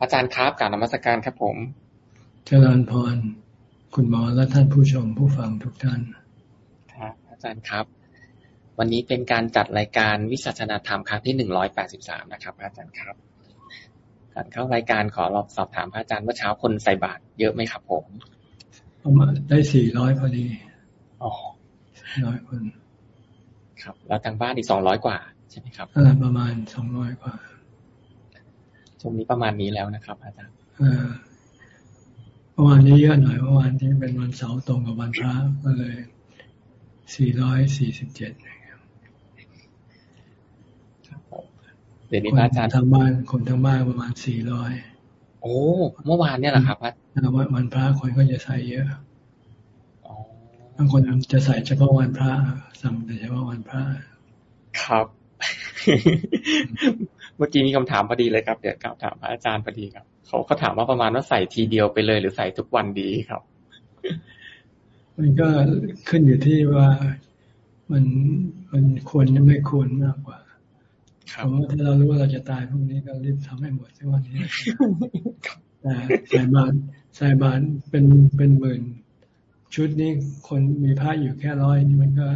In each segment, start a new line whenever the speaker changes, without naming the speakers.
อาจารย์ครับกล่าวนมัสการครับผม
เจริญพร คุณหมอและท่านผู้ชมผู้ฟังทุกท่าน
ครับ อาจารย์ครับ วันนี้เป็นการจัดรายการวิสัชนาธรรมครั้งที่หนึ่งร้อยแปดสิบสามนะครับ อาจารย์ครับการเข้ารายการขอรอบสอบถามพระอาจารย์เมื่อเช้าคนใส่บาตรเยอะไหมครับผม
ประมาณได้สี่ร้อยพอดี
อ๋อ
ร้อยคน
ครับ แล้วทางบ้านอีกสองร้อยกว่าใช่ไหมครับ
อ่าประมาณสองร้อยกว่า
ช่วงนี้ประมาณนี้แล้วนะครับ อาจารย์
เมื่อวานนี้เยอะหน่อยเมื่อวานที่เป็นวันเสาร์ตรงกับวันพระก็เลยสี่ร้อยสี่สิบเจ็ด
เดี๋ยวนี้อาจารย์
ทางบ้านคนทางบ้านประมาณสี่ร้อย
โอ้ เมื่อวานเนี่ยแหละครับ
วันวันพระคนก็จะใส่เยอะบางคนจะใส่เฉพาะวันพระสั่งแต่เฉพาะวันพระ
ครับ เมื่อกี้มีคำถามพอดีเลยครับ เดี๋ยวกลับถามพระอาจารย์พอดีครับเขาเขาถามว่าประมาณว่าใส่ทีเดียวไปเลย หรือใส่ทุกวันดีครับ
มันก็ขึ้นอยู่ที่ว่ามันมันควรไม่ควรมากกว่าเพราะว่าถ้าเรารู้ว่าเราจะตายพรุ่งนี้ก็รีบทำให้หมดในวันนี้แต่ใส่บานใส่บานเป็นเป็นหมื่นชุดนี้คนมีผ้าอยู่แค่ร้อยนี่มันก็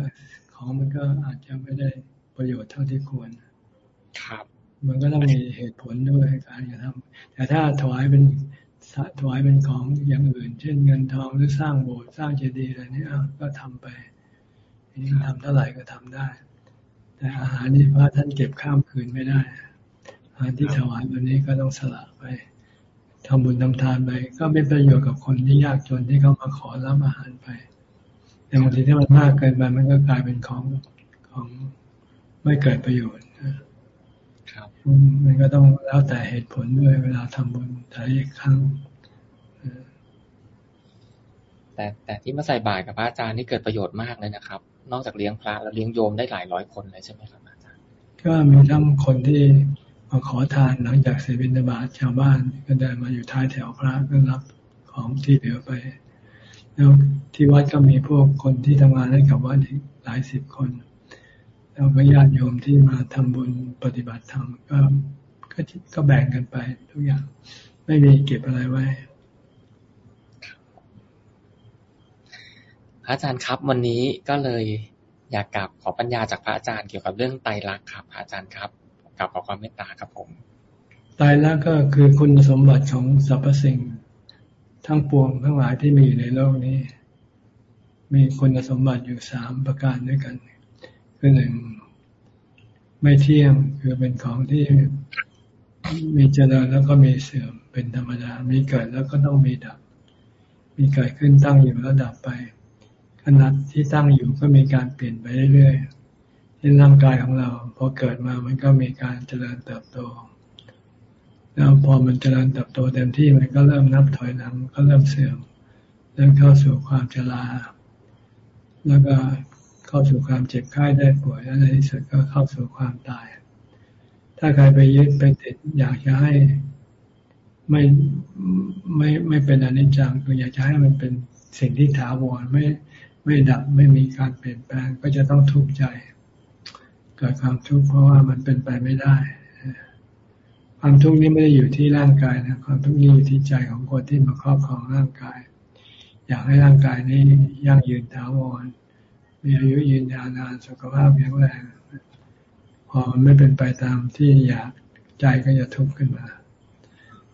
ของมันก็อาจจะไม่ได้ประโยชน์เท่าที่ควร
ครับ
มันก็ต้องมีเหตุผลด้วยการกระทำแต่ถ้าถวายเป็นถวายเป็นของอย่างอื่น เช่นเงินทองหรือสร้างโบสถ์สร้างเจดีย์อะไรนี้ก็ทำไปนี่ทำเท่าไหร่ก็ทำได้ แต่อาหารนี่พระท่านเก็บข้ามคืนไม่ได้อาหารที่ถวายวันนี้ก็ต้องสละไปทำบุญทำทานไป ก็เป็นประโยชน์กับคนที่ยากจนที่เขามาขอรับอาหารไปแต่บางทีถ้ามันมากเกินไปมันก็กลายเป็นของของไม่เกิดประโยชน์ มันก็ต้องแล้วแต่เหตุผลด้วยเวลาทำบุญแต่อีกครั้ง
แต่แต่ที่มาใส่บาตรกับพระอาจารย์นี่เกิดประโยชน์มากเลยนะครับ นอกจากเลี้ยงพระแล้วเลี้ยงโยมได้หลายร้อยคนเลยใช่ไหมครับอาจารย์
ก็มีทั้งคนที่มาขอทานหลังจากเสบินบาตชาวบ้านก็เดินมาอยู่ท้ายแถวพระก็รับของที่เหลือไป แล้วที่วัดก็มีพวกคนที่ทำงานให้กับวัดหลายสิบคน แล้วก็ญาติโยมที่มาทำบุญปฏิบัติธรรมก็ก็ก็แบ่งกันไปทุกอย่าง ไม่มีเก็บอะไรไว้
พระอาจารย์ครับวันนี้ก็เลยอยากกลับขอปัญญาจากพระอาจารย์เกี่ยวกับเรื่องไตรลักษณ์ครับพระอาจารย์ครับกลับขอความเมตตาครับผม
ไตรลักษณ์ก็คือคุณสมบัติของสรรพสิ่ง ทั้งปวงทั้งหลายที่มีอยู่ในโลกนี้ มีคุณสมบัติอยู่สามประการด้วยกัน คือหนึ่งไม่เที่ยงคือเป็นของที่มีเจริญแล้วก็มีเสื่อมเป็นธรรมดา มีเกิดแล้วก็ต้องมีดับ มีเกิดขึ้นตั้งอยู่แล้วดับไปขณะที่ตั้งอยู่ก็มีการเปลี่ยนไปเรื่อยๆเช่นร่างกายของเราพอเกิดมามันก็มีการเจริญเติบโต แล้วพอมันเจริญเติบโตเต็มที่มันก็เริ่มนับถอยหลังก็เริ่มเสื่อมเริ่มเข้าสู่ความชราแล้วก็ เข้าสู่ความเจ็บไข้ได้ป่วยแล้วในที่สุดก็เข้าสู่ความตาย ถ้าใครไปยึดไปติดอยากจะให้ไม่ไม่ไม่เป็นอนิจจังคืออยากจะให้มันเป็นสิ่งที่ถาวรไม่ไม่ดับไม่มีการเปลี่ยนแปลงก็จะต้องทุกข์ใจ เกิดความทุกข์เพราะว่ามันเป็นไปไม่ได้ความทุกข์นี้ไม่ได้อยู่ที่ร่างกายนะความทุกข์นี้อยู่ที่ใจของคนที่มาครอบครองร่างกาย อยากให้ร่างกายนี้ยั่งยืนถาวร มีอายุยืนยาวนานสุขภาพแข็งแรง พอมันไม่เป็นไปตามที่อยากใจก็จะทุกข์ขึ้นมา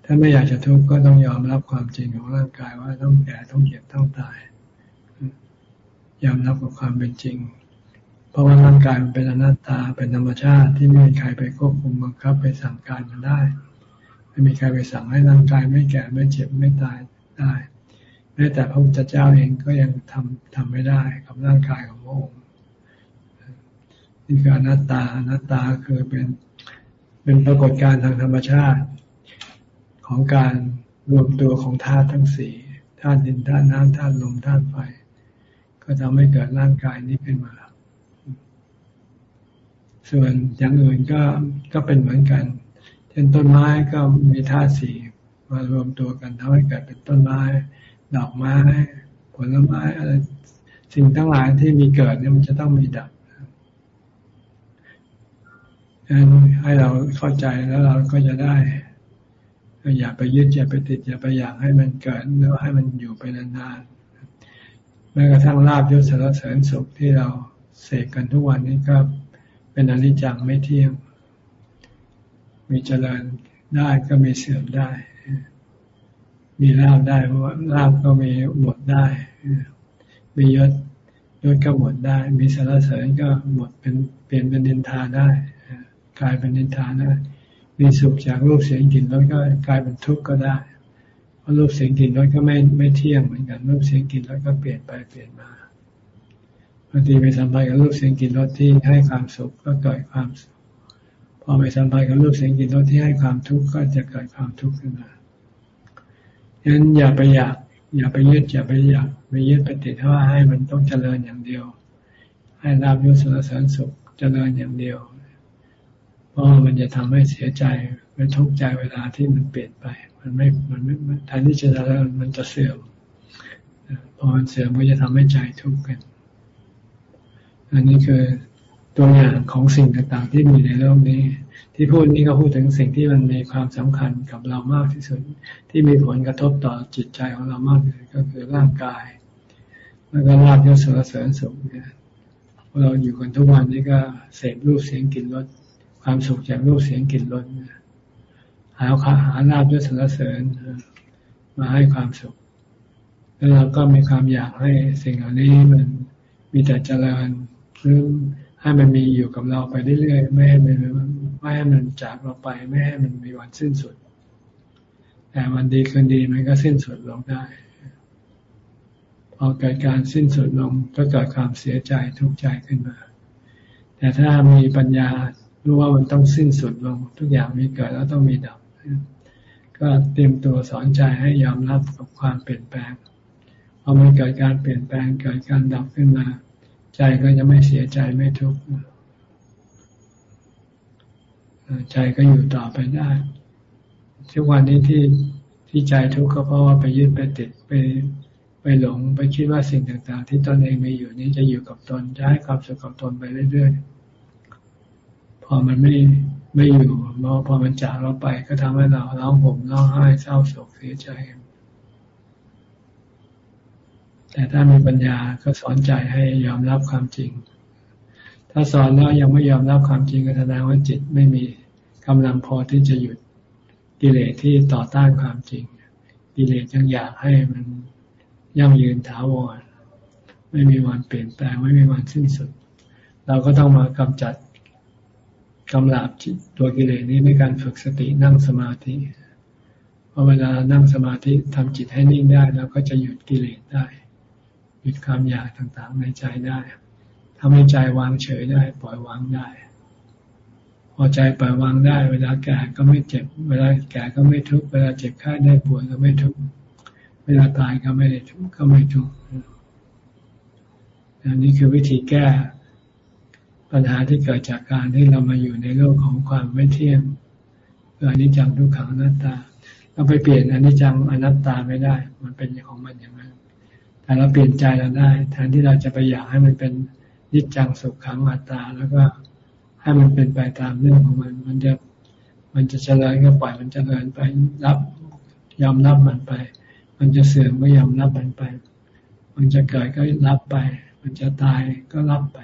ถ้าไม่อยากจะทุกข์ก็ต้องยอมรับความจริงของร่างกายว่าต้องแก่ต้องเจ็บต้องตาย ยอมรับกับความเป็นจริง เพราะว่าร่างกายมันเป็นอนัตตาเป็นธรรมชาติที่ไม่มีใครไปควบคุมบังคับไปสั่งการมันได้ไม่มีใครไปสั่งให้ร่างกายไม่แก่ไม่เจ็บไม่ตายได้แม้แต่พระพุทธเจ้าเองก็ยังทำทำไม่ได้กับร่างกายของ พระองค์นี่คืออนัตตาอนัตตาคือเป็นเป็นปรากฏการณ์ทางธรรมชาติ ของการรวมตัวของธาตุทั้งสี่ธาตุดินธาตุน้ำธาตุลมธาตุไฟ ก็ทำให้เกิดร่างกายนี้ขึ้นมา ส่วนอย่างอื่นก็ก็เป็นเหมือนกันเช่นต้นไม้ก็มีธาตุสี่มารวมตัวกันทำให้เกิดเป็นต้นไม้ ดอกไม้ ผลไม้อะไร สิ่งทั้งหลายที่มีเกิดเนี่ยมันจะต้องมีดับดังนั้นให้เราเข้าใจแล้วเราก็จะได้ อย่าไปยึดอย่าไปติด อย่าไปอยากให้มันเกิดหรือให้มันอยู่ไปนานๆแม้กระทั่งลาบยศสารเสริญสุขที่เราเสกกันทุกวันนี้ก็เป็นอนิจจังไม่เที่ยง มีเจริญได้ก็มีเสื่อมได้ มีลาบได้เพราะลาบก็มีหมดได้ มียศ ยศก็หมดได้ มีสารเสริญก็หมดเป็นเปลี่ยนเป็นนินทาได้กลายเป็นนินทาได้ มีสุขจากรูปเสียงกลิ่นรสก็กลายเป็นทุกข์ก็ได้ เพราะรูปเสียงกลิ่นรสก็ไม่ไม่เที่ยงเหมือนกัน รูปเสียงกลิ่นรสก็เปลี่ยนไปเปลี่ยนมาบางทีไปสัมผัสกับรูปเสียงกลิ่นรสที่ให้ความสุขก็เกิดความสุขพอไปสัมผัสกับรูปเสียงกลิ่นรสที่ให้ความทุกข์ก็จะเกิดความทุกข์ขึ้นมาฉะนั้นอย่าไปอยาก อย่าไปยึดอย่าไปอยาก ไปยึดไปติดว่าให้มันต้องเจริญอย่างเดียว ให้ลาบยศสารเสริญสุขเจริญอย่างเดียว เพราะมันจะทำให้เสียใจไปทุกข์ใจเวลาที่มันเปลี่ยนไป มันไม่ มันไม่แทนที่จะเจริญมันจะเสื่อมพอมันเสื่อมก็จะทำให้ใจทุกข์กัน อันนี้คือตัวอย่างของสิ่งต่างๆ ที่มีในโลกนี้ ที่พูดนี้ก็พูดถึงสิ่งที่มันมีความสำคัญกับเรามากที่สุด ที่มีผลกระทบต่อจิตใจของเรามากที่สุดก็คือร่างกาย แล้วก็ลาบยศเสริญสุขเนี่ยเราอยู่กันทุกวันนี้ก็เสพรูปเสียงกลิ่นรสความสุขจากรูปเสียงกลิ่นรสหาหาลาบยศเสริญมาให้ความสุข แล้วเราก็มีความอยากให้สิ่งเหล่านี้มันมีแต่เจริญหรือให้มันมีอยู่กับเราไปเรื่อยๆไม่ให้มันไม่ให้มันจากเราไป ไม่ให้มันมีวันสิ้นสุด แต่วันดีคืนดีมันก็สิ้นสุดลงได้ พอเกิดการสิ้นสุดลงก็เกิดความเสียใจทุกข์ใจขึ้นมา แต่ถ้ามีปัญญารู้ว่ามันต้องสิ้นสุดลง ทุกอย่างมีเกิดแล้วต้องมีดับ ก็เตรียมตัวสอนใจให้ยอมรับกับความเปลี่ยนแปลงพอมันเกิดการเปลี่ยนแปลงเกิดการดับขึ้นมา ใจก็จะไม่เสียใจไม่ทุกข์ใจก็อยู่ต่อไปได้ทุกวันนี้ที่ที่ใจทุกข์ก็เพราะว่าไปยึดไปติดไป ไปหลงไปคิดว่าสิ่งต่างๆ ที่ตนเองมีอยู่นี้จะอยู่กับตนจะให้ความสุขกับตนไปเรื่อยๆ พอมันไม่ไม่อยู่พอมันจากเราไปก็ทำให้เราร้องห่มร้องไห้เศร้าโศกเสียใจ แต่ถ้ามีปัญญาก็สอนใจให้ยอมรับความจริง ถ้าสอนแล้วยังไม่ยอมรับความจริงก็แสดงว่าจิตไม่มีกำลังพอที่จะหยุดกิเลสที่ต่อต้านความจริง กิเลสยังอยากให้มัน ยั่งยืนถาวร ไม่มีวันเปลี่ยนแปลงไม่มีวันสิ้นสุด เราก็ต้องมากำจัดกำลับจิตตัวกิเลสนี้ด้วยการฝึกสตินั่งสมาธิพอเวลานั่งสมาธิทำจิตให้นิ่งได้เราก็จะหยุดกิเลสได้ หยุดความอยากต่างๆ ในใจได้ทำให้ใจวางเฉยได้ ปล่อยวางได้ พอใจปล่อยวางได้ เวลาแก่ก็ไม่เจ็บ เวลาแก่ก็ไม่ทุกข์เวลาเจ็บไข้ได้ป่วยก็ไม่ทุกข์ เวลาตายก็ไม่ได้ทุกข์ก็ไม่ทุกข์อันนี้คือวิธีแก้ปัญหาที่เกิดจากการที่เรามาอยู่ในโลกของความไม่เที่ยงคืออนิจจังทุกขังอนัตตา เราไปเปลี่ยนอนิจจังอนัตตาไม่ได้ มันเป็นของมันอย่างนั้น แต่เราเปลี่ยนใจเราได้แทนที่เราจะไปอยากให้มันเป็นนิจจังสุขขังอัตตา แล้วก็ให้มันเป็นไปตามเรื่องของมัน มันจะมันจะเจริญก็ปล่อยมันจเจริญไปรับยอมรับมันไป มันจะเสื่อมก็ยอมรับมันไป มันจะเกิดก็รับไป มันจะตายก็รับไป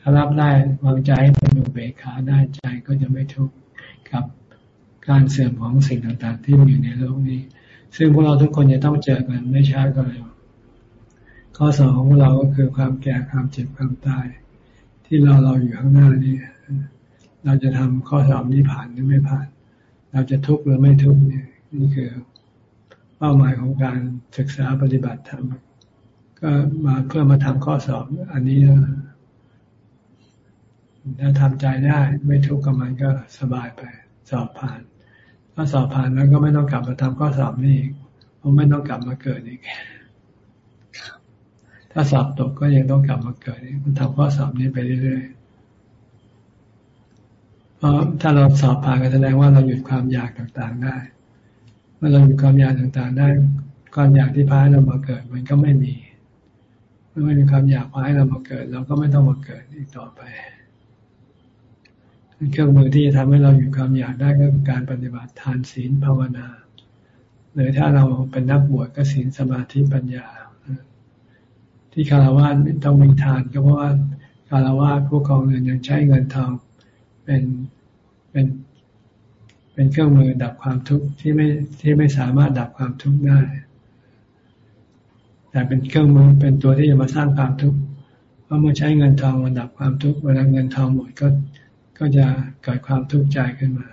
ถ้ารับได้วางใจเป็นอุเบกขาได้ใจก็จะไม่ทุกข์กับการเสื่อมของสิ่งต่างๆ ที่มีอยู่ในโลกนี้ ซึ่งพวกเราทุกคนจะต้องเจอกันไม่ช้าก็เร็วข้อสองของเราก็คือความแก่ความเจ็บความตาย ที่เราเราอยู่ข้างหน้านี้ เราจะทำข้อสอบนี้ผ่านหรือไม่ผ่าน เราจะทุกข์หรือไม่ทุกข์เนี่ยนี่คือ เป้าหมายของการศึกษาปฏิบัติธรรมก็มาเพื่อมาทำข้อสอบ อันนี้ถ้าทำใจได้ไม่ทุกข์กับมันก็สบายไป สอบผ่านถ้าสอบผ่านแล้วก็ไม่ต้องกลับมาทำข้อสอบนี่อีกเพราะไม่ต้องกลับมาเกิดอีกถ้าสอบตกก็ยังต้องกลับมาเกิดมันทำข้อสอบนี้ไปเรื่อยๆเพราะถ้าเราสอบผ่านก็แสดงว่าเราหยุดความอยากต่างๆได้ มื่อเราหยุดความอยากต่างๆได้ ความอยากที่พาให้เรามาเกิด มันก็ไม่มีเมื่อไม่มีความอยากพาให้เรามาเกิด เราก็ไม่ต้องมาเกิดอีกต่อไปเครื่องมือที่จะทำให้เราอยู่ความอยากได้ก็คือการปฏิบัติทานศีลภาวนาหรือถ้าเราเป็นนักบวชก็ศีลสมาธิปัญญา ที่คารวะต้องมีทานก็เพราะว่าคารวะผู้กองเงินยังใช้เงินทองเป็นเป็น เป็นเครื่องมือดับความทุกข์ที่ไม่ที่ไม่สามารถดับความทุกข์ได้ แต่เป็นเครื่องมือเป็นตัวที่จะมาสร้างความทุกข์เพราะเมื่อใช้เงินทองมาดับความทุกข์เวลาเงินทองหมดก็ก็จะเกิดความทุกข์ใจขึ้นมา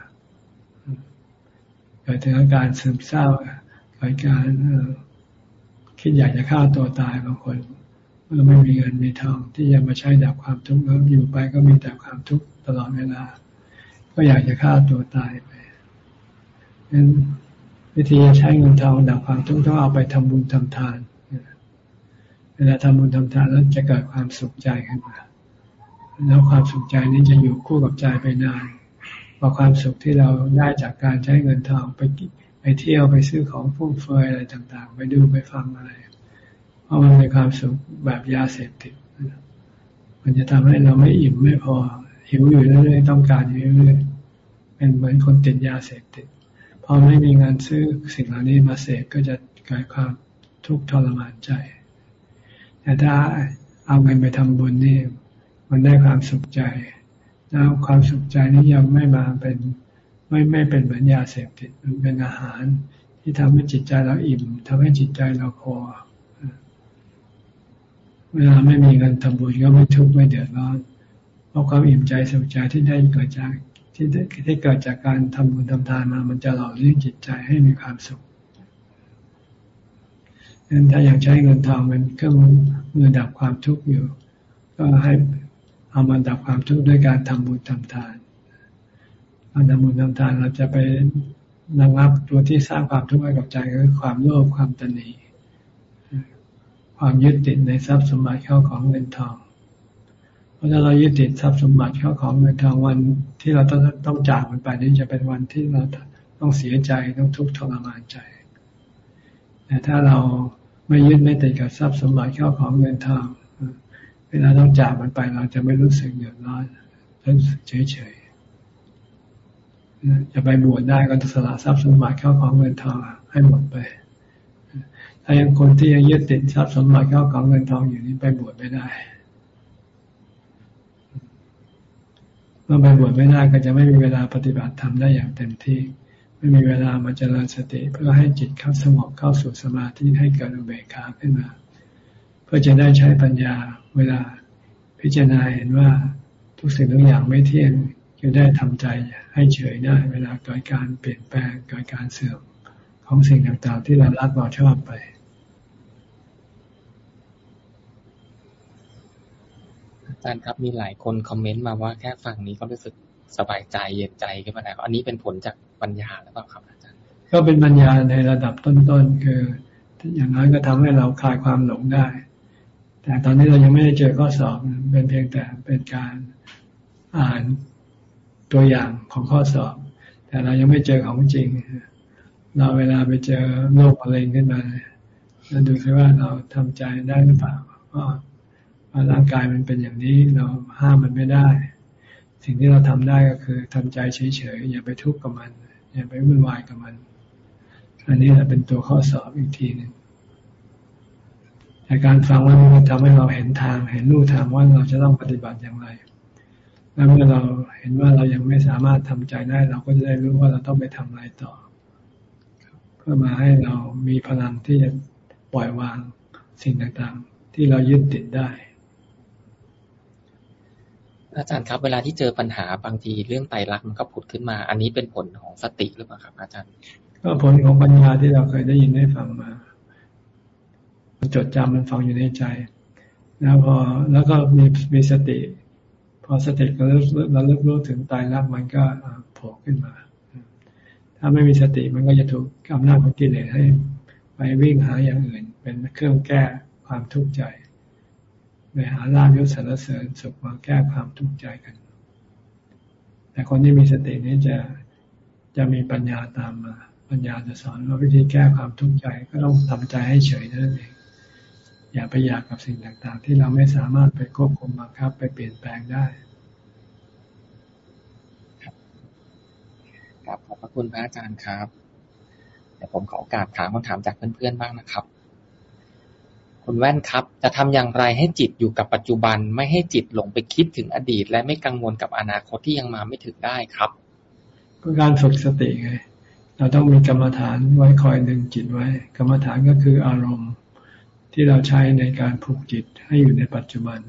เกิดถึงอาการซึมเศร้าเกิดการคิดอยากจะฆ่าตัวตายบางคนเมื่อไม่มีเงินมีทองที่จะมาใช้ดับความทุกข์แล้วอยู่ไปก็มีแต่ความทุกข์ตลอดเวลา ก็อยากจะฆ่าตัวตายไป นั้นวิธีจะใช้เงินทองดับความทุกข์ต้องเอาไปทำบุญทำทานเวลาทำบุญทำทานแล้วจะเกิดความสุขใจขึ้นมา แล้วความสุขใจนี้จะอยู่คู่กับใจไปนานพอความสุขที่เราได้จากการใช้เงินทองไปไปเที่ยวไปซื้อของฟุ่มเฟือยอะไรต่าง ๆ ไปดูไปฟังอะไร เพราะมันเป็นความสุขแบบยาเสพติด มันจะทำให้เราไม่อิ่มไม่พอหิวอยู่เรื่อยๆต้องการอยู่เรื่อยๆเป็นเหมือนคนติดยาเสพติด พอไม่มีเงินซื้อสิ่งเหล่านี้มาเสพก็จะเกิดความทุกข์ทรมานใจ แต่ถ้าเอาเงินไปทำบุญนี่ มันได้ความสุขใจ แล้วความสุขใจนี้ยังไม่มาเป็นไม่ไม่เป็นเหมือนยาเสพติดมันเป็นอาหารที่ทำให้จิตใจเราอิ่มทำให้จิตใจเราพอเวลาไม่มีเงินทำบุญก็ไม่ทุกข์ไม่เดือดร้อนเพราะความอิ่มใจสุขใจที่ได้เกิดจาก ที่ที่เกิดจากการทำบุญทำทานมา มันจะหล่อเลี้ยงจิตใจให้มีความสุขดังนั้นถ้าอยากใช้เงินทองเป็นเครื่องมือดับความทุกข์อยู่ ก็ให้เอามาดับความทุกข์ด้วยการทำบุญทำทานการทำบุญทำทานเราจะไประงับตัวที่สร้างความทุกข์ให้กับใจก็คือความโลภความตนี ความยึดติดในทรัพย์สมบัติเข้าของเงินทอง ราะถ้าเรายึดติดทรัพย์สมบัติเข้าของเงินทองวันที่เราต้องต้องจากมันไปนี่จะเป็นวันที่เราต้องเสียใจต้องทุกข์ทรมานใจ แต่ถ้าเราไม่ยึดไม่ติดกับทรัพย์สมบัติเข้าของเงินทองเวลาต้องจากมันไปเราจะไม่รู้สึกเดือดร้อนรู้สึกเฉยเฉยจะไปบวชได้ก็สละทรัพย์สมบัติเข้าของเงินทองให้หมดไป ถ้ายังคนที่ยังยึดติดทรัพย์สมบัติเข้าของเงินทองอยู่นี้ไปบวชไม่ได้ เมื่อไปบวชไม่ได้ก็จะไม่มีเวลาปฏิบัติธรรมได้อย่างเต็มที่ ไม่มีเวลามาเจริญสติเพื่อให้จิตเข้าสงบเข้าสู่สมาธิให้เกิดอุเบกขาขึ้นมา เพื่อจะได้ใช้ปัญญาเวลาพิจารณาเห็นว่าทุกสิ่งทุกอย่างไม่เที่ยงจะได้ทำใจให้เฉยได้เวลาเกิดการเปลี่ยนแปลงเกิดการเสื่อมของสิ่งต่างๆ ที่เรารักเราชอบไป
อา จารย์ครับมีหลายคนคอมเมนต์มาว่าแค่ฟังนี้ก็รู้สึกสบายใจเย็นใจขึ้นมาแล้วอันนี้เป็นผลจากปัญญาหรือเปล่าครับอาจารย์
ก็เป็นปัญญาในระดับต้นๆคือ อย่างน้อยก็ทำให้เราคลายความหลงได้ แต่ตอนนี้เรายังไม่ได้เจอข้อสอบเป็นเพียงแต่เป็นการอ่านตัวอย่างของข้อสอบ แต่เรายังไม่เจอของจริง เราเวลาไปเจอโรคมะเร็งขึ้นมาเราดูซิว่าเราทำใจได้หรือเปล่า ว่าร่างกายมันเป็นอย่างนี้เราห้ามมันไม่ได้ สิ่งที่เราทำได้ก็คือทำใจเฉยๆอย่าไปทุกข์กับมัน อย่าไปวุ่นวายกับมัน อันนี้เป็นตัวข้อสอบอีกทีหนึ่งแต่การฟังว่ามันทำให้เราเห็นทาง เห็นรูทางว่าเราจะต้องปฏิบัติอย่างไร แล้วเมื่อเราเห็นว่าเรายังไม่สามารถทำใจได้ เราก็จะได้รู้ว่าเราต้องไปทำอะไรต่อ เพื่อมาให้เรามีพลังที่จะปล่อยวางสิ่งต่างๆ ที่เรายึดติดได้
อาจารย์ครับ เวลาที่เจอปัญหาบางทีเรื่องไตรลักษณ์มันก็ผุดขึ้นมา อันนี้เป็นผลของสติหรือเปล่าครับ อาจารย์
ก็ผลของปัญญาที่เราเคยได้ยินได้ฟังมา มันจดจำมันฝังอยู่ในใจ แล้วพอแล้วก็มีมีสติ พอสติก็เริ่มเราเริ่มรู้ถึงตายรักมันก็โผล่ขึ้นมา ถ้าไม่มีสติมันก็จะถูกอำนาจของกิเลสให้ ไปวิ่งหาอย่างอื่น เป็นเครื่องแก้ความทุกข์ใจ ไปหาลาภยศสรรเสริญสุขมาแก้ความทุกข์ใจกัน แต่คนที่มีสตินี้จะจะมีปัญญาตามมา ปัญญาจะสอนว่าวิธีแก้ความทุกข์ใจก็ต้องทำใจให้เฉยนั่นเองอย่าไปอยากกับสิ่งต่างๆ ที่เราไม่สามารถไปควบคุมบังคับ ไปเปลี่ยนแปลงได้
พระคุณพระอาจารย์ครับเดี๋ยวผมขอโอกาสถามคำถามจากเพื่อนๆบ้างนะครับ คุณแว่นครับ จะทำอย่างไรให้จิตอยู่กับปัจจุบัน ไม่ให้จิตหลงไปคิดถึงอดีต และไม่กังวลกับอนาคตที่ยังมาไม่ถึงได้ครับ
ก็การฝึกสติไง เราต้องมีกรรมฐานไว้คอยดึงจิตไว้ กรรมฐานก็คืออารมณ์ที่เราใช้ในการผูกจิตให้อยู่ในปัจจุบัน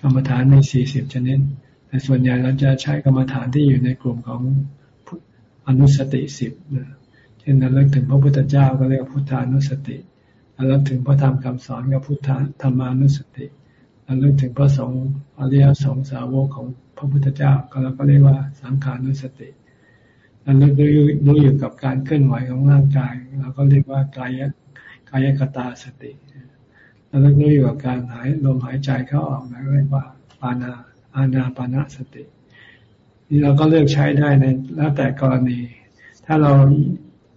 กรรมฐานมีสี่สิบชนิด แต่ส่วนใหญ่เราจะใช้กรรมฐานที่อยู่ในกลุ่มของอนุสติสิบเช่นนั้นเลิกถึงพระพุทธเจ้าก็เรียกพุทธานุสติ แล้วเลิกถึงพระธรรมคำสอนก็พุทธธรรมานุสติแล้วเลิกถึงพระสงฆ์อริยสงสาวกของพระพุทธเจ้าก็เราก็เรียกว่าสังขานุสติแล้วเลิกรู้อยู่กับการเคลื่อนไหวของร่างกายเราก็เรียกว่ากายกายกตาสติแล้วเลิกรู้อยู่กับการหายลมหายใจเข้าออกเรียกว่าปานาอานาปานาสติ นี่เราก็เลือกใช้ได้ในแล้วแต่กรณี ถ้าเรา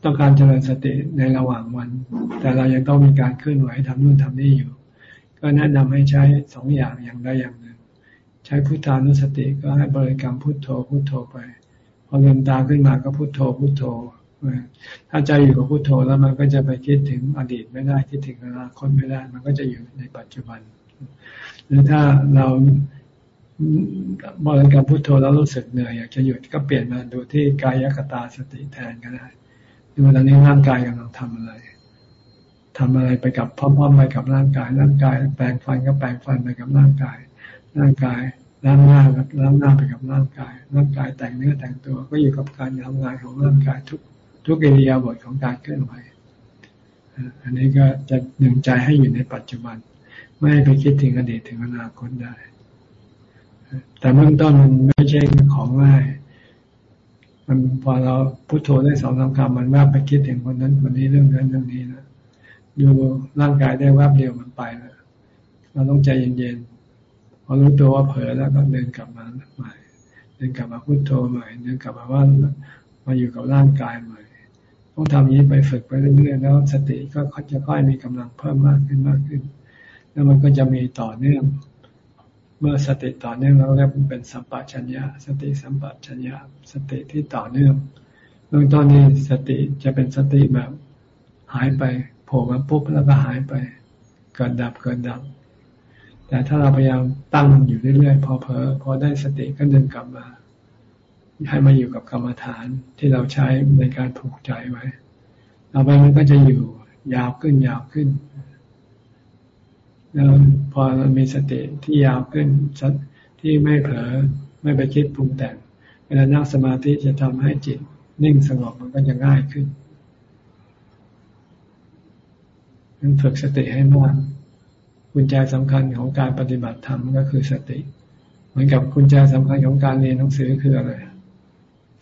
ต้องการเจริญสติในระหว่างวัน แต่เรายังต้องมีการเคลื่อนไหวทำนู่นทำนี่อยู่ ก็แนะนำให้ใช้สองอย่างอย่างใดอย่างหนึ่ง ใช้พุทธานุสติก็ให้บริกรรมพุทโธพุทโธไป พอเลืมตาขึ้นมาก็พุทโธพุทโธถ้าใจอยู่กับพุทโธแล้วมันก็จะไปคิดถึงอดีตไม่ได้คิดถึงอนาคตไม่ได้ มันก็จะอยู่ในปัจจุบัน หรือถ้าเราบริกรรมพุทโธแล้วรู้สึกเหนื่อยอยากจะหยุดก็เปลี่ยนมาดูที่กายกตาสติแทนก็ได้ ดูตอนนี้ร่างกายกำลังทำอะไรทำอะไรไปกับพร้อมๆไปกับร่างกาย ร่างกายแปลงฟันก็แปลงฟันไปกับร่างกาย ร่างกายล้างหน้ากับล้างหน้าไปกับร่างกาย ร่างกายแต่งเนื้อแต่งตัว ก็อยู่กับการทำงานของร่างกายทุกทุกอิริยาบถของการเคลื่อนไหวอันนี้ก็จะดึงใจให้อยู่ในปัจจุบัน ไม่ไปคิดถึงอดีตถึงอนาคตได้ แต่เบื้องต้นมันไม่ใช่ของง่าย มันพอเราพุโทโธได้สองสามคำมันแวบไปคิดถึงคนนั้นคนนี้เรื่องนั้นเรื่องนี้นะดูร่างกายได้แวบเดียวมันไปแล้วเราต้องใจเย็นๆพอรู้ตัวว่าเผลอแล้วก็เดินกลับมาใหม่เดินกลับมาพุโทโธใหม่เดินกลับมาว่ามาอยู่กับร่างกายใหม่ต้องทำนี้ไปฝึกไปเรื่อยๆแล้วสติก็จะค่อยมีกำลังเพิ่มมากขึ้นมากขึ้น แล้วมันก็จะมีต่อเนื่อง เมื่อสติต่อเนื่องแล้วเรียกเป็นสัมปชัญญะ สติสัมปชัญญะ สติที่ต่อเนื่องเบื้องต้นนี้สติจะเป็นสติแบบหายไปโผล่มาปุ๊บแล้วก็หายไป เกิดดับเกิดดับ แต่ถ้าเราพยายามตั้งอยู่เรื่อยๆ พอเพอพอได้สติก็เดินกลับมาให้มาอยู่กับกรรมฐานที่เราใช้ในการผูกใจไว้ต่อไปมันก็จะอยู่ยาวขึ้นยาวขึ้น แล้วพอเรามีสติที่ยาวขึ้นที่ไม่เผลอไม่ไปคิดปรุงแต่ง เวลานั่งสมาธิจะทำให้จิตนิ่งสงบมันก็จะง่ายขึ้นนั้นฝึกสติให้มากกุญแจสำคัญของการปฏิบัติธรรมก็คือสติ เหมือนกับกุญแจสำคัญของการเรียนหนังสือคืออะไร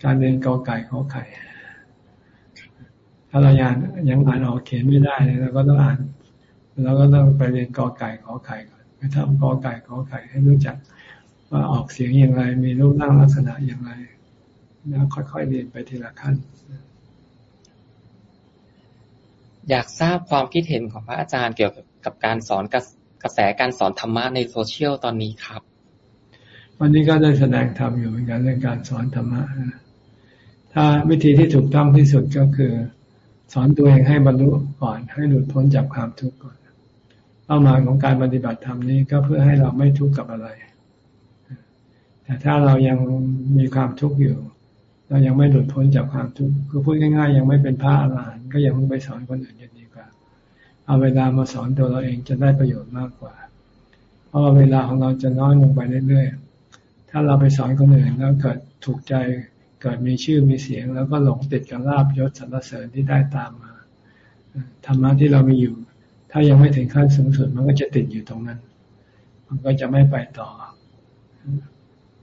การเรียนกอไก่ขอไข่ถ้าเรายังยังอ่านออกเขียนไม่ได้เราก็ต้องอ่าน เราก็ต้องไปเรียนกอไก่ขอไข่ก่อนไปทำกอไก่ขอไข่ให้รู้จักว่าออกเสียงอย่างไร มีรูปร่างลักษณะอย่างไร แล้วค่อยๆเรียนไปทีละขั้น
อยากทราบความคิดเห็นของพระอาจารย์เกี่ยวกับการสอนกระแสการสอนธรรมะในโซเชียลตอนนี้ครับ
วันนี้ก็ได้แสดงธรรมอยู่เหมือนกันเรื่องการสอนธรรมะถ้าวิธีที่ถูกต้องที่สุดก็คือ สอนตัวเองให้บรรลุก่อนให้หลุดพ้นจากความทุกข์ก่อน เป้าหมายของการปฏิบัติธรรมนี้ก็เพื่อให้เราไม่ทุกข์กับอะไร แต่ถ้าเรายังมีความทุกข์อยู่ เรายังไม่หลุดพ้นจากความทุกข์คือพูดง่ายๆ ยังไม่เป็นพระอรหันต์ก็ยังไม่ไปสอนคนอื่นดีกว่า เอาเวลามาสอนตัวเราเองจะได้ประโยชน์มากกว่า เพราะเวลาของเราจะน้อยลงไปเรื่อยๆ ถ้าเราไปสอนคนอื่นแล้วเกิดถูกใจเกิดมีชื่อมีเสียง แล้วก็หลงติดกับลาบยศสรรเสริญที่ได้ตามมาธรรมะที่เรามีอยู่ ถ้ายังไม่ถึงขั้นสูงสุด มันก็จะติดอยู่ตรงนั้น มันก็จะไม่ไปต่อ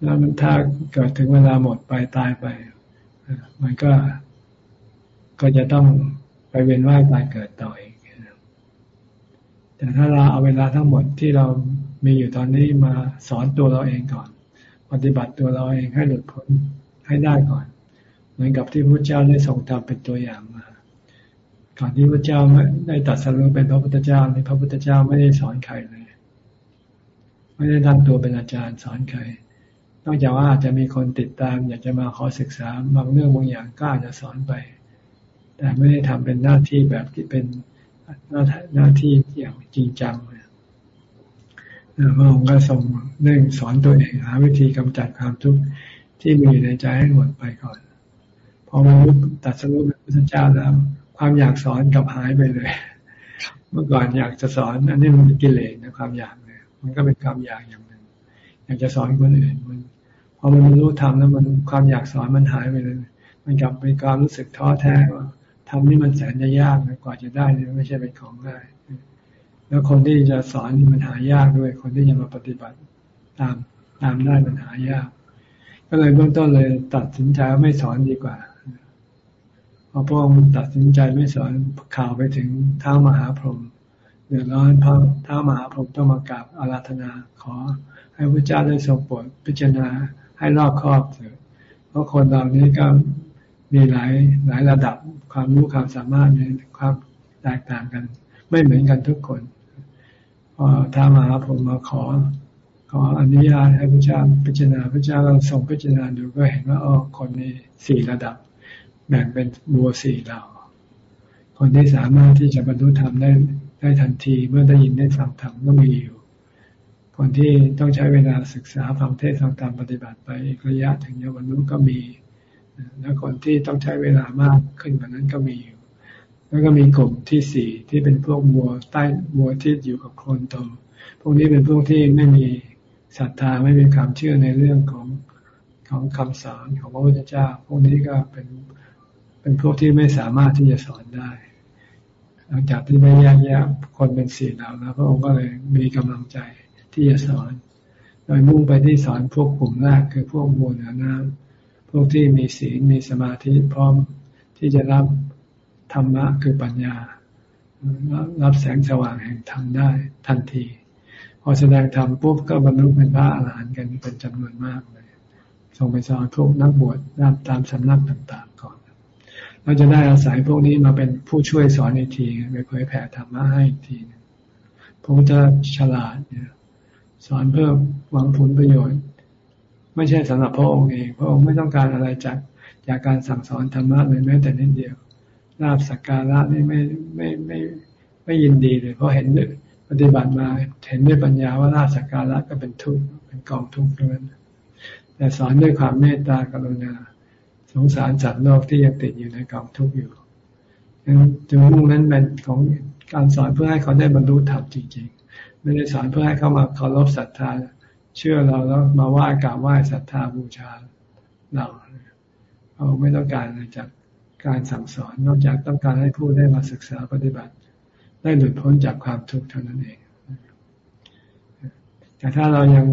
แล้วมันถ้าเกิดถึงเวลาหมดไปตายไป มันก็ก็จะต้องไปเวียนว่ายตายเกิดต่ออีกแต่ถ้าเราเอาเวลาทั้งหมดที่เรามีอยู่ตอนนี้มาสอนตัวเราเองก่อน ปฏิบัติตัวเราเองให้หลุดพ้นให้ได้ก่อน เหมือนกับที่พระเจ้าได้ทรงทำเป็นตัวอย่าง ก่อนที่พระเจ้าได้ตัดสรุปเป็นพระพุทธเจ้าในพระพุทธเจ้าไม่ได้สอนใครเลย ไม่ได้ทำตัวเป็นอาจารย์สอนใคร นอกจากว่าอาจจะมีคนติดตาม อยากจะมาขอศึกษาบางเรื่องบางอย่างก็อาจจะสอนไป แต่ไม่ได้ทำเป็นหน้าที่แบบที่เป็นหน้าหน้าที่อย่างจริงจังพระองค์ก็ทรงเร่งสอนตัวเองหาวิธีกำจัดความทุกข์ที่มีในใจให้หมดไปก่อน พอมาตัดสรุปเป็นพระเจ้าแล้ว ความอยากสอนกับหายไปเลย เมื่อก่อนอยากจะสอน อันนี้มันเป็นกิเลสนะความอยากเนี่ยมันก็เป็นความอยากอย่างหนึ่ง อยากจะสอนคนอื่นมันพอมันรู้ทำแล้วมันความอยากสอนมันหายไปเลย มันกลับเป็นความรู้สึกท้อแท้ว่าทำนี่มันแสนจะยากกว่าจะได้เนี่ยไม่ใช่เป็นของง่ายแล้วคนที่จะสอนมันหายากด้วย คนที่จะมาปฏิบัติตามตามได้มันหายาก ก็เลยเบื้องต้นเลยตัดสินใจไม่สอนดีกว่า พอพระองค์ตัดสินใจไม่สอนข่าวไปถึงท้ามหาพรหมเดือดร้อนพระท้ามหาพรหมต้องมากราบอาราธนาขอให้พระเจ้าได้ทรงโปรดพิจารณาให้รอบครอบเถิดเพราะคนเรานี้ก็มีหลายหลายระดับความรู้ความสามารถในความแตกต่างกัน ไม่เหมือนกันทุกคนพอท้ามหาพรหมมาขอ ขออนุญาตให้พระเจ้าพิจารณาพระเจ้าเราส่งพิจารณาดูก็เห็นว่าอ๋อคนนี้สี่ระดับ แบ่งเป็นบัวสี่เหล่า คนที่สามารถที่จะบรรลุธรรมได้ได้ทันทีเมื่อได้ยินได้ฟังธรรมก็มีอยู่ คนที่ต้องใช้เวลาศึกษาฟังเทศฟังธรรมปฏิบัติไปอีกระยะถึงจะบรรลุก็มี แล้วคนที่ต้องใช้เวลามากขึ้นกว่านั้นก็มีอยู่ แล้วก็มีกลุ่มที่สี่ที่เป็นพวกบัวใต้บัวที่อยู่กับโคลนตมพวกนี้เป็นพวกที่ไม่มีศรัทธาไม่มีความเชื่อในเรื่องของของคำสอนของพระพุทธเจ้า พวกนี้ก็เป็น เป็นพวกที่ไม่สามารถที่จะสอนได้ หลังจากที่ได้แยกแยะคนเป็นสี่เหล่าแล้ว พระองค์ก็เลยมีกำลังใจที่จะสอน โดยมุ่งไปที่สอนพวกกลุ่มแรกคือพวกบัวเหนือน้ำพวกที่มีศีลมีสมาธิพร้อมที่จะรับธรรมะคือปัญญา รับแสงสว่างแห่งธรรมได้ทันที พอแสดงธรรมปุ๊บก็บรรลุเป็นพระอรหันต์กันเป็นจำนวนมากเลยส่งไปสอนพวกนักบวชตามสำนักต่าง ก่อนเราจะได้อาศัยพวกนี้มาเป็นผู้ช่วยสอนอีกทีไปเผยแผ่ธรรมะให้อีกทีพระจะฉลาดเนี่ยสอนเพื่อหวังผลประโยชน์ ไม่ใช่สำหรับพระองค์เองพระองค์ไม่ต้องการอะไรจากจากการสั่งสอนธรรมะเลยแม้แต่นิดเดียวลาบสักการะนี่ไม่ไม่ไม่ไม่ยินดีเลย เพราะเห็นปฏิบัติมาเห็นด้วยปัญญาว่าลาบสักการะก็เป็นทุกข์เป็นกองทุกข์นั้นแต่สอนด้วยความเมตตากรุณา สงสารจัดโลกที่ยังติดอยู่ในกองทุกข์อยู่จึงมุ่งนั้นเป็นของการสอนเพื่อให้เขาได้บรรลุธรรมจริงๆ ไม่ได้สอนเพื่อให้เขามาเคารพศรัทธา เชื่อเราแล้วมาไหว้กราบไหว้ศรัทธาบูชาเราเราไม่ต้องการจากการสั่งสอน นอกจากต้องการให้ผู้ได้มาศึกษาปฏิบัติ ได้หลุดพ้นจากความทุกข์เท่านั้นเอง แต่ถ้าเรายัง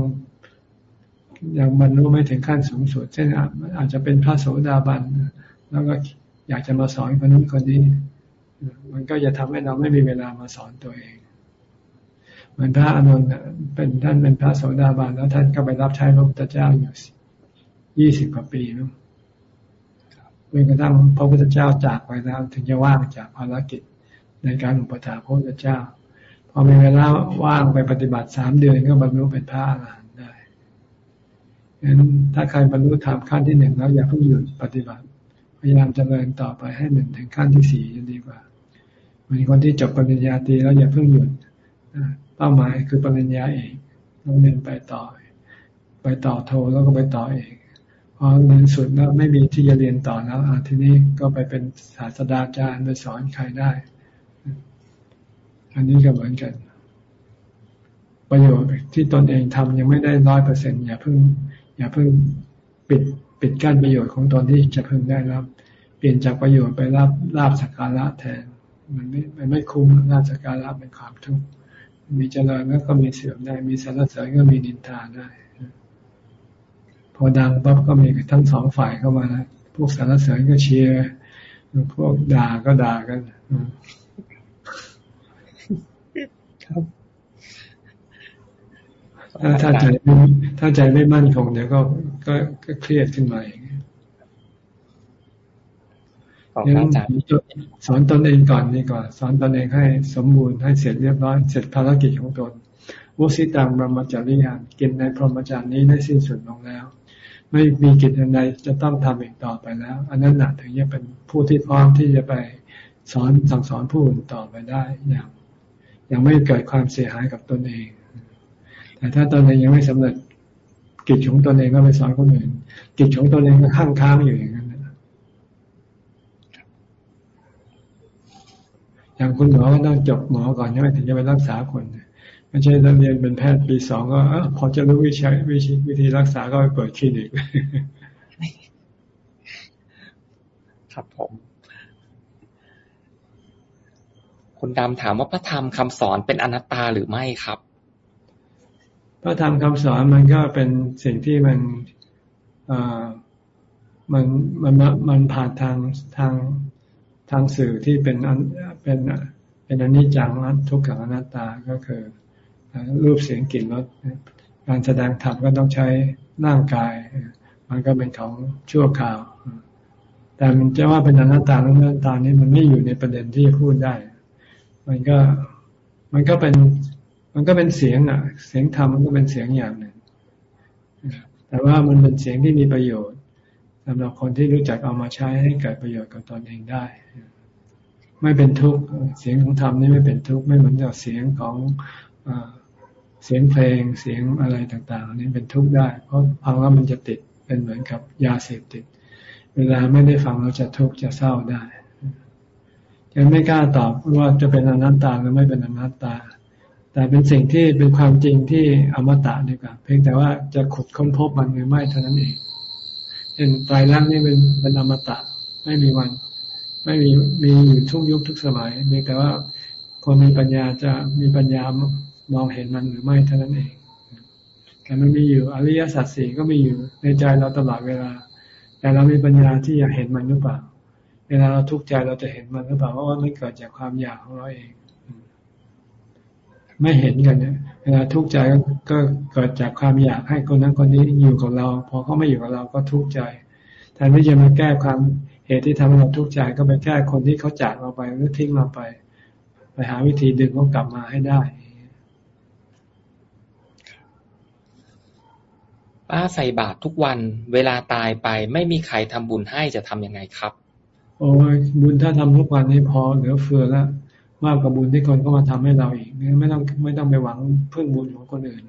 ยังบรรลุไม่ถึงขั้นสูงสุดเช่นอาจจะเป็นพระโสดาบันแล้วก็อยากจะมาสอนคนนู้นคนนี้ มันก็จะทำให้เราไม่มีเวลามาสอนตัวเอง เหมือนพระอนุนเป็นท่านเป็นพระโสดาบันแล้วท่านก็ไปรับใช้พระพุทธเจ้าอยู่ยี่สิบกว่าปีนู้จนกระทั่งพระพุทธเจ้าจากไปแล้วถึงจะว่างจากภารกิจในการอุปถัมภ์พระพุทธเจ้า พอมีเวลาว่างไปปฏิบัติสามเดือนก็บรรลุเป็นพระอรหัน งั้นถ้าใครบรรลุธรรมขั้นที่หนึ่งแล้วอย่าเพิ่งหยุดปฏิบัติ พยายามจเจริญต่อไปให้หนึ่งถึงขั้นที่สี่จะดีกว่าเหมือนคนที่จบปริญญาตรีแล้วอย่าเพิ่งหยุดเป้าหมายคือปริญญาเอกต้องเรียนไปต่อ ไปต่อโทแล้วก็ไปต่อเอกพอเรียนสุดแล้วไม่มีที่จะเรียนต่อแล้วทีนี้ก็ไปเป็นศาสตราจารย์ไปสอนใครได้ อันนี้ก็เหมือนกัน ประโยชน์ที่ตนเองทำยังไม่ได้ร้อยเปอร์เซ็นอย่าเพิ่ง อย่าเพิ่งปิดปิดกั้นประโยชน์ของตนที่จะเพึงได้รับ เปลี่ยนจากประโยชน์ไปรับลาบสักการะแทน มันไม่มันไม่คุ้มลาบสักการะเป็นความทุกข์มีเจริญก็มีเสื่อมได้ มีสารเสริญก็มีนินทาได้ พอดังปั๊บก็มีทั้งสองฝ่ายเข้ามานะพวกสารเสริญก็เชียร์พวกด่าก็ด่ากันครับ ถ้าถ้าใจถ้าใจไม่มั่นคงเดี๋ยวก็ก็ก็เครียดขึ้นมาอย่างนี้สอนตนเองก่อนดีกว่า สอนตนเองให้สมบูรณ์ให้เสร็จเรียบร้อย เสร็จภารกิจของตนวุสิตังบรมจริยานกิจในพรหมจรรย์นี้ได้สิ้นสุดลงแล้ว ไม่มีกิจใดจะต้องทำอีกต่อไปแล้ว อันนั้นหนักถึงจะเป็นผู้ที่พร้อมที่จะไปสอนสั่งสอนผู้อื่นต่อไปได้อย่างยังไม่เกิดความเสียหายกับตนเอง แต่ถ้าตนเองยังไม่สำเร็จกิจของตนเองก็ไปสอนคนอื่นกิจของตนเองก็ข้างค้างอยู่อย่างนั้นอย่างคุณหมอก็ต้องจบหมอก่อนใช่ไหมถึงจะไปรักษาคนไม่ใช่เรียนเป็นแพทย์ปีสองก็พอจะรู้วิชาวิธีวิธีรักษาก็ไปเปิดคลินิก
ครับผม คุณดำถามว่าพระธรรมคำสอนเป็นอนัตตาหรือไม่ครับ
ระธรรมคำสอนมันก็เป็นสิ่งที่มันมันมันมันผ่านทางทางทางสื่อที่เป็นเป็นเป็นอนิจจังทุกขังอนัตตาก็คือรูปเสียงกลิ่นรสการแสดงธรรมก็ต้องใช้ร่างกาย มันก็เป็นของชั่วคราว แต่มันจะว่าเป็นอนัตตาหรืออนัตตานี้มันไม่อยู่ในประเด็นที่พูดได้ มันก็มันก็เป็น มันก็เป็นเสียงอะ เสียงธรรมมันก็เป็นเสียงอย่างหนึ่ง แต่ว่ามันเป็นเสียงที่มีประโยชน์สำหรับคนที่รู้จักเอามาใช้ให้เกิดประโยชน์กับตนเองได้ ไม่เป็นทุกข์เสียงของธรรมนี่ไม่เป็นทุกข์ไม่เหมือนกับเสียงของเสียงเพลงเสียงอะไรต่างๆนี่เป็นทุกข์ได้ เพราะฟังแล้วมันจะติดเป็นเหมือนกับยาเสพติด เวลาไม่ได้ฟังเราจะทุกข์จะเศร้าได้ยังไม่กล้าตอบว่าจะเป็นอนัตตาหรือไม่เป็นอนัตตา แต่เป็นสิ่งที่เป็นความจริงที่อมตะดีกว่าเพียงแต่ว่าจะขุดค้นพบมันหรือไม่เท่านั้นเองเช่นไตรลักษณ์นี่เป็นเป็นอมตะไม่มีวัน ไม่มีมีอยู่ทุกยุคทุกสมัยเพียงแต่ว่าคนมีปัญญาจะมีปัญญามองเห็นมันหรือไม่เท่านั้นเองแต่มันมีอยู่อริยสัจสี่ก็มีอยู่ในใจเราตลอดเวลา แต่เรามีปัญญาที่อยากเห็นมันหรือเปล่า เวลาเราทุกข์ใจเราจะเห็นมันหรือเปล่าว่ามันเกิดจากความอยากของเราเอง ไม่เห็นกันเนี่ยเวลาทุกข์ใจก็เกิดจากความอยากให้คนนั้นคนนี้อยู่กับเรา พอเขาไม่อยู่กับเราก็ทุกข์ใจแทนที่จะมาแก้ความเหตุที่ทำให้เราทุกข์ใจก็ไปแก้คนที่เขาจากเราไปหรือทิ้งเราไป ไปหาวิธีดึงเขากลับมาให้ได้
ป้าใส่บาตรทุกวันเวลาตายไปไม่มีใครทำบุญให้จะทํำยังไงครับ
โอ้ยบุญถ้าทำทุกวันนี้พอเหลือเฟือแล้ว มากกว่าบุญที่คนก็มาทำให้เราอีกไม่ต้องไม่ต้องไปหวังพึ่งบุญของคนอื่น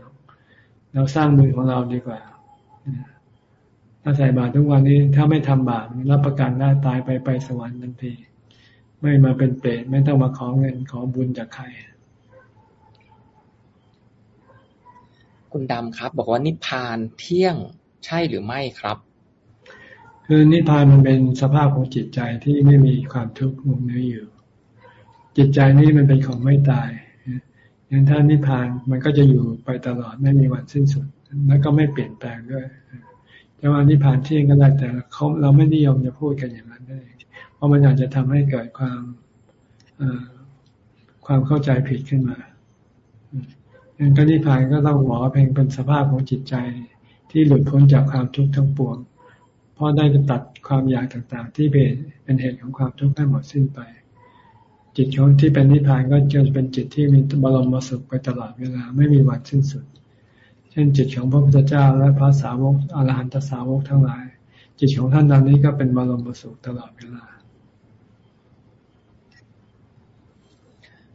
เราสร้างบุญของเราดีกว่าถ้าใส่บาตรทุกวันนี้ถ้าไม่ทำบาปรับประกันได้ตายไปไปสวรรค์ทันที ไม่มาเป็นเปรตไม่ต้องมาขอเงินขอบุญจากใคร
คุณดำครับ บอกว่านิพพานเที่ยงใช่หรือไม่ครับ
คือนิพพานมันเป็นสภาพของจิตใจที่ไม่มีความทุกข์มุมนี้อยู่ จิตใจนี้มันเป็นของไม่ตายอย่างถ้านนิพพานมันก็จะอยู่ไปตลอดไม่มีวันสิ้นสุด แล้วก็ไม่เปลี่ยนแปลงด้วยจะว่านิพพานเที่ยงก็ได้แต่เขาเราไม่นิยมจะพูดกันอย่างนั้นได้เพราะมันอาจจะทำให้เกิดความความเข้าใจผิดขึ้นมางั้นก็นิพพานก็ต้องบอกว่าเป็นเป็นสภาพของจิตใจที่หลุดพ้นจากความทุกข์ทั้งปวง เพราะได้ตัดความอยากต่างๆ ที่เป็นเป็นเหตุของความทุกข์ให้หมดสิ้นไป จิตของที่เป็นนิพพานก็จะเป็นจิตที่มีบรมสุขไปตลอดเวลาไม่มีวันสิ้นสุด เช่นจิตของพระพุทธเจ้าและพระสาวกอรหันตสาวกทั้งหลาย จิตของท่านนั้นนี้ก็เป็นบรมสุขตลอดเวลา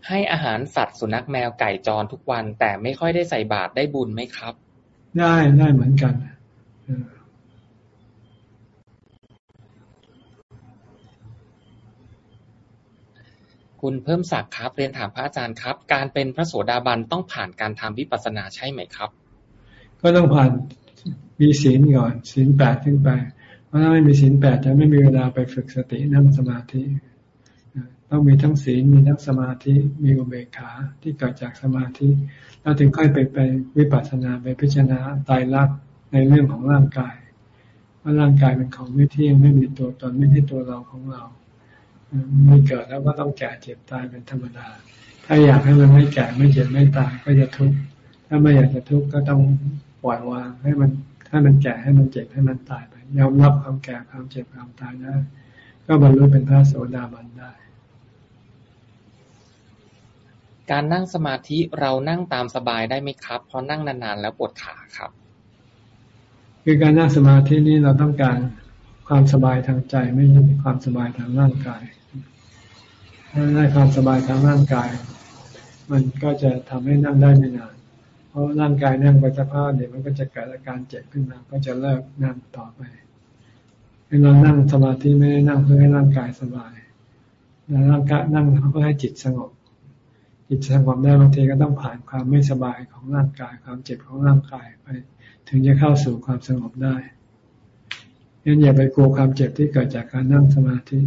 ให้อาหารสัตว์สุนัขแมวไก่จรทุกวัน แต่ไม่ค่อยได้ใส่บาตรได้บุญไหมครับ
ได้ได้เหมือนกัน
คุณเพิ่มศักดิ์ครับ เรียนถามพระอาจารย์ครับ การเป็นพระโสดาบันต้องผ่านการทำวิปัสสนาใช่ไหมครับ
ก็ต้องผ่านมีศีลก่อนศีลแปดขึ้นไป เพราะถ้าไม่มีศีลแปดจะไม่มีเวลาไปฝึกสตินั่งสมาธิต้องมีทั้งศีลมีทั้งสมาธิมีอุเบกขาที่เกิดจากสมาธิแล้วถึงค่อยไปไปวิปัสสนาไปพิจารณาตายรักในเรื่องของร่างกายว่าร่างกายเป็นของไม่เที่ยงไม่มีตัวตนไม่ใช่ตัวเราของเรา ม่เกิดแล้วก็ต้องแก่เจ็บตายเป็นธรรมดา ถ้าอยากให้มันไม่แก่ไม่เจ็บไม่ตายก็จะทุกข์ ถ้าไม่อยากจะทุกข์ก็ต้องปล่อยวางให้มันให้มันแก่ให้มันเจ็บให้มันตายไป ยอมรับความแก่ความเจ็บความตายได้ก็บรรลุเป็นพระโสดาบันได้
การนั่งสมาธิเรานั่งตามสบายได้ไหมครับเพราะนั่งนานๆแล้วปวดขาครับ
คือการนั่งสมาธินี้เราต้องการความสบายทางใจไม่ใช่ความสบายทางร่างกาย ถ้าได้ความสบายทางร่างกาย มันก็จะทำให้นั่งได้ไม่นาน เพราะร่างกายนั่งไปสักพักเดี๋ยวมันก็จะเกิดอาการเจ็บขึ้นมา ก็จะเลิกนั่งต่อไปเรานั่งสมาธิไม่ได้นั่งเพื่อให้ร่างกายสบายร่างกายนั่งเพื่อให้จิตสงบ จิตสงบได้บางทีก็ต้องผ่านความไม่สบายของร่างกาย ความเจ็บของร่างกายไป ถึงจะเข้าสู่ความสงบได้ยันอย่าไปกลัวความเจ็บที่เกิดจากการนั่งสมาธิ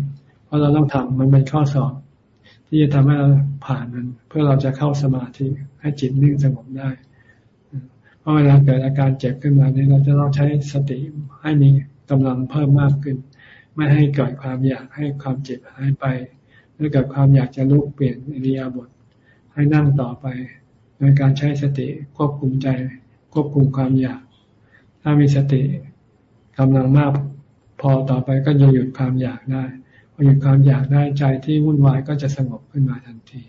เพราะเราต้องทำมันเป็นข้อสอบ ที่จะทำให้เราผ่านมัน เพื่อเราจะเข้าสมาธิให้จิตนิ่งสงบได้ เพราะเวลาเกิดอาการเจ็บขึ้นมาเนี่ยเราจะต้องใช้สติให้มีกำลังเพิ่มมากขึ้น ไม่ให้เกิดความอยากให้ความเจ็บหายไปหรือเกิดความอยากจะลุกเปลี่ยนอิริยาบถให้นั่งต่อไปโดยการใช้สติควบคุมใจ ควบคุมความอยาก ถ้ามีสติกำลังมากพอต่อไปก็จะหยุดความอยากได้ พอหยุดความอยากได้ใจที่วุ่นวายก็จะสงบขึ้นมาทันที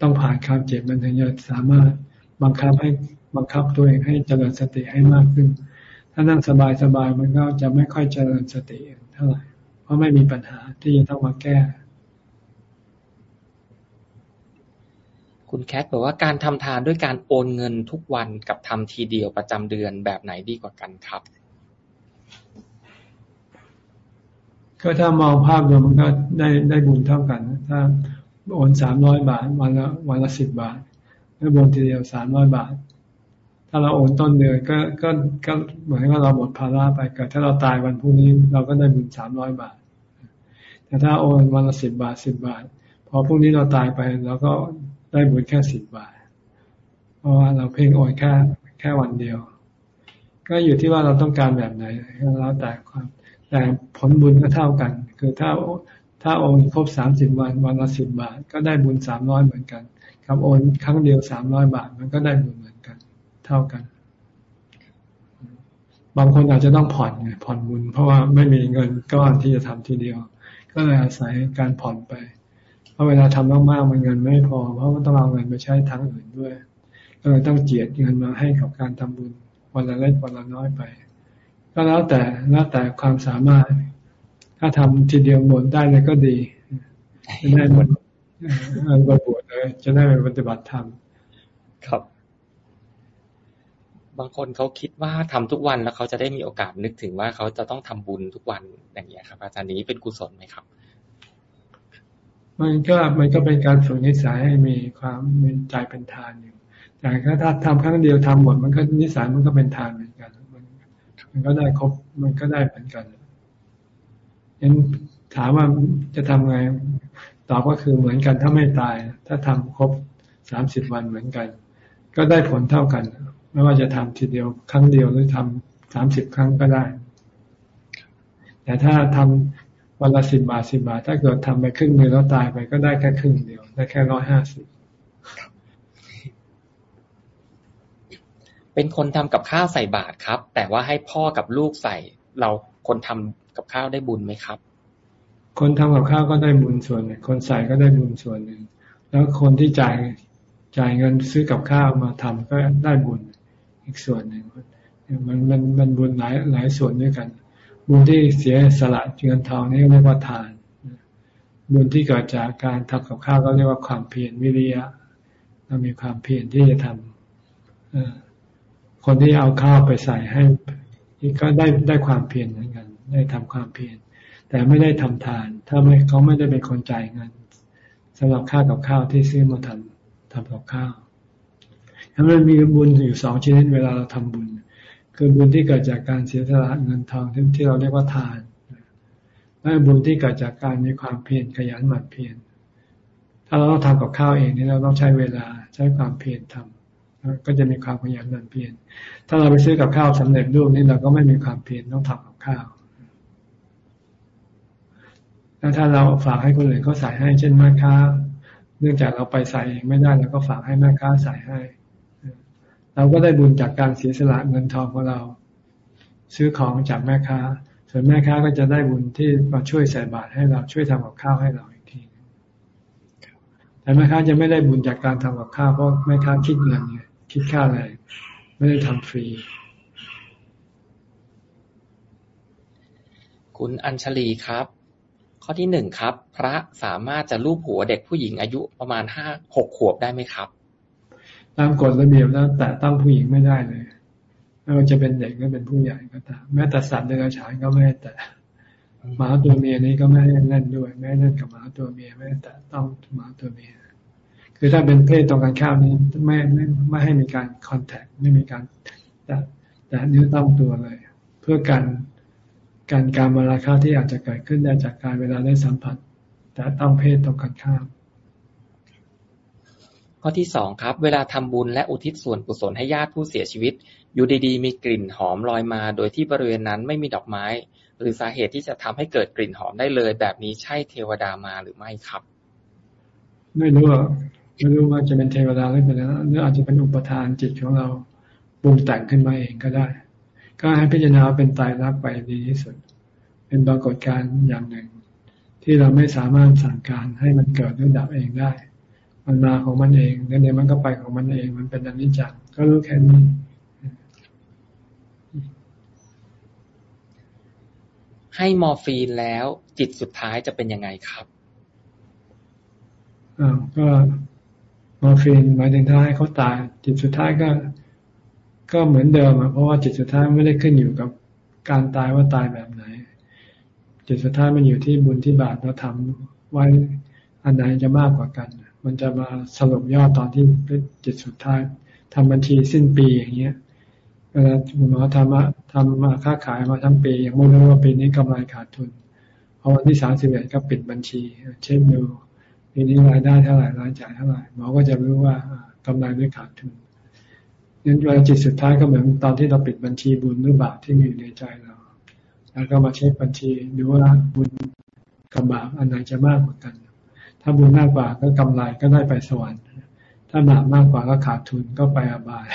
ต้องผ่านความเจ็บมันถึงจะสามารถบังคับให้บังคับตัวเองให้เจริญสติให้มากขึ้น ถ้านั่งสบายสบายมันก็จะไม่ค่อยเจริญสติเท่าไหร่เพราะไม่มีปัญหาที่จะต้องมาแก้
คุณแคทบอกว่าการทำทานด้วยการโอนเงินทุกวันกับทำทีเดียวประจำเดือนแบบไหนดีกว่ากันครับ
ก็ถ้ามองภาพรวมมันก็ได้ได้บุญเท่ากัน ถ้าโอนสามร้อยบาท วันละวันละสิบบาทแล้วบุญทีเดียวสามร้อยบาท ถ้าเราโอนต้นเดือนก็ก็ก็เหมือนว่าเราหมดภาระไปเกิดถ้าเราตายวันพรุ่งนี้เราก็ได้บุญสามร้อยบาท แต่ถ้าโอนวันละสิบบาทสิบบาท พอพรุ่งนี้เราตายไปเราก็ได้บุญแค่สิบบาท เพราะว่าเราเพ่งโอนแค่แค่วันเดียว ก็อยู่ที่ว่าเราต้องการแบบไหนแล้วแต่ความ แต่ผลบุญก็เท่ากัน คือถ้าถ้าโอนครบสามสิบวัน วันละสิบบาท ก็ได้บุญสามร้อยเหมือนกันครับโอนครั้งเดียวสามร้อยบาท มันก็ได้บุญเหมือนกัน เท่ากัน บางคนอาจจะต้องผ่อนไงผ่อนบุญ เพราะว่าไม่มีเงินก้อนที่จะทำทีเดียว ก็เลยอาศัยการผ่อนไปเพราะเวลาทำมากๆมันเงินไม่พอ เพราะว่าต้องเอาเงินไปใช้ทั้งอื่นด้วยก็เลยต้องเจียดเงินมาให้กับการทำบุญวันละเล็กวันละน้อยไป ก็แล้วแต่แล้วแต่ความสามารถ ถ้าทำทีเดียวหมดได้เลยก็ดี จะได้หมดอันประบวชเลยจะได้ไปปฏิบัติธรรม
ครับ บางคนเขาคิดว่าทำทุกวันแล้วเขาจะได้มีโอกาสนึกถึงว่าเขาจะต้องทำบุญทุกวันอย่างเงี้ยครับ อาจารย์นี้เป็นกุศลไหมครับ
มันก็มันก็เป็นการฝึกนิสัยให้มีความมีใจเป็นทานอยู่แต่ถ้าทำครั้งเดียวทำหมดมันก็นิสัยมันก็เป็นทานเห มันก็ได้ครบมันก็ได้เหมือนกันยังถามว่าจะทำไงตอบก็คือเหมือนกันถ้าไม่ตาย ถ้าทำครบสามสิบวันเหมือนกัน ก็ได้ผลเท่ากัน ไม่ว่าจะทำทีเดียวครั้งเดียวหรือทำสามสิบครั้งก็ได้ แต่ถ้าทำวันละสิบบาทสิบบาท ถ้าเกิดทำไปครึ่งเดียวแล้วตายไปก็ได้แค่ครึ่งเดียว ได้แค่ร้อยห้าสิบ
เป็นคนทำกับข้าวใส่บาตรครับ แต่ว่าให้พ่อกับลูกใส่ เราคนทำกับข้าวได้บุญไหมครับ
คนทำกับข้าวก็ได้บุญส่วนหนึ่งคนใส่ก็ได้บุญส่วนหนึ่ง แล้วคนที่จ่ายจ่ายเงินซื้อกับข้าวมาทำก็ได้บุญอีกส่วนหนึ่งมันมันมันบุญหลายหลายส่วนด้วยกัน บุญที่เสียสละเงินทองนี่เรียกว่าทาน บุญที่เกิดจากการทำกับข้าวก็เรียกว่าความเพียรวิริยะเรามีความเพียรที่จะทำ คนที่เอาข้าวไปใส่ให้ก็ได้ได้ความเพียรเหมือนกัน ได้ทำความเพียรแต่ไม่ได้ทำทาน ถ้าไม่เขาไม่ได้เป็นคนจ่ายเงินสำหรับค่ากับข้าวที่ซื้อมาทำทำกับข้าวถ้ามันมีบุญอยู่สองชนิดเวลาเราทำบุญ คือบุญที่เกิดจากการเสียสละเงินทองที่เราเรียกว่าทานและบุญที่เกิดจากการมีความเพียรขยันหมั่นเพียรถ้าเราต้องทำกับข้าวเองนี่เราต้องใช้เวลาใช้ความเพียรทำ ก็จะมีความขยันหมั่นเพียรถ้าเราไปซื้อกับข้าวสำเร็จรูปนี่เราก็ไม่มีความเพียรต้องทำกับข้าวแล้วถ้าเราฝากให้คนอื่นเขาใส่ให้เช่นแม่ค้า เนื่องจากเราไปใส่เองไม่ได้เราก็ฝากให้แม่ค้าใส่ให้ เราก็ได้บุญจากการเสียสละเงินทองของเรา ซื้อของจากแม่ค้า ส่วนแม่ค้าก็จะได้บุญที่มาช่วยใส่บาตรให้เราช่วยทำกับข้าวให้เรา แต่แม่ค้าจะไม่ได้บุญจากการทำกับข้าวเพราะแม่ค้าคิดเงินไงคิดค่าอะไรไม่ได้ทำฟรี
คุณอัญชลีครับ ข้อที่หนึ่งครับ พระสามารถจะลูบหัวเด็กผู้หญิงอายุประมาณห้าหกขวบได้ไหมครับ
ตามกฎระเบียบแล้วแต่ตั้งผู้หญิงไม่ได้เลยไม่ว่าจะเป็นเด็กก็เป็นผู้ใหญ่ก็ตามแม้แต่สัตว์เดรัจฉานก็ไม่แต่หมาตัวเมียนี้ก็ไม่ให้เล่นด้วย ไม่เล่นกับหมาตัวเมียไม่แต่ต้องหมาตัวเมีย คือถ้าเป็นเพศตรงกันข้ามนี้ไม่ไม่ไม่ให้มีการคอนแทคไม่มีการแต่แต่เนื้อต้องตัวเลย เพื่อการการการมาราคาที่อาจจะเกิดขึ้นได้จากการเวลาได้สัมผัส แต่ต้องเพศตรงกันข้าม
ข้อที่สองครับ เวลาทำบุญและอุทิศส่วนกุศลให้ญาติผู้เสียชีวิต อยู่ดีๆ มีกลิ่นหอมลอยมา โดยที่บริเวณนั้นไม่มีดอกไม้ หรือสาเหตุที่จะทำให้เกิดกลิ่นหอมได้เลย แบบนี้ใช่เทวดามาหรือไม่ครับ
ไม่รู้ ไม่รู้ว่าจะเป็นเทวดาหรือเป็นอะไรหรืออาจจะเป็นอุปทานจิตของเราปรุงแต่งขึ้นมาเองก็ได้ ก็ให้พิจารณาเป็นตายรักไปดีที่สุด เป็นปรากฏการณ์อย่างหนึ่ง ที่เราไม่สามารถสั่งการให้มันเกิดหรือดับเองได้ มันมาของมันเองแล้วเดี๋ยวมันก็ไปของมันเอง มันเป็นอนิจจังก็รู้แค่นี้
ให้มอร์ฟีนแล้วจิตสุดท้ายจะเป็นยังไงครับ
อ่าก็ มอร์ฟีนหมายถึงถ้าให้เขาตาย จิตสุดท้ายก็ ก็เหมือนเดิมอะเพราะว่าจิตสุดท้ายไม่ได้ขึ้นอยู่กับการตายว่าตายแบบไหน จิตสุดท้ายมันอยู่ที่บุญที่บาปเราทำไว้อันไหนจะมากกว่ากัน มันจะมาสรุปยอดตอนที่จิตสุดท้ายทำบัญชีสิ้นปีอย่างเงี้ยเวลาหมอทำทำมาค้าขายมาทั้งปียังไม่รู้ว่าปีนี้กำไรขาดทุนพอวันที่สามสิบเอ็ดก็ปิดบัญชี เช็คดู ปีนี้รายได้เท่าไหร่รายจ่ายเท่าไหร่หมอก็จะรู้ว่ากำไรหรือขาดทุนนั้นเวลาจิตสุดท้ายก็เหมือนตอนที่เราปิดบัญชีบุญหรือบาปที่มีอยู่ในใจเรา แล้วก็มาเช็คบัญชีดูว่าบุญกับบาปอันไหนจะมากกว่ากัน ถ้าบุญมากกว่าก็กำไรก็ได้ไปสวรรค์ ถ้าบาปมากกว่าก็ขาดทุนก็ไปอบาย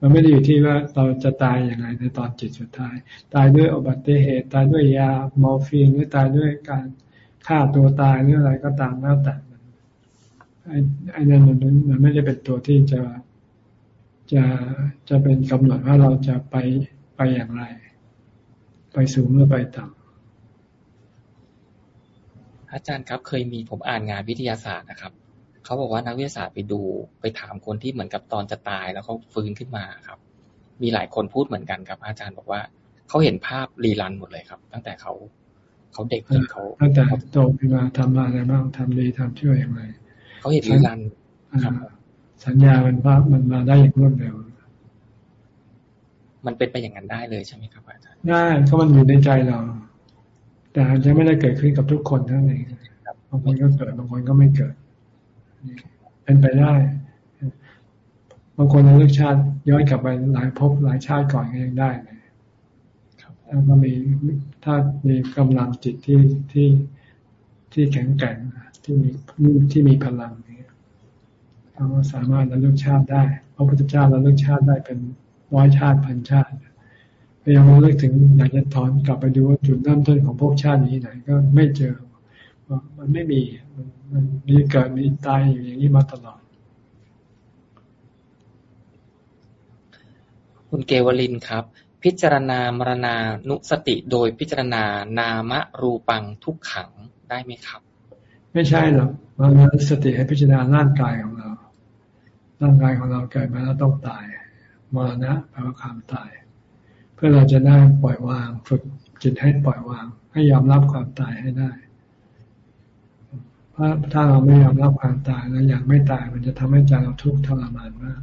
มันไม่ได้อยู่ที่ว่าเราจะตายอย่างไรในตอนจิตสุดท้าย ตายด้วยอุบัติเหตุ ตายด้วยยา มอร์ฟีนหรือตายด้วยการ ฆ่าตัวตายหรืออะไรก็ตามแล้วแต่มันไอ้ไอ้นั่นมันมันไม่ได้เป็นตัวที่จะจะจะเป็นกำหนดว่าเราจะไปไปอย่างไร ไปสูงหรือไปต่ำ
อาจารย์ครับเคยมีผมอ่านงานวิทยาศาสตร์นะครับเขาบอกว่านักวิทยาศาสตร์ไปดูไปถามคนที่เหมือนกับตอนจะตายแล้วเขาฟื้นขึ้นมาครับ มีหลายคนพูดเหมือนกันครับ อาจารย์บอกว่าเขาเห็นภาพรีรันหมดเลยครับ ตั้งแต่เขา เขาเด็กจนเขา
ตั้งแต่โตขึ้นมาทำอะไรบ้างทำดีทำช่วยอย่างไร
เขาเห็นรีรัน
สัญญามันว่ามันมาได้อย่างรวดเร็ว
มันเป็นไปอย่างนั้นได้เลยใช่ไหมครับอาจารย์
ได้ก็มันอยู่ในใจเรา แต่จะไม่ได้เกิดขึ้นกับทุกคนทั้งนั้นบางคนก็เกิดบางคนก็ไม่เกิดเป็นไปได้บางคนในเรื่องชาติย้อนกลับไปหลายภพหลายชาติก่อนก็ยังได้เลย ถ้ามีถ้ามีกำลังจิตที่ที่ที่แข็งแกร่งที่มีที่มีพลังนี้เราสามารถระลึกชาติได้พระพุทธเจ้าระลึกชาติได้เป็นร้อยชาติพันชาติพยายามระลึกถึงอยากจะถอนกลับไปดูว่าจุดเริ่มต้นของภพชาตินี้ไหนก็ไม่เจอมันไม่มีมันมีเกิดมีตายอยู่อย่างนี้มาตลอด
คุณเกวลินครับ พิจารณามรณานุสติโดยพิจารณานามรูปังทุกขังได้ไหมครับ
ไม่ใช่หรอกมรณานุสติให้พิจารณาร่างกายของเรา ร่างกายของเราเกิดมาแล้วต้องตายมรณะแปลว่าความตาย เพื่อเราจะได้ปล่อยวาง ฝึกจิตให้ปล่อยวาง ให้ยอมรับความตายให้ได้พราะถ้าเราไม่ยอมรับความตายแล้วอยากไม่ตายมันจะทำให้ใจเราทุกข์ทรมานมาก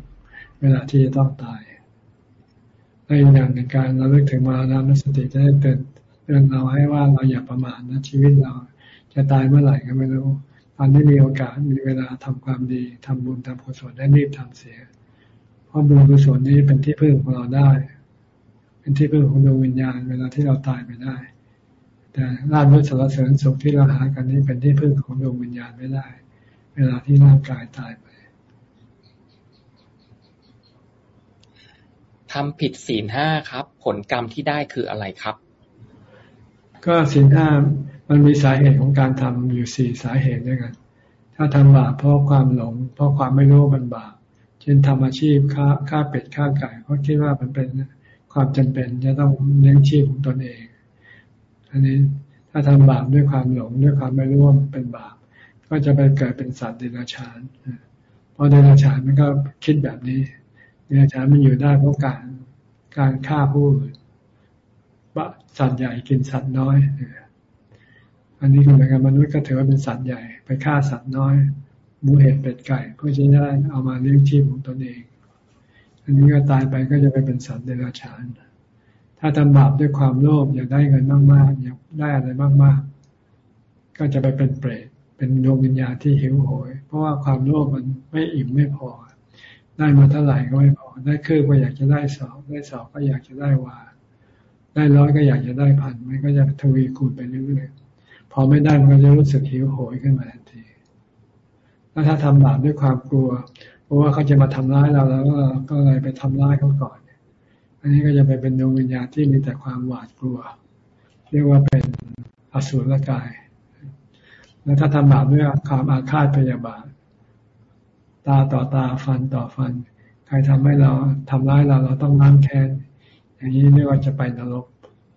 เวลาที่จะต้องตาย ในอย่างในการเราเลิกถึงมาแล้วนัสติจะได้เตือนเตือนเราให้ว่าเราอย่าประมาทนะชีวิตเรา จะตายเมื่อไหร่ก็ไม่รู้ตอนที่มีโอกาสมีเวลาทำความดีทำบุญทำกุศลได้รีบทำเสีย เพราะบุญกุศลนี้เป็นที่พึ่งของเราได้ เป็นที่พึ่งของดวงวิญญาณ เวลาที่เราตายไปได้ แต่ลาภยศสารเสริญสุขที่เราหากันนี้เป็นที่พึ่งของดวงวิญญาณไม่ได้ เวลาที่ร่างกายตายไป
ทำผิดศีลห้าครับ ผลกรรมที่ได้คืออะไรครับ
ก็ศีลห้ามันมีสาเหตุของการทำอยู่สี่สาเหตุด้วยกัน ถ้าทำบาปเพราะความหลง เพราะความไม่รู้มันบาปเช่นทำอาชีพค้าค้าเป็ดค้าไก่เพราะคิดว่ามันเป็นความจำเป็นจะต้องเลี้ยงชีพของตนเอง อันนี้ถ้าทำบาปด้วยความหลงด้วยความไม่รู้ว่าเป็นบาป ก็จะไปเกิดเป็นสัตว์เดรัจฉานเพราะเดรัจฉานมันก็คิดแบบนี้ เดรัจฉานมันอยู่ได้เพราะการการฆ่าผู้ปะสัตว์ใหญ่กินสัตว์น้อย อันนี้ก็เหมือนกันมนุษย์ก็ถือว่าเป็นสัตว์ใหญ่ไปฆ่าสัตว์น้อยหมูเห็ดเป็ดไก่เพื่อจะได้เอามาเลี้ยงชีพของตนเอง อันนี้ก็ตายไปก็จะไปเป็นสัตว์เดรัจฉาน ถ้าทำบาปด้วยความโลภอยากได้เงินมากๆอยากได้อะไรมากๆ ก็จะไปเป็นเปรตเป็นดวงวิญญาณที่หิวโหย เพราะว่าความโลภมันไม่อิ่มไม่พอ ได้มาเท่าไหร่ก็ไม่พอ ได้คือก็อยากจะได้สองได้สองก็อยากจะได้วา ได้ร้อยก็อยากจะได้พันมันก็จะทวีคูณไปเรื่อยๆ พอไม่ได้มันก็จะรู้สึกหิวโหยขึ้นมาทันที แล้วถ้าทำบาปด้วยความกลัว เพราะว่าเขาจะมาทำร้ายเราแล้วก็เลยไปทำร้ายเขาก่อน อันนี้ก็จะไปเป็นดวงวิญญาณที่มีแต่ความหวาดกลัว เรียกว่าเป็นอสุรกาย แล้วถ้าทำบาปด้วยความอาฆาตพยาบาท ตาต่อตาฟันต่อฟัน ใครทำให้เราทำร้ายเราเราต้องล้างแค้นอย่างนี้เรียกว่าจะไปนรก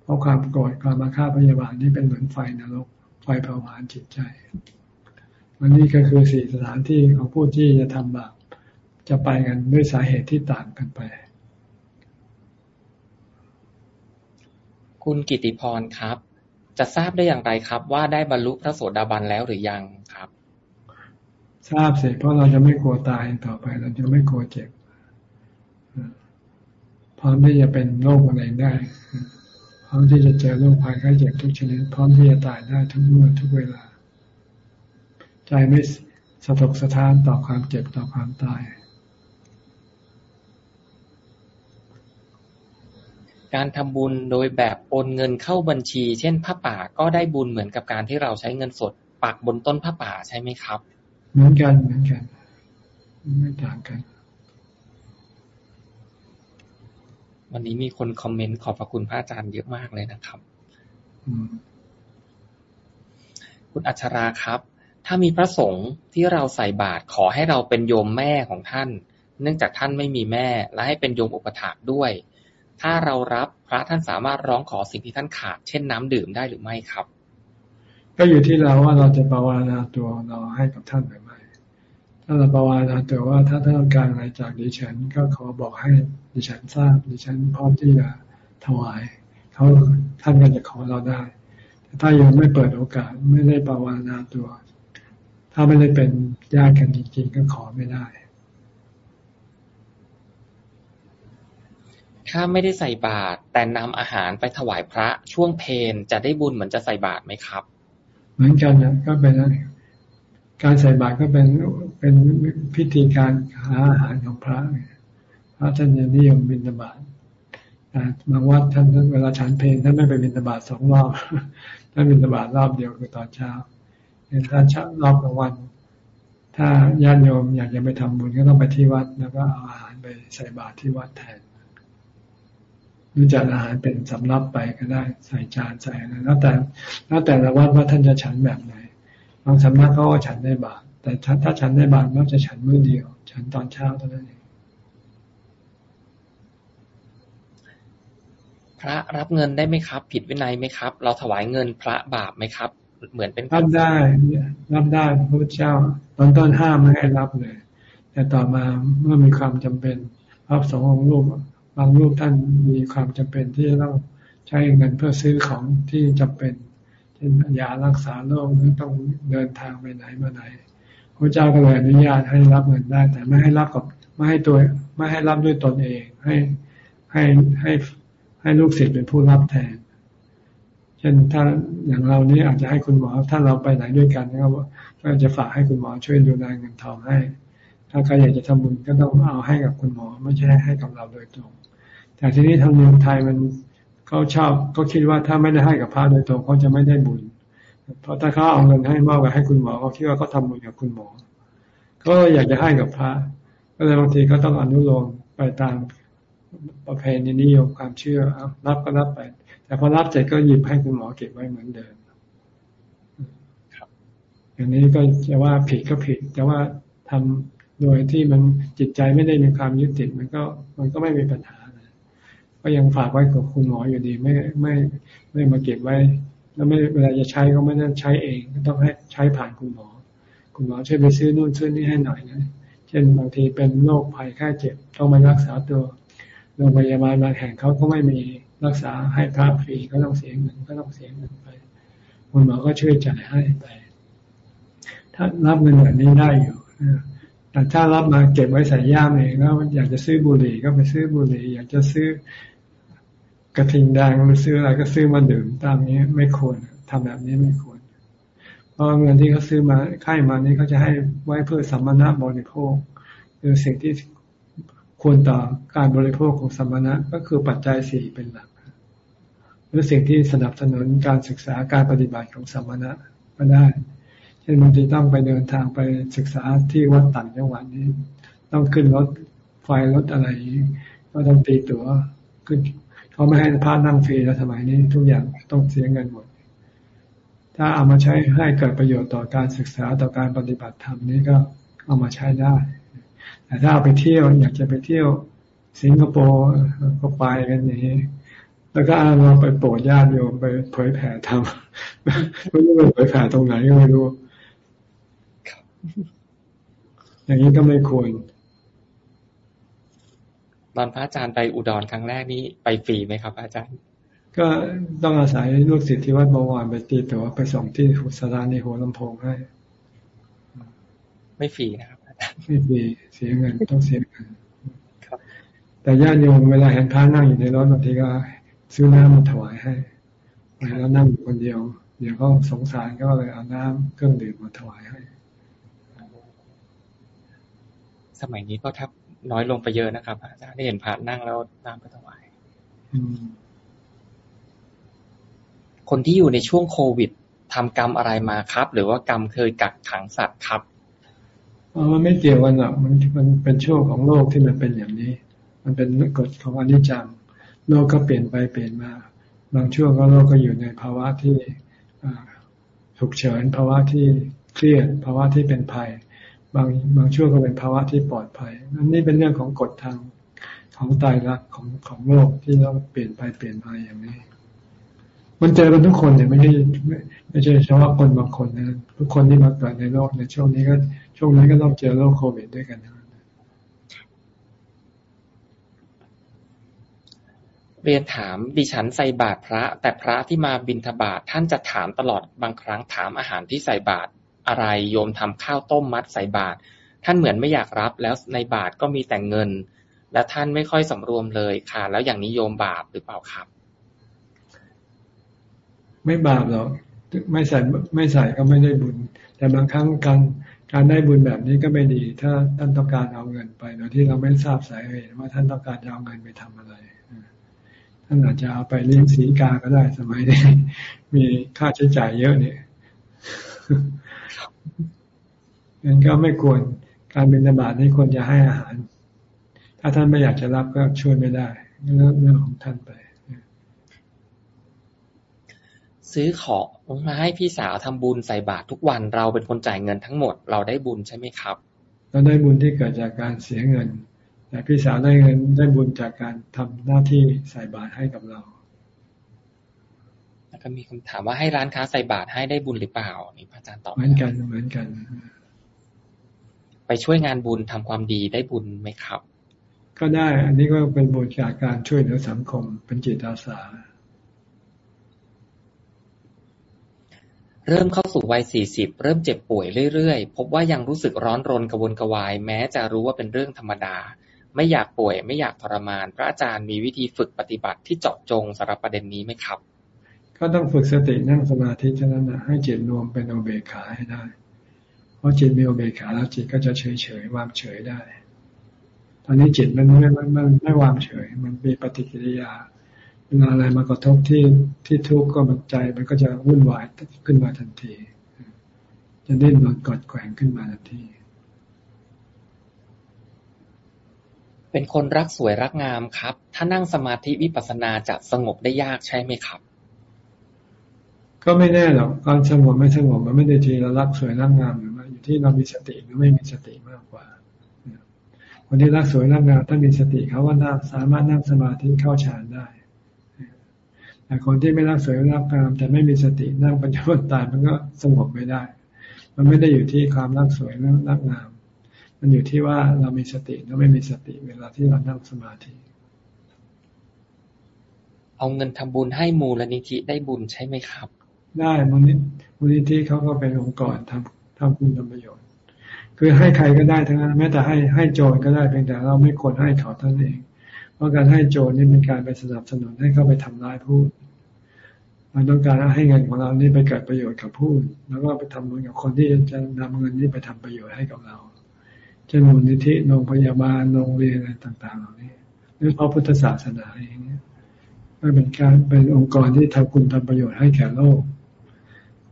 เพราะความโกรธความอาฆาพยาบาทนี่เป็นเหมือนไฟนรก ไฟเผาผลาญจิตใจวันนี้ก็คือสี่สถานที่ของผู้ที่จะทำบาปจะไปกันด้วยสาเหตุที่ต่างกันไป
คุณกิติพรครับ จะทราบได้อย่างไรครับ ว่าได้บรรลุพระโสดาบันแล้วหรือยังครับ
ทราบเสร็จเพราะเราจะไม่กลัวตายต่อไป เราจะไม่กลัวเจ็บพร้อมที่จะเป็นโรคอะไรได้พร้อมที่จะเจอโรคภัยไข้เจ็บทุกชนิดพร้อมที่จะตายได้ทุกเมื่อทุกเวลา ใจไม่สะทกสะท้านต่อความเจ็บต่อความตาย
การทำบุญโดยแบบโอนเงินเข้าบัญชี เช่นผ้าป่าก็ได้บุญเหมือนกับการที่เราใช้เงินสดปักบนต้นผ้าป่าใช่ไหมครับ
เหมือนกันเหมือนกัน ไม่ต่างกัน
วันนี้มีคนคอมเมนต์ขอบพระคุณพระอาจารย์เยอะมากเลยนะครับคุณอัชราครับ ถ้ามีพระสงฆ์ที่เราใส่บาตรขอให้เราเป็นโยมแม่ของท่าน เนื่องจากท่านไม่มีแม่ และให้เป็นโยมอุปถากด้วย ถ้าเรารับพระท่านสามารถร้องขอสิ่งที่ท่านขาด เช่นน้ำดื่มได้หรือไม่ครับ
ก็อยู่ที่เราว่าเราจะปวารณาตัวเราให้กับท่านหรือไม่ ถ้าเราปวารณาตัวว่าถ้าท่านต้องการอะไรจากดิฉัน ก็ขอบอกให้ดิฉันทราบดิฉันพร้อมที่จะถวายเขาท่านก็จะขอเราได้แต่ถ้ายังไม่เปิดโอกาสไม่ได้ปวารณาตัว ถ้าไม่ได้เป็นญาติกันจริง ๆ ก็ขอไม่ได้
ถ้าไม่ได้ใส่บาตรแต่นำอาหารไปถวายพระช่วงเพนจะได้บุญเหมือนจะใส่บาตรไหมครับ
เหมือนกันนะก็เป็นการใส่บาตรก็เป็นเป็นพิธีการหาอาหารของพระพระท่านจะนิยมบิณฑบาตบางวัดท่านเวลาฉันเพลท่านไม่ไปบิณฑบาตสองรอบท่านบิณฑบาตรอบเดียวคือตอนเช้าถ้าชักรอบกลางวัน ถ้าญาติโยมอยากจะไปทำบุญก็ต้องไปที่วัดแล้วก็เอาอาหารไปใส่บาตรที่วัดแทน รือจัดอาหารเป็นสำรับไปก็ได้ใส่จานใส่อะไรแล้วแต่แล้วแต่ละวัดว่าท่านจะฉันแบบไหนบางสำนักเขาก็ฉันได้บาตรแต่ถ้าฉันได้บาตรก็จะฉันมื้อเดียว ฉันตอนเช้าเท่านั้นเอง
พระรับเงินได้ไหมครับ ผิดวินัยไหมครับ เราถวายเงินพระบาปไหมครับ เหมือนเป็น
รับได้รับได้พระพุทธเจ้า ตอนต้นห้ามไม่ให้รับเลย แต่ต่อมาเมื่อมีความจำเป็นพระสององค์รูป บางรูปท่านมีความจำเป็นที่จะต้องใช้เงินเพื่อซื้อของที่จำเป็นเช่นยารักษาโรคหรือต้องเดินทางไปไหนมาไหนพระเจ้าก็เลยอนุญาตให้รับเงินได้ แต่ไม่ให้รับกับไม่ให้ตัวไม่ให้รับด้วยตนเอง ให้ให้ให้ให้ลูกศิษย์เป็นผู้รับแทน เช่นถ้าอย่างเรานี้อาจจะให้คุณหมอถ้าเราไปไหนด้วยกันนะครับก็จะฝากให้คุณหมอช่วยดูแลเงินทองให้ ถ้าใครอยากจะทำบุญก็ต้องเอาให้กับคุณหมอ ไม่ใช่ให้กับเราโดยตรง แต่ทีนี้ทางเมืองไทยมันเขาชอบก็คิดว่าถ้าไม่ได้ให้กับพระโดยตรงเขาจะไม่ได้บุญ เพราะถ้าเขาเอาเงินให้มากกว่าให้คุณหมอเขาคิดว่าเขาทาบุญกับคุณหมอก็อยากจะให้กับพระ ก็เลยบางทีก็ต้องอนุโลมไปตามประเพณีนิยมความเชื่อรับก็รับไป แต่พอรับเสร็จก็หยิบให้คุณหมอเก็บไว้เหมือนเดิม
ครับ
อย่างนี้ก็จะว่าผิดก็ผิด แต่ว่าทำโดยที่มันจิตใจไม่ได้มีความยึดติดมันก็มันก็ไม่มีปัญหา ก็ยังฝากไว้กับคุณหมออยู่ดี ไม่ไม่ไม่มาเก็บไว้ แล้วไม่เวลาจะใช้ก็ไม่ได้ใช้เองก็ต้องให้ใช้ผ่านคุณหมอ คุณหมอช่วยไปซื้อนู่นซื้อนี่ให้หน่อยนะเช่นบางทีเป็นโรคภัยแค่เจ็บต้องมารักษาตัวโรงพยาบาลบางแห่งเขาก็ไม่มีรักษาให้พระฟรีก็ต้องเสียเงินก็ต้องเสียเงินไปคุณหมอก็ช่วยจ่ายให้ไป ถ้ารับเงินแบบนี้ได้อยู่ แต่ถ้ารับมาเก็บไว้ใส่ย่ามเองแล้วอยากจะซื้อบุหรี่ก็ไปซื้อบุหรี่ อยากจะซื้อกระทิงแดงหรือซื้ออะไรก็ซื้อมาดื่มตามนี้ไม่ควรทำแบบนี้ไม่ควร เพราะเงินที่เขาซื้อมาค่ายมานี้เขาจะให้ไว้เพื่อสัมมนาบริโภค คือสิ่งที่ควรต่อการบริโภคของสัมมณะก็คือปัจจัยสี่เป็นหลัก หรือสิ่งที่สนับสนุนการศึกษาการปฏิบัติของสัมมณะก็ได้ ช่นบางทีต้องไปเดินทางไปศึกษาที่วัดต่างจังหวัดนี้ ต้องขึ้นรถไฟรถอะไรก็ต้องตีตั๋วขึ้นเขาไม่ให้พระนั่งฟรีแล้วสมัยนี้ทุกอย่างต้องเสียเงินหมด ถ้าเอามาใช้ให้เกิดประโยชน์ต่อการศึกษาต่อการปฏิบัติธรรมนี้ก็เอามาใช้ได้ แต่ถ้าเอาไปเที่ยวอยากจะไปเที่ยวสิงคโปร์ก็ไปกันอย่างนี้แล้วก็เอาเราไปโปรดญาติโยมไปเผยแผ่ธรรมไม่รู้ไปเผยแผ่ตรงไหนก็ไม่รู้ อย่างนี้ก็ไม่ควร
ตอนพระอาจารย์ไปอุดรครั้งแรกนี้ไปฟรีไหมครับ อาจารย์
ก็ต้องอาศัยลูกศิษย์ที่วัดบวรไปตีตัวไปส่งที่สถานีหัวลำโพงให้
ไม่ฟรีนะครับ
ไม่ฟรีเสียเงินต้องเสียเงินแต่ญาติโยมเวลาเห็นพระนั่งอยู่ในรถบางทีก็ซื้อน้ำมาถวายให้แล้วนั่งอยู่คนเดียว เดี๋ยวก็สงสารก็เลยเอาน้ำเครื่องดื่มมาถวายให้
สมัยนี้ก็ทับน้อยลงไปเยอะนะครับอาจารย์ได้เห็นพระนั่งแล้วน้ำไปถวายคนที่อยู่ในช่วงโควิดทำกรรมอะไรมาครับ หรือว่ากรรมเคยกักขังสัตว์ครับ
มันไม่เกี่ยวกันหรอกมันมันเป็นช่วงของโลกที่มันเป็นอย่างนี้ มันเป็นกฎของอนิจจังโลกก็เปลี่ยนไปเปลี่ยนมา บางช่วงก็โลกก็อยู่ในภาวะที่ฉุกเฉินภาวะที่เครียดภาวะที่เป็นภัย บางบางช่วงก็เป็นภาวะที่ปลอดภัยอันนี้เป็นเรื่องของกฎทางของตายรักของของโลกที่เราเปลี่ยนไปเปลี่ยนมาอย่างนี้ มันเจอกันทุกคนเนี่ยไม่ใช่ไม่ใช่เฉพาะคนบางคนนะทุกคนที่มาเกิดในโลกในช่วงนี้ก็ช่วงนี้ก็ต้องเจอโรคโควิดด้วยกันนะ
เรียนถามดิฉันใส่บาตรพระ แต่พระที่มาบิณฑบาตท่านจะถามตลอดบางครั้งถามอาหารที่ใส่บาตร อะไรโยมทำข้าวต้มมัดใส่บาตรท่านเหมือนไม่อยากรับแล้วในบาตรก็มีแต่เงิน และท่านไม่ค่อยสำรวมเลยค่ะ แล้วอย่างนี้โยมบาปหรือเปล่าครับ
ไม่บาปหรอกไม่ใส่ไม่ใส่ก็ไม่ได้บุญ แต่บางครั้งการการได้บุญแบบนี้ก็ไม่ดี ถ้าท่านต้องการเอาเงินไปโดยที่เราไม่ทราบสาเหตุว่าท่านต้องการจะเอาเงินไปทำอะไรท่านอาจจะเอาไปเลี้ยงสีกาก็ได้สมัยนี้มีค่าใช้จ่ายเยอะเนี่ย งั้นก็ไม่ควรการบินบาตนี่ควรจะให้อาหาร ถ้าท่านไม่อยากจะรับก็ช่วยไม่ได้เรื่องเรื่องของท่านไป
ซื้อของมาให้พี่สาวทำบุญใส่บาตรทุกวันเราเป็นคนจ่ายเงินทั้งหมด เราได้บุญใช่ไหมครับ
เราได้บุญที่เกิดจากการเสียเงิน แต่พี่สาวได้เงินได้บุญจากการทำหน้าที่ใส่บาตรให้กับเรา
แล้วก็มีคำถามว่าให้ร้านค้าใส่บาตรให้ได้บุญหรือเปล่า นี่พระอาจารย์ตอบ
เหมือนกันเหมือนกัน
ไปช่วยงานบุญทำความดีได้บุญไหมครับ
ก็ได้ อันนี้ก็เป็นบุญจากการช่วยเหลือสังคม เป็นจิตอาสา
เริ่มเข้าสู่วัยสี่สิบเริ่มเจ็บป่วยเรื่อยๆ พบว่ายังรู้สึกร้อนรนกระวนกระวาย แม้จะรู้ว่าเป็นเรื่องธรรมดา ไม่อยากป่วย ไม่อยากทรมาน พระอาจารย์มีวิธีฝึกปฏิบัติที่เจาะจงสำหรับประเด็นนี้ไหมครับ
ก็ต้องฝึกสตินั่งสมาธิเท่านั้นนะให้จิตรวมเป็นโอเบคาให้ได้ เพราะจิตมีโอเบคาแล้วจิตก็จะเฉยเฉยวางเฉยได้ ตอนนี้จิตมันไม่ไม่ไม่วางเฉย มันมีปฏิกิริยาเวลาอะไรมากระทบที่ที่ทุกข์ก็มันใจมันก็จะวุ่นวายขึ้นมาทันที จะเดิ้นรนกอดแกว่งขึ้นมาทันที
เป็นคนรักสวยรักงามครับ ถ้านั่งสมาธิวิปัสสนาจะสงบได้ยากใช่ไหมครับ
ก็ไม่แน่หรอกการสงบไม่สงบมันไม่ได้ทีเรารักสวยรักงามหรือไม่อยู่ที่เรามีสติหรือไม่มีสติมากกว่าคนที่รักสวยรักงามถ้ามีสติเขาก็น่าสามารถนั่งสมาธิเข้าฌานได้แต่คนที่ไม่รักสวยรักงามแต่ไม่มีสตินั่งปัญญาตายมันก็สงบไม่ได้ มันไม่ได้อยู่ที่ความรักสวยและรักงาม มันอยู่ที่ว่าเรามีสติหรือไม่มีสติเวลาที่เรานั่งสมาธิ
เอาเงินทำบุญให้มูลนิธิได้บุญใช่ไหมครับ
ได้มูลนิมูลนิธิเขาก็เป็นองค์กรทำทำคุณทำประโยชน์ คือให้ใครก็ได้ทั้งนั้นแม้แต่ให้ให้โจรก็ได้เพียงแต่เราไม่ควรให้เขาท่านเอง เพราะการให้โจรนี่เป็นการไปสนับสนุนให้เขาไปทำร้ายผู้มันต้องการให้เงินของเรานี่ไปเกิดประโยชน์กับผู้แล้วก็ไปทำบุญกับคนที่จะนำเงินนี้ไปทำประโยชน์ให้กับเราเช่นมูลนิธิโรงพยาบาลโรงเรียนอะไรต่าง ๆ เหล่านี้หรือพระพุทธศาสนาอย่างนี้ไม่เป็นการเป็นองค์กรที่ทำคุณทำประโยชน์ให้แก่โลก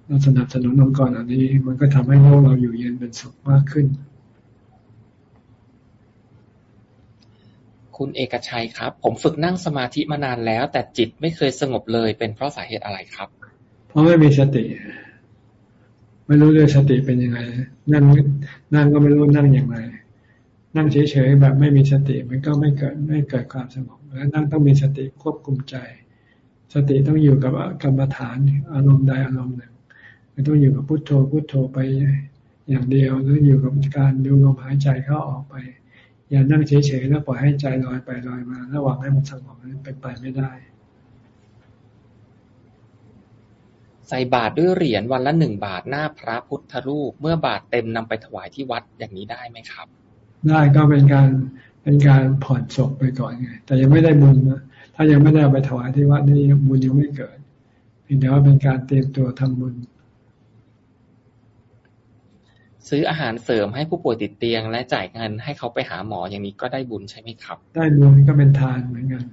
เราสนับสนุนองค์กรอันนี้ มันก็ทำให้โลกเราอยู่เย็นเป็นสุขมากขึ้น
คุณเอกชัยครับ ผมฝึกนั่งสมาธิมานานแล้ว แต่จิตไม่เคยสงบเลยเป็นเพราะสาเหตุอะไรครับ
เพราะไม่มีสติ ไม่รู้เลยสติเป็นยังไง นั่งนั่งก็ไม่รู้นั่งอย่างไรนั่งเฉยๆแบบไม่มีสติมันก็ไม่เกิดไม่เกิดความสงบแล้วนั่งต้องมีสติควบคุมใจ สติต้องอยู่กับกรรมฐานอารมณ์ใดอารมณ์หนึ่ง ไม่ต้องอยู่กับพุทโธพุทโธไปอย่างเดียวหรืออยู่กับการดูลมหายใจเข้าออกไป อย่านั่งเฉยๆแล้วปล่อยให้ใจลอยไปลอยมาระหว่างให้มันสงบนั้นเป็นไปไม่ได้
ใส่บาตรด้วยเหรียญวันละหนึ่งบาทหน้าพระพุทธรูป เมื่อบาทเต็มนำไปถวายที่วัดอย่างนี้ได้ไหมครับ
ได้ก็เป็นการเป็นการผ่อนศพไปก่อนไงแต่ยังไม่ได้บุญนะถ้ายังไม่ได้ไปถวายที่วัดนี่บุญยังไม่เกิดเพียงแต่ว่าเป็นการเตรียมตัวทำบุญ
ซื้ออาหารเสริมให้ผู้ป่วยติดเตียง และจ่ายเงินให้เขาไปหาหมออย่างนี้ก็ได้บุญใช่ไหมครับ
ได้บุญก็เป็นทานเหมือนกัน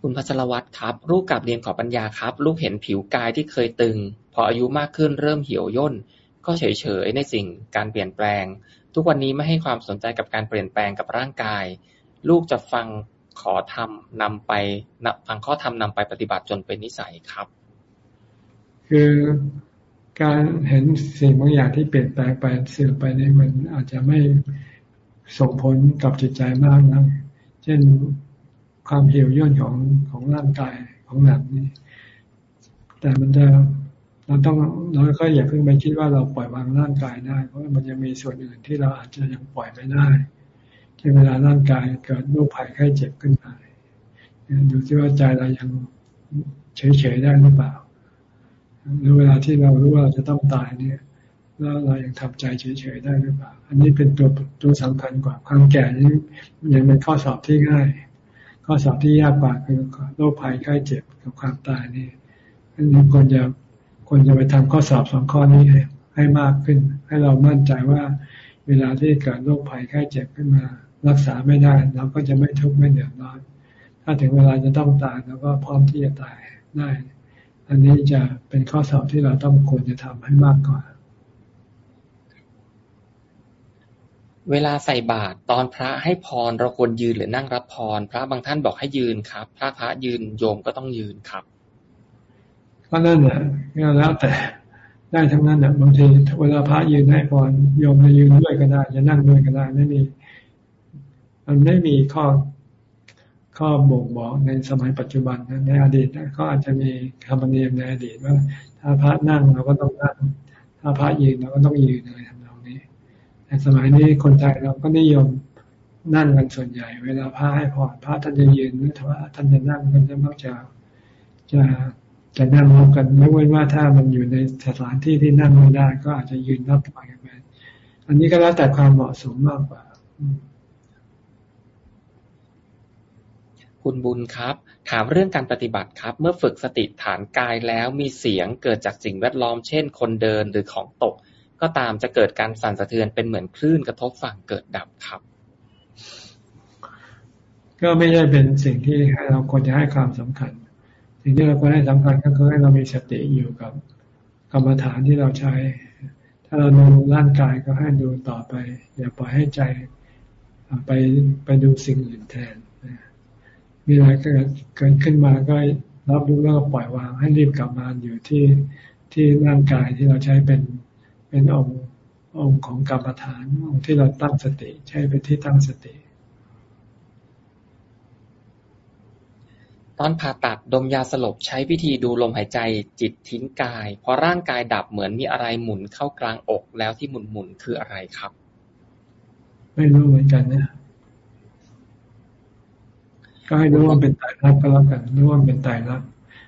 คุณพัชรวัตรครับ ลูกกับเรียนขอปัญญาครับ ลูกเห็นผิวกายที่เคยตึง พออายุมากขึ้นเริ่มเหี่ยวย่น ก็เฉยๆในสิ่งการเปลี่ยนแปลง ทุกวันนี้ไม่ให้ความสนใจกับการเปลี่ยนแปลงกับร่างกาย ลูกจะฟังขอทำนำไปฟังข้อธรรมนำไปปฏิบัติจนเป็นนิสัยครับ
คือ การเห็นสิ่งบางอย่างที่เปลี่ยนแปลงไปเสื่อมไปนี่มันอาจจะไม่ส่งผลกับจิตใจมากนะเช่นความเหี่ยวย่นของของร่างกายของหนังนี่แต่มันจะเราต้องเราก็อย่าเพิ่งไปคิดว่าเราปล่อยวางร่างกายได้ เพราะมันยังมีส่วนอื่นที่เราอาจจะยังปล่อยไม่ได้ที่เวลาร่างกายเกิดโรคภัยไข้เจ็บขึ้นมาดูที่ว่าใจเรายังเฉยๆได้หรือเปล่า หรือเวลาที่เรารู้ว่าเราจะต้องตายเนี่ย แล้วเรายังทำใจเฉยๆได้หรือเปล่า อันนี้เป็นตัวตัวสำคัญกว่าความแก่นี้ยังเป็นข้อสอบที่ง่าย ข้อสอบที่ยากกว่าคือโรคภัยไข้เจ็บกับความตายนี่อันนี้ควรจะควรจะไปทำข้อสอบสองข้อนี้ให้ให้มากขึ้น ให้เรามั่นใจว่าเวลาที่เกิดโรคภัยไข้เจ็บขึ้นมา รักษาไม่ได้เราก็จะไม่ทุกข์ไม่เดือดร้อนถ้าถึงเวลาจะต้องตายเราก็พร้อมที่จะตายได้ อันนี้จะเป็นข้อสอบที่เราต้องควรจะทำให้มากกว่า
เวลาใส่บาตรตอนพระให้พรเราควรยืนหรือนั่งรับพร พระบางท่านบอกให้ยืนครับพระพระยืนโยมก็ต้องยืนครับ
ก็นั่นแหละก็แล้วแต่ได้ทั้งนั้นแหละบางทีเวลาพระยืนให้พรโยมจะยืนด้วยก็ได้จะนั่งด้วยก็ได้ไม่มีมันไม่มีข้อ ข้อบ่งบอกในสมัยปัจจุบันในอดีตก็อาจจะมีคำเนียมในอดีตว่า ถ้าพระนั่งเราก็ต้องนั่งถ้าพระยืนเราก็ต้องยืนอะไรทำนองนี้แต่สมัยนี้คนไทยเราก็นิยมนั่งกันส่วนใหญ่ เวลาพระให้พรพระท่านจะยืนหรือว่าท่านจะนั่งมันจะมักจะจะจะนั่งรับกันไม่ว่าว่าถ้ามันอยู่ในสถานที่ที่นั่งไม่ได้ ก็อาจจะยืนรับไปกันไปอันนี้ก็แล้วแต่ความเหมาะสมมากกว่า
คุณบุญครับ ถามเรื่องการปฏิบัติครับ เมื่อฝึกสติฐานกายแล้วมีเสียงเกิดจากสิ่งแวดล้อม เช่น คนเดินหรือของตก ก็ตามจะเกิดการสั่นสะเทือนเป็นเหมือนคลื่นกระทบฝั่งเกิดดับครับ
ก็ไม่ได้เป็นสิ่งที่เราควรจะให้ความสำคัญ สิ่งที่เราควรให้สำคัญก็คือให้เรามีสติอยู่กับกรรมฐานที่เราใช้ ถ้าเราดูร่างกายก็ให้ดูต่อไป อย่าปล่อยให้ใจไปไปดูสิ่งอื่นแทน มีอะไรเกิดเกิดขึ้นมาก็รับรู้แล้วก็ปล่อยวางให้รีบกลับมาอยู่ที่ที่ร่างกายที่เราใช้เป็นเป็นองค์องค์ของกรรมฐานองค์ที่เราตั้งสติ ใช้เป็นที่ตั้งสติ
ตอนผ่าตัดดมยาสลบใช้วิธีดูลมหายใจจิตทิ้งกายพอร่างกายดับเหมือนมีอะไรหมุนเข้ากลางอกแล้วที่หมุนหมุนคืออะไรครับ
ไม่รู้เหมือนกันนะ ก็ให้รู้ว่าเป็นตายรักก็แล้วกันรู้ว่าเป็นตายรัก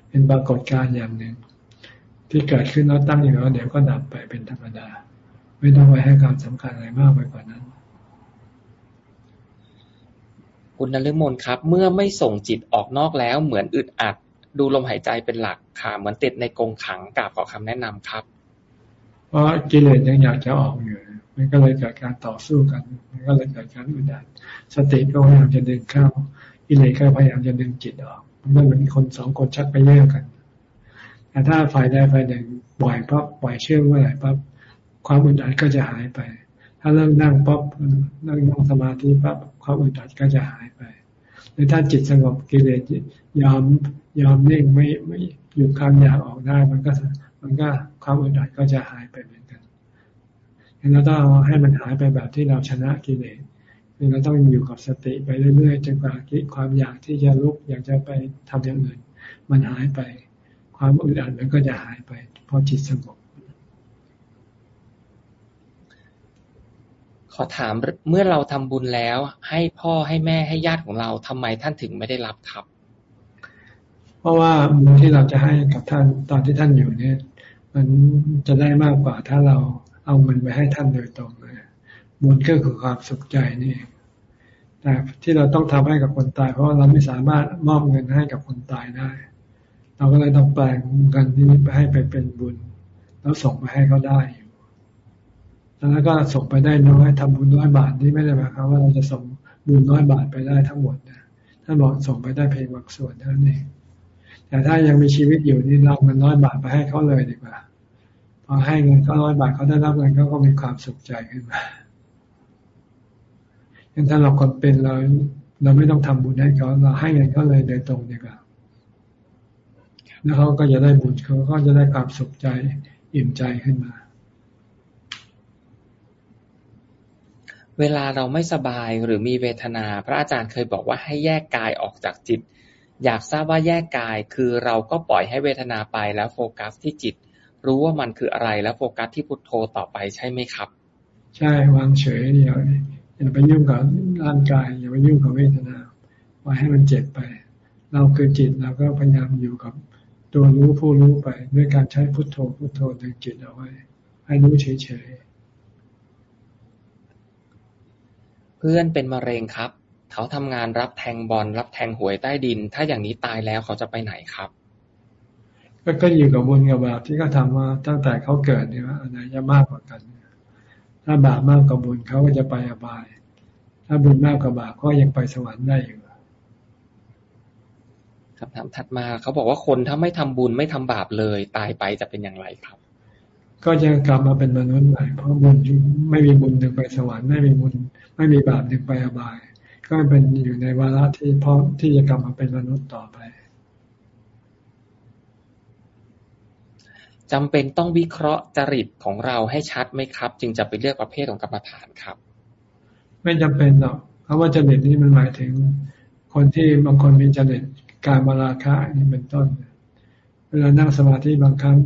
เป็นปรากฏการณ์อย่างหนึ่ง ที่เกิดขึ้นแล้วตั้งอยู่แล้วเดี๋ยวก็ดับไปเป็นธรรมดา ไม่ต้องไปให้ความสำคัญอะไรมากไปกว่านั้น
คุณนฤมลครับ เมื่อไม่ส่งจิตออกนอกแล้ว เหมือนอึดอัด ดูลมหายใจเป็นหลักค่ะเหมือนติดในกรงขังกราบขอคำแนะนำครับ
เพราะกิเลสยังอยากจะออกอยู่มันก็เลยเกิดการต่อสู้กัน มันก็เลยเกิดการอึดอัดสติก็พยายามจะดึงเข้า กิเลสก็พยายามจะดึงจิตออกมันเหมือนคนสองคนชักไปแย่งกัน แต่ถ้าฝ่ายใดฝ่ายหนึ่งปล่อยปั๊บปล่อยเชื่อเมื่อไหร่ปั๊บความอึดอัดก็จะหายไป ถ้าเริ่มนั่งปั๊บนั่งนั่งสมาธิปั๊บความอึดอัดก็จะหายไปหรือถ้าจิตสงบกิเลสยอมยอมนิ่งไม่ไม่หยุดความอยากออกได้ มันก็มันก็ความอึดอัดก็จะหายไปเหมือนกันดังนั้นต้องให้มันหายไปแบบที่เราชนะกิเลส คือเราต้องอยู่กับสติไปเรื่อยๆจนกว่าความอยากที่จะลุกอยากจะไปทำอย่างอื่น มันหายไป ความอึดอัดมันก็จะหายไปพอจิตสงบ
ขอถามเมื่อเราทำบุญแล้ว ให้พ่อให้แม่ให้ญาติของเราทำไมท่านถึงไม่ได้รับครับ
เพราะว่าบุญที่เราจะให้กับท่านตอนที่ท่านอยู่เนี่ย มันจะได้มากกว่าถ้าเราเอาเงินไปให้ท่านโดยตรงเลย บุญก็คือความสุขใจนี่แต่ที่เราต้องทำให้กับคนตาย เพราะเราไม่สามารถมอบเงินให้กับคนตายได้ เราก็เลยต้องแปลงเงินที่นี้ไปให้ไปเป็นบุญ แล้วส่งไปให้เขาได้อยู่แล้วก็ส่งไปได้น้อยทำบุญน้อยบาทนี่ไม่ได้หมายความว่าเราจะส่งบุญน้อยบาทไปได้ทั้งหมดนะท่านบอกส่งไปได้เพียงบางส่วนเท่านั้นเองแต่ถ้ายังมีชีวิตอยู่นี่เราเงินน้อยบาทไปให้เขาเลยดีกว่าพอให้เงินเขาน้อยบาทเขาได้รับเงินเขาก็มีความสุขใจขึ้นมา งั้นถ้าเราคนเป็นเรา เราไม่ต้องทำบุญให้เขา เราให้เงินเขาเลยโดยตรงดีกว่าแล้วเขาก็จะได้บุญเขาก็จะได้ความสุขใจอิ่มใจขึ้นมา
เวลาเราไม่สบายหรือมีเวทนา พระอาจารย์เคยบอกว่าให้แยกกายออกจากจิต อยากทราบว่าแยกกายคือเราก็ปล่อยให้เวทนาไปแล้วโฟกัสที่จิต รู้ว่ามันคืออะไรแล้วโฟกัสที่พุทโธต่อไปใช่ไหมครับ
ใช่วางเฉยเดียว อย่าไปยุ่งกับร่างกาย อย่าไปยุ่งกับเวทนาไว้ให้มันเจ็บไป เราคือจิตเราก็พยายามอยู่กับตัวรู้ผู้รู้ไปด้วยการใช้พุทโธพุทโธดึงจิตเอาไว้ ให้รู้เฉย
พื่อนเป็นมะเร็งครับ เขาทำงานรับแทงบอลรับแทงหวยใต้ดิน ถ้าอย่างนี้ตายแล้วเขาจะไปไหนครับ
ก็ก็อยู่กับบุญกับบาปที่เขาทามาตั้งแต่เขาเกิดเนี่ยอันไหนจะมากกว่ากัน ถ้าบาปมากกว่าบุญเขาก็จะไปอบาย ถ้าบุญมากกว่าบาปก็ยังไปสวรรค์ได้อยู่
คำถามถัดมาเขาบอกว่าคนถ้าไม่ทำบุญไม่ทำบาปเลย ตายไปจะเป็นอย่างไรครับ
ก็จะกลับมาเป็นมนุษย์ใหม่เพราะบุญไม่มีบุญถึงไปสวรรค์ไม่มีบุญ ไม่มีบาปถึงไปอบาย ก็เป็นอยู่ในวาระที่พร้อมที่จะกลับมาเป็นมนุษย์ต่อไป
จำเป็นต้องวิเคราะห์จริตของเราให้ชัดไหมครับ จึงจะไปเลือกประเภทของกรรมฐานครับ
ไม่จำเป็นหรอกเพราะว่าจริตนี้มันหมายถึง คนที่บางคนมีจริตการมาราคะนี่เป็นต้น เวลานั่งสมาธิบางครั้ง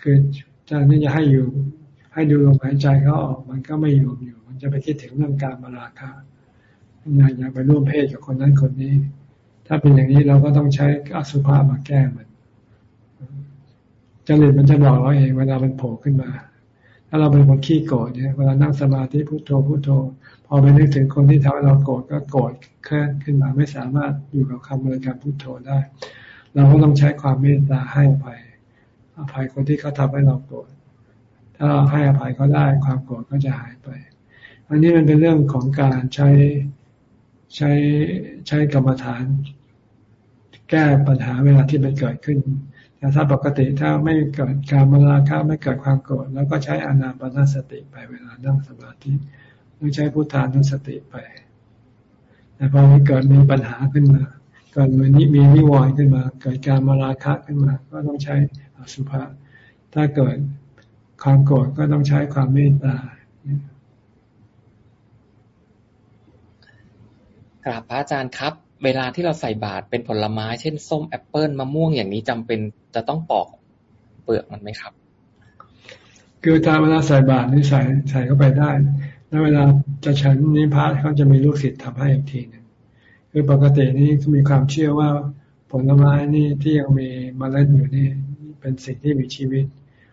คือจะนี่จะให้อยู่ ให้ดูลมหายใจเขาออก มันก็ไม่ยอมอยู่ มันจะไปคิดถึงเรื่องการมาราคะอยากอยากไปร่วมเพศกับคนนั้นคนนี้ ถ้าเป็นอย่างนี้เราก็ต้องใช้อสุภะมาแก้มันจริตมันจะบอกเราเองเวลามันโผล่ขึ้นมาาเราเป็นคนขี้โกรธเนี่ยเวลานั่งสมาธิพุโทโธพุโทโธ พอไปนึกถึงคนที่ทำให้เราโกรธก็โกรธเคลื่อนขึ้นมาไม่สามารถอยู่กับคำบริกรรมพุโทโธได้ เราก็ต้องใช้ความเมตตาให้ไปอภัยคนที่เขาทาให้เราโกรธถ้าเราให้อภัยเขาได้ความโกรธก็จะหายไป อันนี้มันเป็นเรื่องของการใช้ใช้ใช้กรรมฐาน แก้ปัญหาเวลาที่มันเกิดขึ้น แต่ถ้าปกติถ้าไม่เกิดการมาราคะไม่เกิดความโกรธแล้วก็ใช้อานาปนสติไปเวลานั่งสมาธิหรือใช้พุทธานุสติไป แต่พอมันเกิดมีปัญหาขึ้นมาเกิดมีนิมีนิวรณ์ขึ้นมา เกิดการมาราคะขึ้นมา ก็ต้องใช้อสุภะถ้าเกิดความโกรธก็ต้องใช้ความเมตตา
คราบพระอาจารย์ครับ เวลาที่เราใส่บาตรเป็นผลไม้ เช่น ส้มแอปเปิลมะม่วงอย่างนี้จำเป็นจะต้องปอกเปลือกมันไหมครับ
คือตามเวลาใส่บาตรนี่ใส่ใส่เข้าไปได้ แล้วเวลาจะฉันนิพพานเขาจะมีลูกศิษย์ทำให้อีกทีนึงคือปกตินี่มีความเชื่อว่าผลไม้นี่ที่ยังมีมเมล็ดอยู่นี่เป็นสิ่งที่มีชีวิต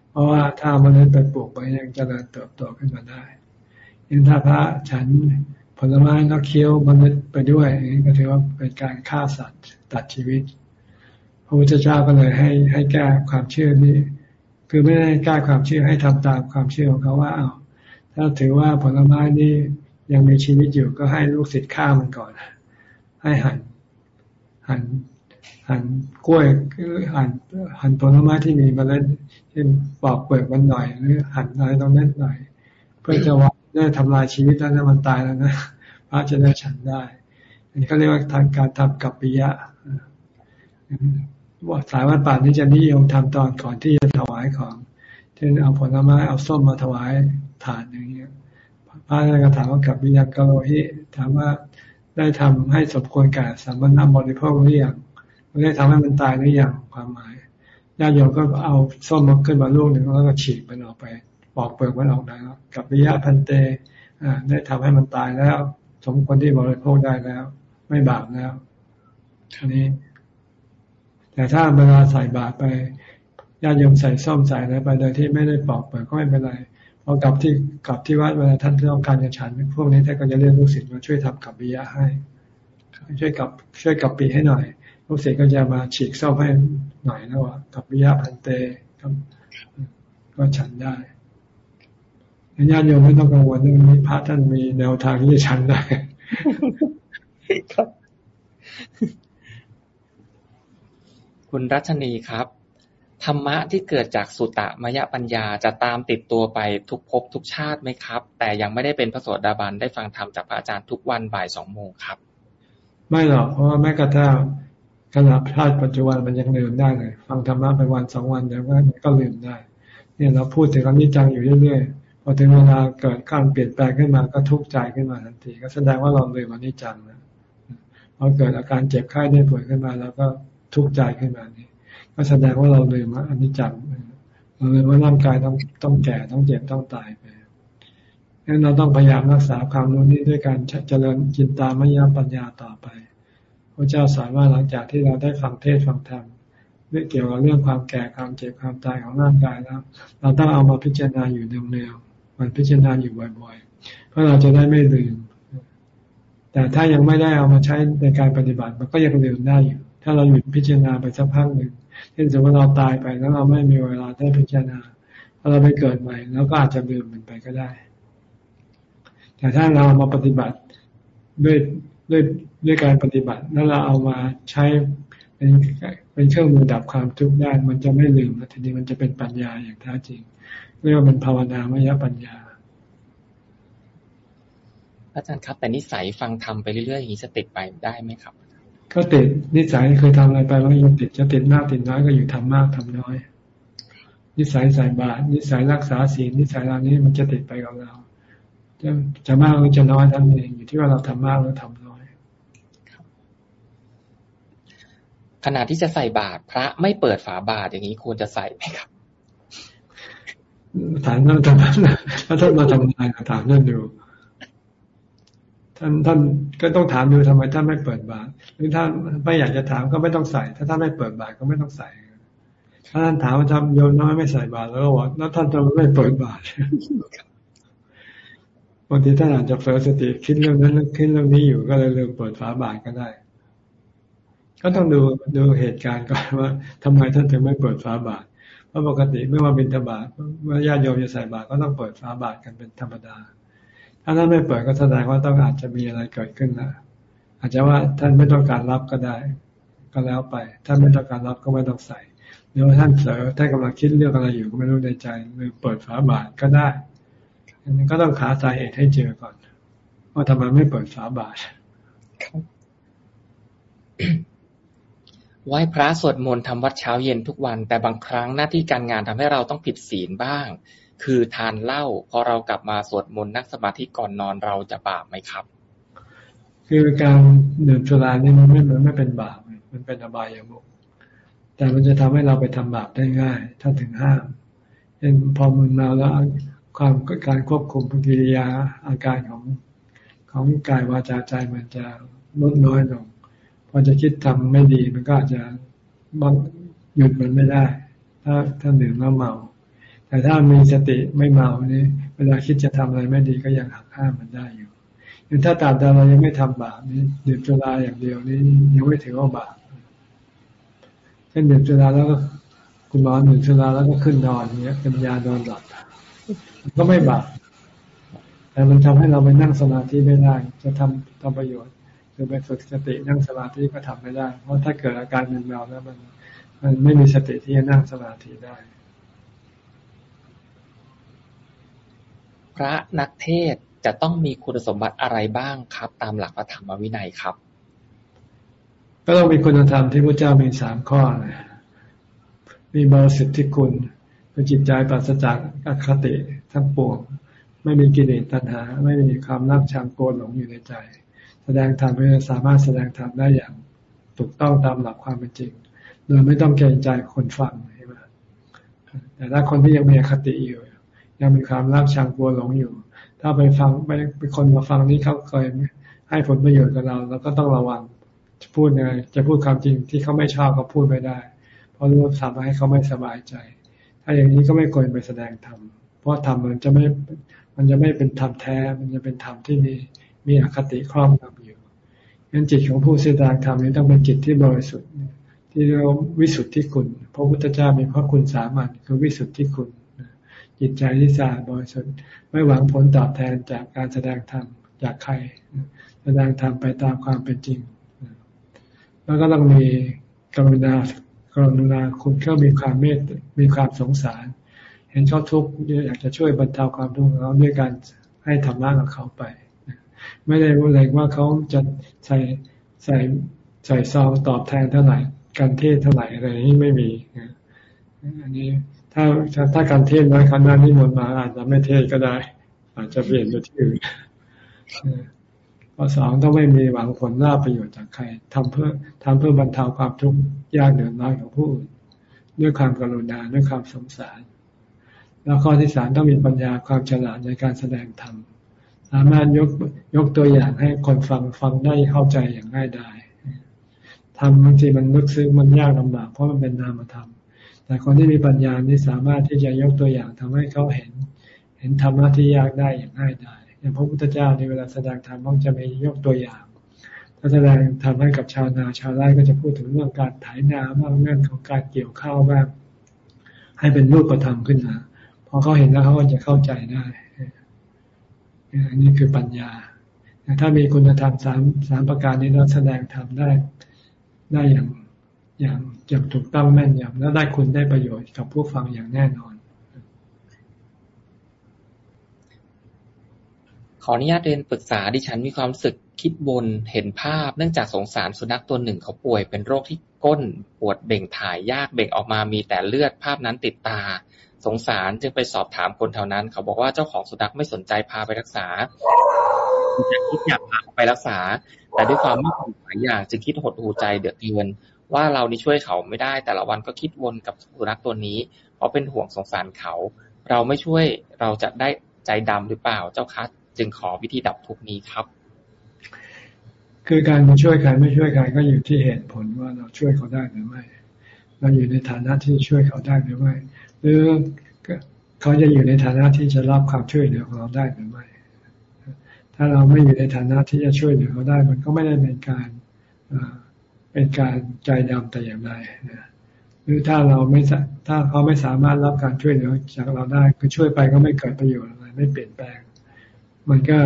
เพราะว่าถ้ามเมล็ดไปปลูกไปยังจะเริญเติบโตขึ้นมาได้ยินถ้าพระฉัน ผลไม้แล้วเคี้ยวมเมล็ดไปด้วยก็ถือว่าเป็นการฆ่าสัตว์ตัดชีวิต พระพุทธเจ้าก็เลยให้ให้แก้ความเชื่อนี้ คือไม่ได้แก้ความเชื่อให้ทำตามความเชื่อของเขาว่าเอาถ้าถือว่าผลไม้นี้ยังมีชีวิตอยู่ก็ให้ลูกศิษย์ฆ่ามันก่อน ให้หั่นหั่นหั่นกล้วยหั่นหั่นผลไม้ที่มีเมล็ดเช่นปอกเปลือกมันหน่อย หรือหั่นอะไรตรงนั้นหน่อย เพื่อจะว่า ได้ทำลายชีวิตแล้วนะมันตายแล้วนะพระจะได้ฉันได้ อันนี้เขาเรียกว่าทางการทำกับปิยะว่าสายวัดป่านี้จะนิยมทำตอนก่อนที่จะถวายของ เช่นเอาผลไม้เอาส้มมาถวายถาดอย่างเงี้ย พระก็ถามว่ากับวิญญากโลหิถามว่าได้ทำให้สมควรแก่สามัญนบริโภคหรือยังไม่ได้ทำให้มันตายหรือยังความหมายญาติโยมก็เอาส้มมาขึ้นมาลูกหนึ่งแล้วก็ฉีกมันออกไป ปอกเปลือกมันออกแล้วกับวิญญาพันเตได้ทำให้มันตายแล้ว สมควรที่บริโภคได้แล้ว ไม่บาปแล้วอันนี้ แต่ถ้าเวลาใส่บาตรไปญาติโยมใส่ส้มใส่อะไรไปโดยที่ไม่ได้ปอกเปลือกก็ไม่เป็นไรพอกลับที่กลับที่วัดเวลาท่านต้องการจะฉัน พวกนี้ท่านก็จะเรียกลูกศิษย์มาช่วยทำกับบิยะให้ ช่วยกับช่วยกับปีให้หน่อยลูกศิษย์ก็จะมาฉีกส้มให้หน่อยนะว่ากับบิยะพันเตก็ฉันได้ ญาติโยมไม่ต้องกังวลเรื่องนี้พระท่านมีแนวทางที่จะฉันได้ครับ
คุณรัชนีครับธรรมะที่เกิดจากสุตตะมยปัญญาจะตามติดตัวไปทุกภพทุกชาติไหมครับ แต่ยังไม่ได้เป็นพระโสดาบันได้ฟังธรรมจากพระอาจารย์ทุกวันบ่ายสองโมงครับ
ไม่หรอกเพราะว่าแม้กระทั่งขณะชาติปัจจุบันมันยังลืมได้เลย ฟังธรรมะไปวันสองวันเดี๋ยวมันก็ลืมได้ เนี่ยเราพูดถึงอนิจจังอยู่เรื่อยๆ พอถึงเวลาเกิดการเปลี่ยนแปลงขึ้นมาก็ทุกข์ใจขึ้นมาทันที ก็แสดงว่าเราลืมอนิจจังนะพอเกิดอาการเจ็บไข้ได้ป่วยขึ้นมา แล้วก็ทุกข์ใจขึ้นมานี่ก็แสดงว่าเราลืมว่าอนิจจังเราลืมว่าร่างกายต้องต้องแก่ต้องเจ็บต้องตายไปงั้นเราต้องพยายามรักษาความรู้นี้ด้วยการเจริญจินตามยปัญญาต่อไป พระเจ้าสอนว่าหลังจากที่เราได้ฟังเทศฟังธรรมเรื่องเกี่ยวกับเรื่องความแก่ความเจ็บความตายของร่างกายแล้ว เราต้องเอามาพิจารณาอยู่เนืองๆ มันพิจารณาอยู่บ่อยๆ เพราะเราจะได้ไม่ลืม แต่ถ้ายังไม่ได้เอามาใช้ในการปฏิบัติมันก็ยังลืมได้อยู่ ถ้าเราหยุดพิจารณาไปสักพักหนึ่งเช่นสมมติเราตายไปแล้วเราไม่มีเวลาได้พิจารณาพอเราไปเกิดใหม่แล้วก็อาจจะลืมมันไปก็ได้ แต่ถ้าเรามาปฏิบัติด้วยด้วยด้วยการปฏิบัติ แล้วเราเอามาใช้เป็นเป็นเครื่องมือดับความทุกข์ได้ มันจะไม่ลืมทีนี้มันจะเป็นปัญญาอย่างแท้จริง เรียกว่าเป็นภาวนามยปัญญา
อาจารย์ครับ แต่นิสัยฟังทำไปเรื่อยๆอย่างนี้จะติดไปได้ไหมครับ
ก็ติดนิสัยเคยทำอะไรไปมันยังติดจะติดมากติดน้อยก็อยู่ทำมากทำน้อย นิสัยใส่บาตรนิสัยรักษาศีลนิสัยเหล่านี้มันจะติดไปกับเราจะจะมากหรือจะน้อยทั้งเองอยู่ที่ว่าเราทำมากหรือทำน้อย
ขณะที่จะใส่บาตรพระไม่เปิดฝาบาตรอย่างนี้ควรจะใส่ไหมครับ
ถามนั่นทำไมถ้าท่านมาทำงานถามนั่นดู ท่านท่านก็ต้องถามดูทำไมท่านไม่เปิดบาตรหรือท่านไม่อยากจะถามก็ไม่ต้องใส่ ถ้าท่านไม่เปิดบาตรก็ไม่ต้องใส่ถ้าท่านถามว่าทำโยนน้อยไม่ใส่บาตรแล้วก็บอกแล้วท่านทำไมไม่เปิดบาตรบางทีท่านอาจจะเฟลสติคิดเรื่องนั้นคิดเรื่องนี้อยู่ก็เลยลืมเปิดฝาบาตรก็ได้ ก็ต้องดูดูเหตุการณ์ก่อนว่าทำไมท่านถึงไม่เปิดฝาบาตร เพราะปกติไม่ว่าบิณฑบาตเมื่อญาติโยมจะใส่บาตรก็ต้องเปิดฝาบาตรกันเป็นธรรมดา ถ้าท่านไม่เปิดก็แสดงว่าต้องอาจจะมีอะไรเกิดขึ้นแล้วอาจจะว่าท่านไม่ต้องการรับก็ได้ ก็แล้วไป ท่านไม่ต้องการรับก็ไม่ต้องใส่หรือว่าท่านเสอท่านกำลังคิดเรื่องอะไรอยู่ก็ไม่รู้ในใจหรือเปิดฝาบาทก็ได้อันนี้ก็ต้องหาสาเหตุให้เจอก่อนว่าทำไมไม่เปิดฝาบาท
ไหว้พระสวดมนต์ทำวัดเช้าเย็นทุกวัน แต่บางครั้งหน้าที่การงานทำให้เราต้องผิดศีลบ้าง คือทานเหล้าพอเรากลับมาสวดมนต์นั่งสมาธิก่อนนอนเราจะบาปไหมครับ
คือการดื่มสุรานี่มันไม่มันไม่เป็นบาปมันเป็นอบายามุกแต่มันจะทำให้เราไปทำบาปได้ง่าย ถ้าถึงห้ามเช่นพอมึนเมาแล้วความการควบคุมกิริยาอาการของของกายวาจาใจมันจะลดน้อยลง พอจะคิดทำไม่ดีมันก็อาจจะบังหยุดมันไม่ได้ ถ้าถ้าดื่มแล้วเมา แต่ถ้ามีสติไม่เมานี่เวลาคิดจะทำอะไรไม่ดีก็ยังหักห้ามมันได้อยู่ยังถ้าตามแต่เรายังไม่ทำบาปนี่ดื่มจุราอย่างเดียวนี่ยังไม่ถือว่าบาปเช่นดื่มจุราแล้วก็คุณหมอดื่มจุราแล้วก็ขึ้นนอนเนี้ยเป็นยานอนหลับก็ไม่บาปแต่มันทำให้เราไปนั่งสมาธิไม่ได้ จะทำทำประโยชน์ จะไปฝึกสตินั่งสมาธิก็ทำไม่ได้ เพราะถ้าเกิดอาการมึนเมาแล้วมัน มันไม่มีสติที่จะนั่งสมาธิได้
พระนักเทศจะต้องมีคุณสมบัติอะไรบ้างครับ ตามหลักพระธรรมวินัยครับ
ก็ต้องมีคุณธรรมที่พระเจ้ามีสามข้อเลยมีบริสุทธิ์ที่คุณเป็นจิตใจปราศจากอคติทั้งปวงไม่มีกิเลสตัณหา ไม่มีความรักชังโกรธหลงอยู่ในใจ แสดงธรรมเพื่สามารถแสดงธรรมได้อย่างถูกต้องตามหลักความเป็นจริง โดยไม่ต้องเกรงใจคนฟังใช่ไหมแต่ถ้าคนที่ยังมีอคติอยู่ ยังมีความรักชังกลัวหลงอยู่ ถ้าไปฟังไปเป็นคนมาฟังนี้เขาเคยให้ผลประโยชน์กับเราเราก็ต้องระวังจะพูดไงจะพูดความจริงที่เขาไม่ชอบก็พูดไม่ได้ เพราะรู้ว่าทำให้เขาไม่สบายใจ ถ้าอย่างนี้ก็ไม่ควรไปแสดงธรรมเพราะธรรมมันจะไม่มันจะไม่เป็นธรรมแท้ มันจะเป็นธรรมที่มี มีอคติครอบงำอยู่งั้นจิตของผู้แสดงธรรมนี้ต้องเป็นจิตที่บริสุทธิ์ ที่เรียกว่าวิสุทธิคุณ พระพุทธเจ้ามีพระคุณสามัญคือวิสุทธิคุณ จิตใจที่สะอาดบริสุทธิ์ ไม่หวังผลตอบแทนจากการแสดงธรรมจากใคร แสดงธรรมไปตามความเป็นจริง แล้วก็ต้องมีกรุณากรุณาคุณก็มีความเมตมีความสงสาร เห็นเขาทุกข์อยากจะช่วยบรรเทาความทุกข์ของเขาด้วยการให้ธรรมะกับเขาไป ไม่ได้ว่าอะไรว่าเขาจะใส่ใส่ใส่ซองตอบแทนเท่าไหร่การเทศเท่าไหร่อะไรนี้ไม่มีอันนี้ถ้าถ้าการเทศน้อยขนาดนี้หมดมาอาจจะไม่เทศก็ได้ อาจจะเปลี่ยนไปที่อื่นข้อสองต้องไม่มีหวังผลลาภประโยชน์จากใครทำเพื่อทำเพื่อบรรเทาความทุกข์ยากเดือดร้อนของผู้อื่นด้วยความกรุณาด้วยความสงสาร แล้วข้อที่สามต้องมีปัญญาความฉลาดในการแสดงธรรม สามารถยกยกตัวอย่างให้คนฟังฟังได้เข้าใจอย่างง่ายดายทำบางทีมันลึกซึ้งมันยากลำบากเพราะมันเป็นนามธรรม แต่คนที่มีปัญญานี่สามารถที่จะยกตัวอย่างทำให้เขาเห็น เห็นธรรมะที่ยากได้อย่างง่ายดายอย่างพระพุทธเจ้าในเวลาแสดงธรรมต้องจะมียกตัวอย่างถ้าแสดงทำให้กับชาวนาชาวไร่ก็จะพูดถึงเรื่องการไถนาบ้างเรื่องของการเกี่ยวข้าวบ้างให้เป็นรูปธรรมขึ้นมาพอเขาเห็นแล้วเขาก็จะเข้าใจได้ อันนี้คือปัญญา ถ้ามีคุณธรรมสามสามประการนี้เราแสดงธรรมได้ได้อย่างอย่างอย่างถูกต้องแม่นยำและได้คุณได้ประโยชน์กับผู้ฟังอย่างแน่นอน
ขออนุญาตเรียนปรึกษาดิฉันมีความสึกคิดบนเห็นภาพ เนื่องจากสงสารสุนัขตัวหนึ่งเขาป่วยเป็นโรคที่ก้นปวดเบ่งถ่ายยากเบ่งออกมามีแต่เลือดภาพนั้นติดตา สงสารจึงไปสอบถามคนแถวนั้น เขาบอกว่าเจ้าของสุนัขไม่สนใจพาไปรักษาอยากคิดอยากพาไปรักษา แต่ด้วยความไม่ถูกหลายอย่างจึงคิดหดหูใจเดือดเดือนว่าเรานี่ช่วยเขาไม่ได้ แต่ละวันก็คิดวนกับสุนัขตัวนี้ เพราะเป็นห่วงสงสารเขา เราไม่ช่วยเราจะได้ใจดำหรือเปล่าเจ้าคะจึงขอวิธีดับทุกนี้ครับ
คือการมาช่วยใครไม่ช่วยใครก็อยู่ที่เหตุผลว่าเราช่วยเขาได้หรือไม่ เราอยู่ในฐานะที่ช่วยเขาได้หรือไม่ หรือเขาจะอยู่ในฐานะที่จะรับความช่วยเหลือของเราได้หรือไม่ ถ้าเราไม่อยู่ในฐานะที่จะช่วยเหลือเขาได้ มันก็ไม่ได้เป็นการเป็นการใจดำแต่อย่างใดนะหรือถ้าเราไม่ถ้าเขาไม่สามารถรับการช่วยเหลือจากเราได้คือช่วยไปก็ไม่เกิดประโยชน์อะไรไม่เปลี่ยนแปลง มันก็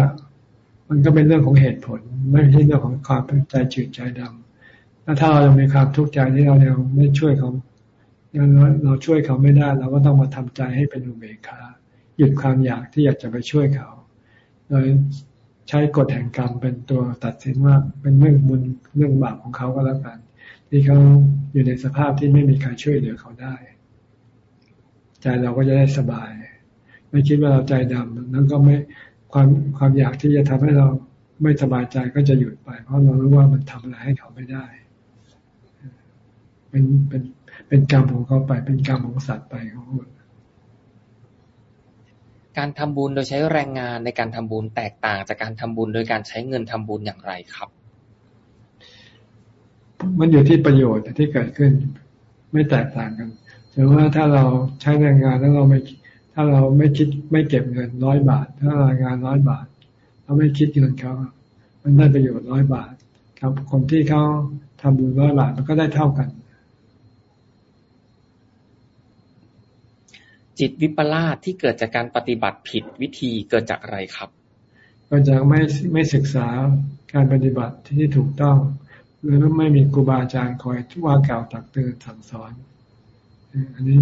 มันก็เป็นเรื่องของเหตุผล ไม่ใช่เรื่องของความใจจืดใจดำแล้วถ้าเรายังมีความทุกข์ใจที่เรายังไม่ช่วยเขา งั้นเราช่วยเขาไม่ได้เราก็ต้องมาทำใจให้เป็นอุเบกขาหยุดความอยากที่อยากจะไปช่วยเขาโดยใช้กฎแห่งกรรมเป็นตัวตัดสินว่าเป็นเรื่องบุญเรื่องบาปของเขาก็แล้วกัน ที่เขาอยู่ในสภาพที่ไม่มีใครช่วยเหลือเขาได้ ใจเราก็จะได้สบาย ไม่คิดว่าเราใจดำแล้วก็ไม่ความความอยากที่จะทำให้เราไม่สบายใจก็จะหยุดไป เพราะเรารู้ว่ามันทำอะไรให้เขาไม่ได้ เป็นเป็น เป็นกรรมของเขาไป เป็นกรรมของสัตว์ไปเขา
การทำบุญโดยใช้แรงงานในการทำบุญแตกต่างจากการทำบุญโดยการใช้เงินทำบุญอย่างไรครับ
มันอยู่ที่ประโยชน์ที่เกิดขึ้น ไม่แตกต่างกันถือว่าถ้าเราใช้แรงงานแล้วเราไม่ถ้าเราไม่คิดไม่เก็บเงินร้อยบาท ถ้าแรงงานร้อยบาทเราไม่คิดเงินเขา มันได้ประโยชน์ร้อยบาทครับคนที่เขาทำบุญร้อยบาทมันก็ได้เท่ากัน
จิตวิปลาสที่เกิดจากการปฏิบัติผิดวิธีเกิดจากอะไรครับ
เกิดจากไม่ไม่ศึกษาการปฏิบัติที่ถูกต้องหรือไม่มีครูบาอาจารย์คอยว่ากล่าวตักเตือนสั่งสอน อันนี้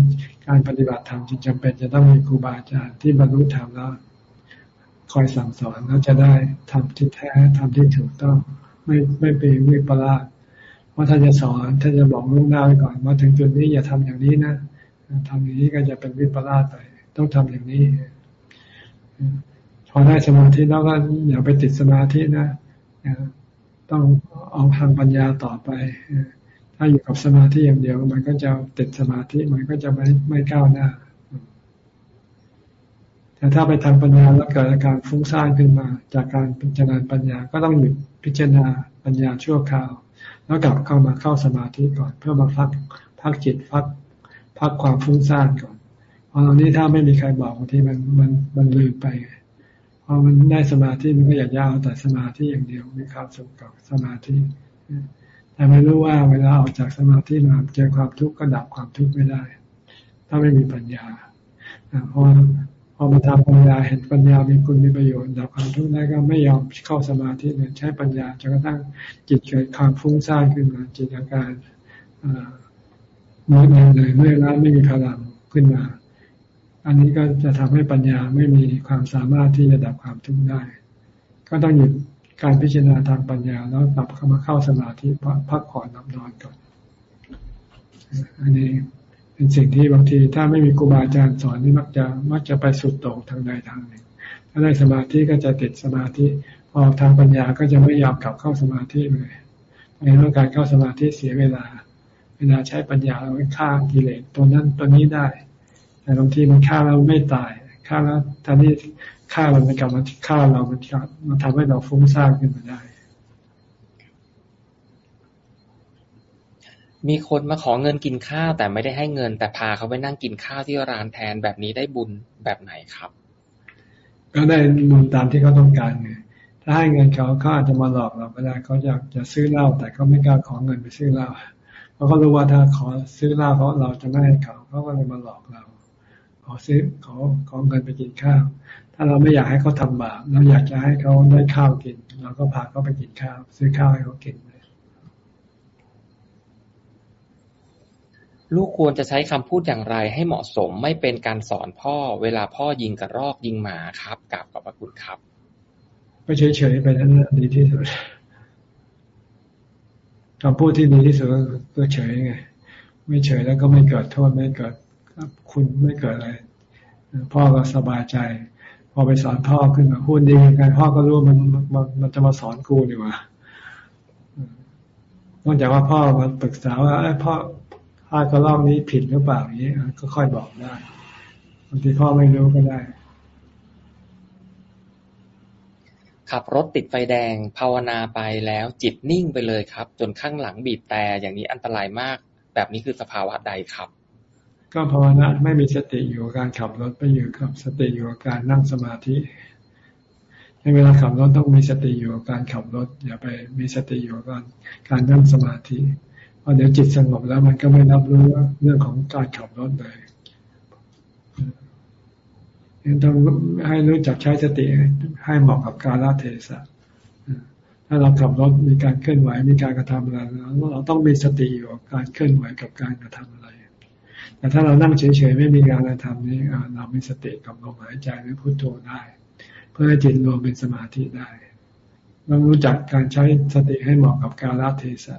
การปฏิบัติธรรมจึงจำเป็นจะต้องมีครูบาอาจารย์ที่บรรลุธรรมแล้ว คอยสั่งสอนแล้วจะได้ทำที่แท้ทำที่ถูกต้อง ไม่ไม่เป็นวิปลาสว่าท่านจะสอนท่านจะบอกลูกหน้าไว้ก่อนว่าถึงจุดนี้อย่าทำอย่างนี้นะ ทำอย่างนี้ก็จะเป็นวิปลาสไปต้องทำอย่างนี้พอได้สมาธิแล้วก็อย่าไปติดสมาธินะต้องเอาทางปัญญาต่อไป ถ้าอยู่กับสมาธิอย่างเดียว มันก็จะติดสมาธิมันก็จะไม่ไม่ก้าวหน้า แต่ถ้าไปทางปัญญาแล้วเกิดอาการฟุ้งซ่านขึ้นมา จากการพิจารณาปัญญาก็ต้องหยุดพิจารณาปัญญาชั่วคราว แล้วกลับเข้ามาเข้าสมาธิก่อน เพื่อมาพักพักจิตพัก พักความฟุ้งซ่านก่อนพอตอนนี้ถ้าไม่มีใครบอกบางทีมันมันมันลืมไปพอมันได้สมาธิมันก็อยากยาวแต่สมาธิอย่างเดียวมีความสุขกับสมาธิแต่ไม่รู้ว่าเวลาออกจากสมาธิมาเจอความทุกข์ก็ดับความทุกข์ไม่ได้ ถ้าไม่มีปัญญาพอพอมาทำปัญญาเห็นปัญญามีคุณมีประโยชน์ดับความทุกข์ได้ก็ไม่ยอมเข้าสมาธิเลยใช้ปัญญาจนกระทั่งจิตเกิดความฟุ้งซ่านขึ้นมาจิตอาการ น้อยเลยเมื่อล้าไม่มีพลังขึ้นมา อันนี้ก็จะทำให้ปัญญาไม่มีความสามารถที่จะดับความทุกข์ได้ ก็ต้องหยุดการพิจารณาทางปัญญาแล้วกลับเข้ามาเข้าสมาธิพักผ่อนนับนอนก่อน อันนี้เป็นสิ่งที่บางทีถ้าไม่มีครูบาอาจารย์สอนนี่มักจะมักจะไปสุดโต่งทางใดทางหนึ่ง ถ้าได้สมาธิก็จะติดสมาธิ พอทางปัญญาก็จะไม่ยอมกลับเข้าสมาธิเลยในเรื่องการเข้าสมาธิเสียเวลา เวลาใช้ปัญญาเราฆ่ากิเลสตัวนั้นตัวนี้ได้ แต่บางทีมันฆ่าเราไม่ตายฆ่าแล้วท่านี้ฆ่าเรามันกลับมาฆ่าเรา มันกลับมาทำให้เราฟุ้งซ่านขึ้นมาได้
มีคนมาขอเงินกินข้าวแต่ไม่ได้ให้เงิน แต่พาเขาไปนั่งกินข้าวที่ร้านแทนแบบนี้ได้บุญแบบไหนครับ
ก็ได้บุญตามที่เขาต้องการไงถ้าให้เงินเขาเขาอาจจะมาหลอกเราก็ได้เขาอยากจะซื้อเหล้าแต่เขาไม่กล้าขอเงินไปซื้อเหล้า เพราะเขารู้ว่าถ้าขอซื้อเหล้าเขาเราจะไม่ให้เขาเขาก็เลยมาหลอกเรา ขอซื้อขอขอเงินไปกินข้าว ถ้าเราไม่อยากให้เขาทำบาปเราอยากจะให้เขาได้ข้าวกิน เราก็พาเขาไปกินข้าว ซื้อข้าวให้เขากิน
ลูกควรจะใช้คำพูดอย่างไรให้เหมาะสมไม่เป็นการสอนพ่อ เวลาพ่อยิงกระรอกยิงหมาครับกลับขอบพระคุณครับ
ก็เฉยๆไปนั่นแหละดีที่สุด คำพูดที่ดีที่สุดก็เฉยไง ไม่เฉยแล้วก็ไม่เกิดโทษไม่เกิดคุณไม่เกิดอะไร พ่อก็สบายใจ พอไปสอนพ่อขึ้นมาพูดดีกันพ่อก็รู้มันมันมันจะมาสอนกูดีกว่านอกจากว่าพ่อมาปรึกษาว่าพ่อพ่อกระลอกนี้ผิดหรือเปล่าอย่างนี้ก็ค่อยบอกได้บางทีพ่อไม่รู้ก็ได้
ขับรถติดไฟแดง ภาวนาไปแล้วจิตนิ่งไปเลยครับ จนข้างหลังบีบแต่อย่างนี้อันตรายมาก แบบนี้คือสภาวะใดครับ
ก็ภาวนาไม่มีสติอยู่กับการขับรถไปอยู่กับสติอยู่กับการนั่งสมาธิในเวลาขับรถต้องมีสติอยู่กับการขับรถ อย่าไปมีสติอยู่กับการนั่งสมาธิเพราะเดี๋ยวจิตสงบแล้วมันก็ไม่รับรู้เรื่องของการขับรถเลย ต้องให้รู้จักใช้สติให้เหมาะกับกาลเทศะถ้าเราขับรถมีการเคลื่อนไหวมีการกระทำอะไรเราต้องมีสติอยู่กับการเคลื่อนไหวกับการกระทำอะไร แต่ถ้าเรานั่งเฉยๆไม่มีการกระทำนี้เรามีสติกับลมหายใจหรือพุโทโธได้ เพื่อให้จิตรวมเป็นสมาธิได้ต้องรู้จักการใช้สติให้เหมาะกับกาลเทศะ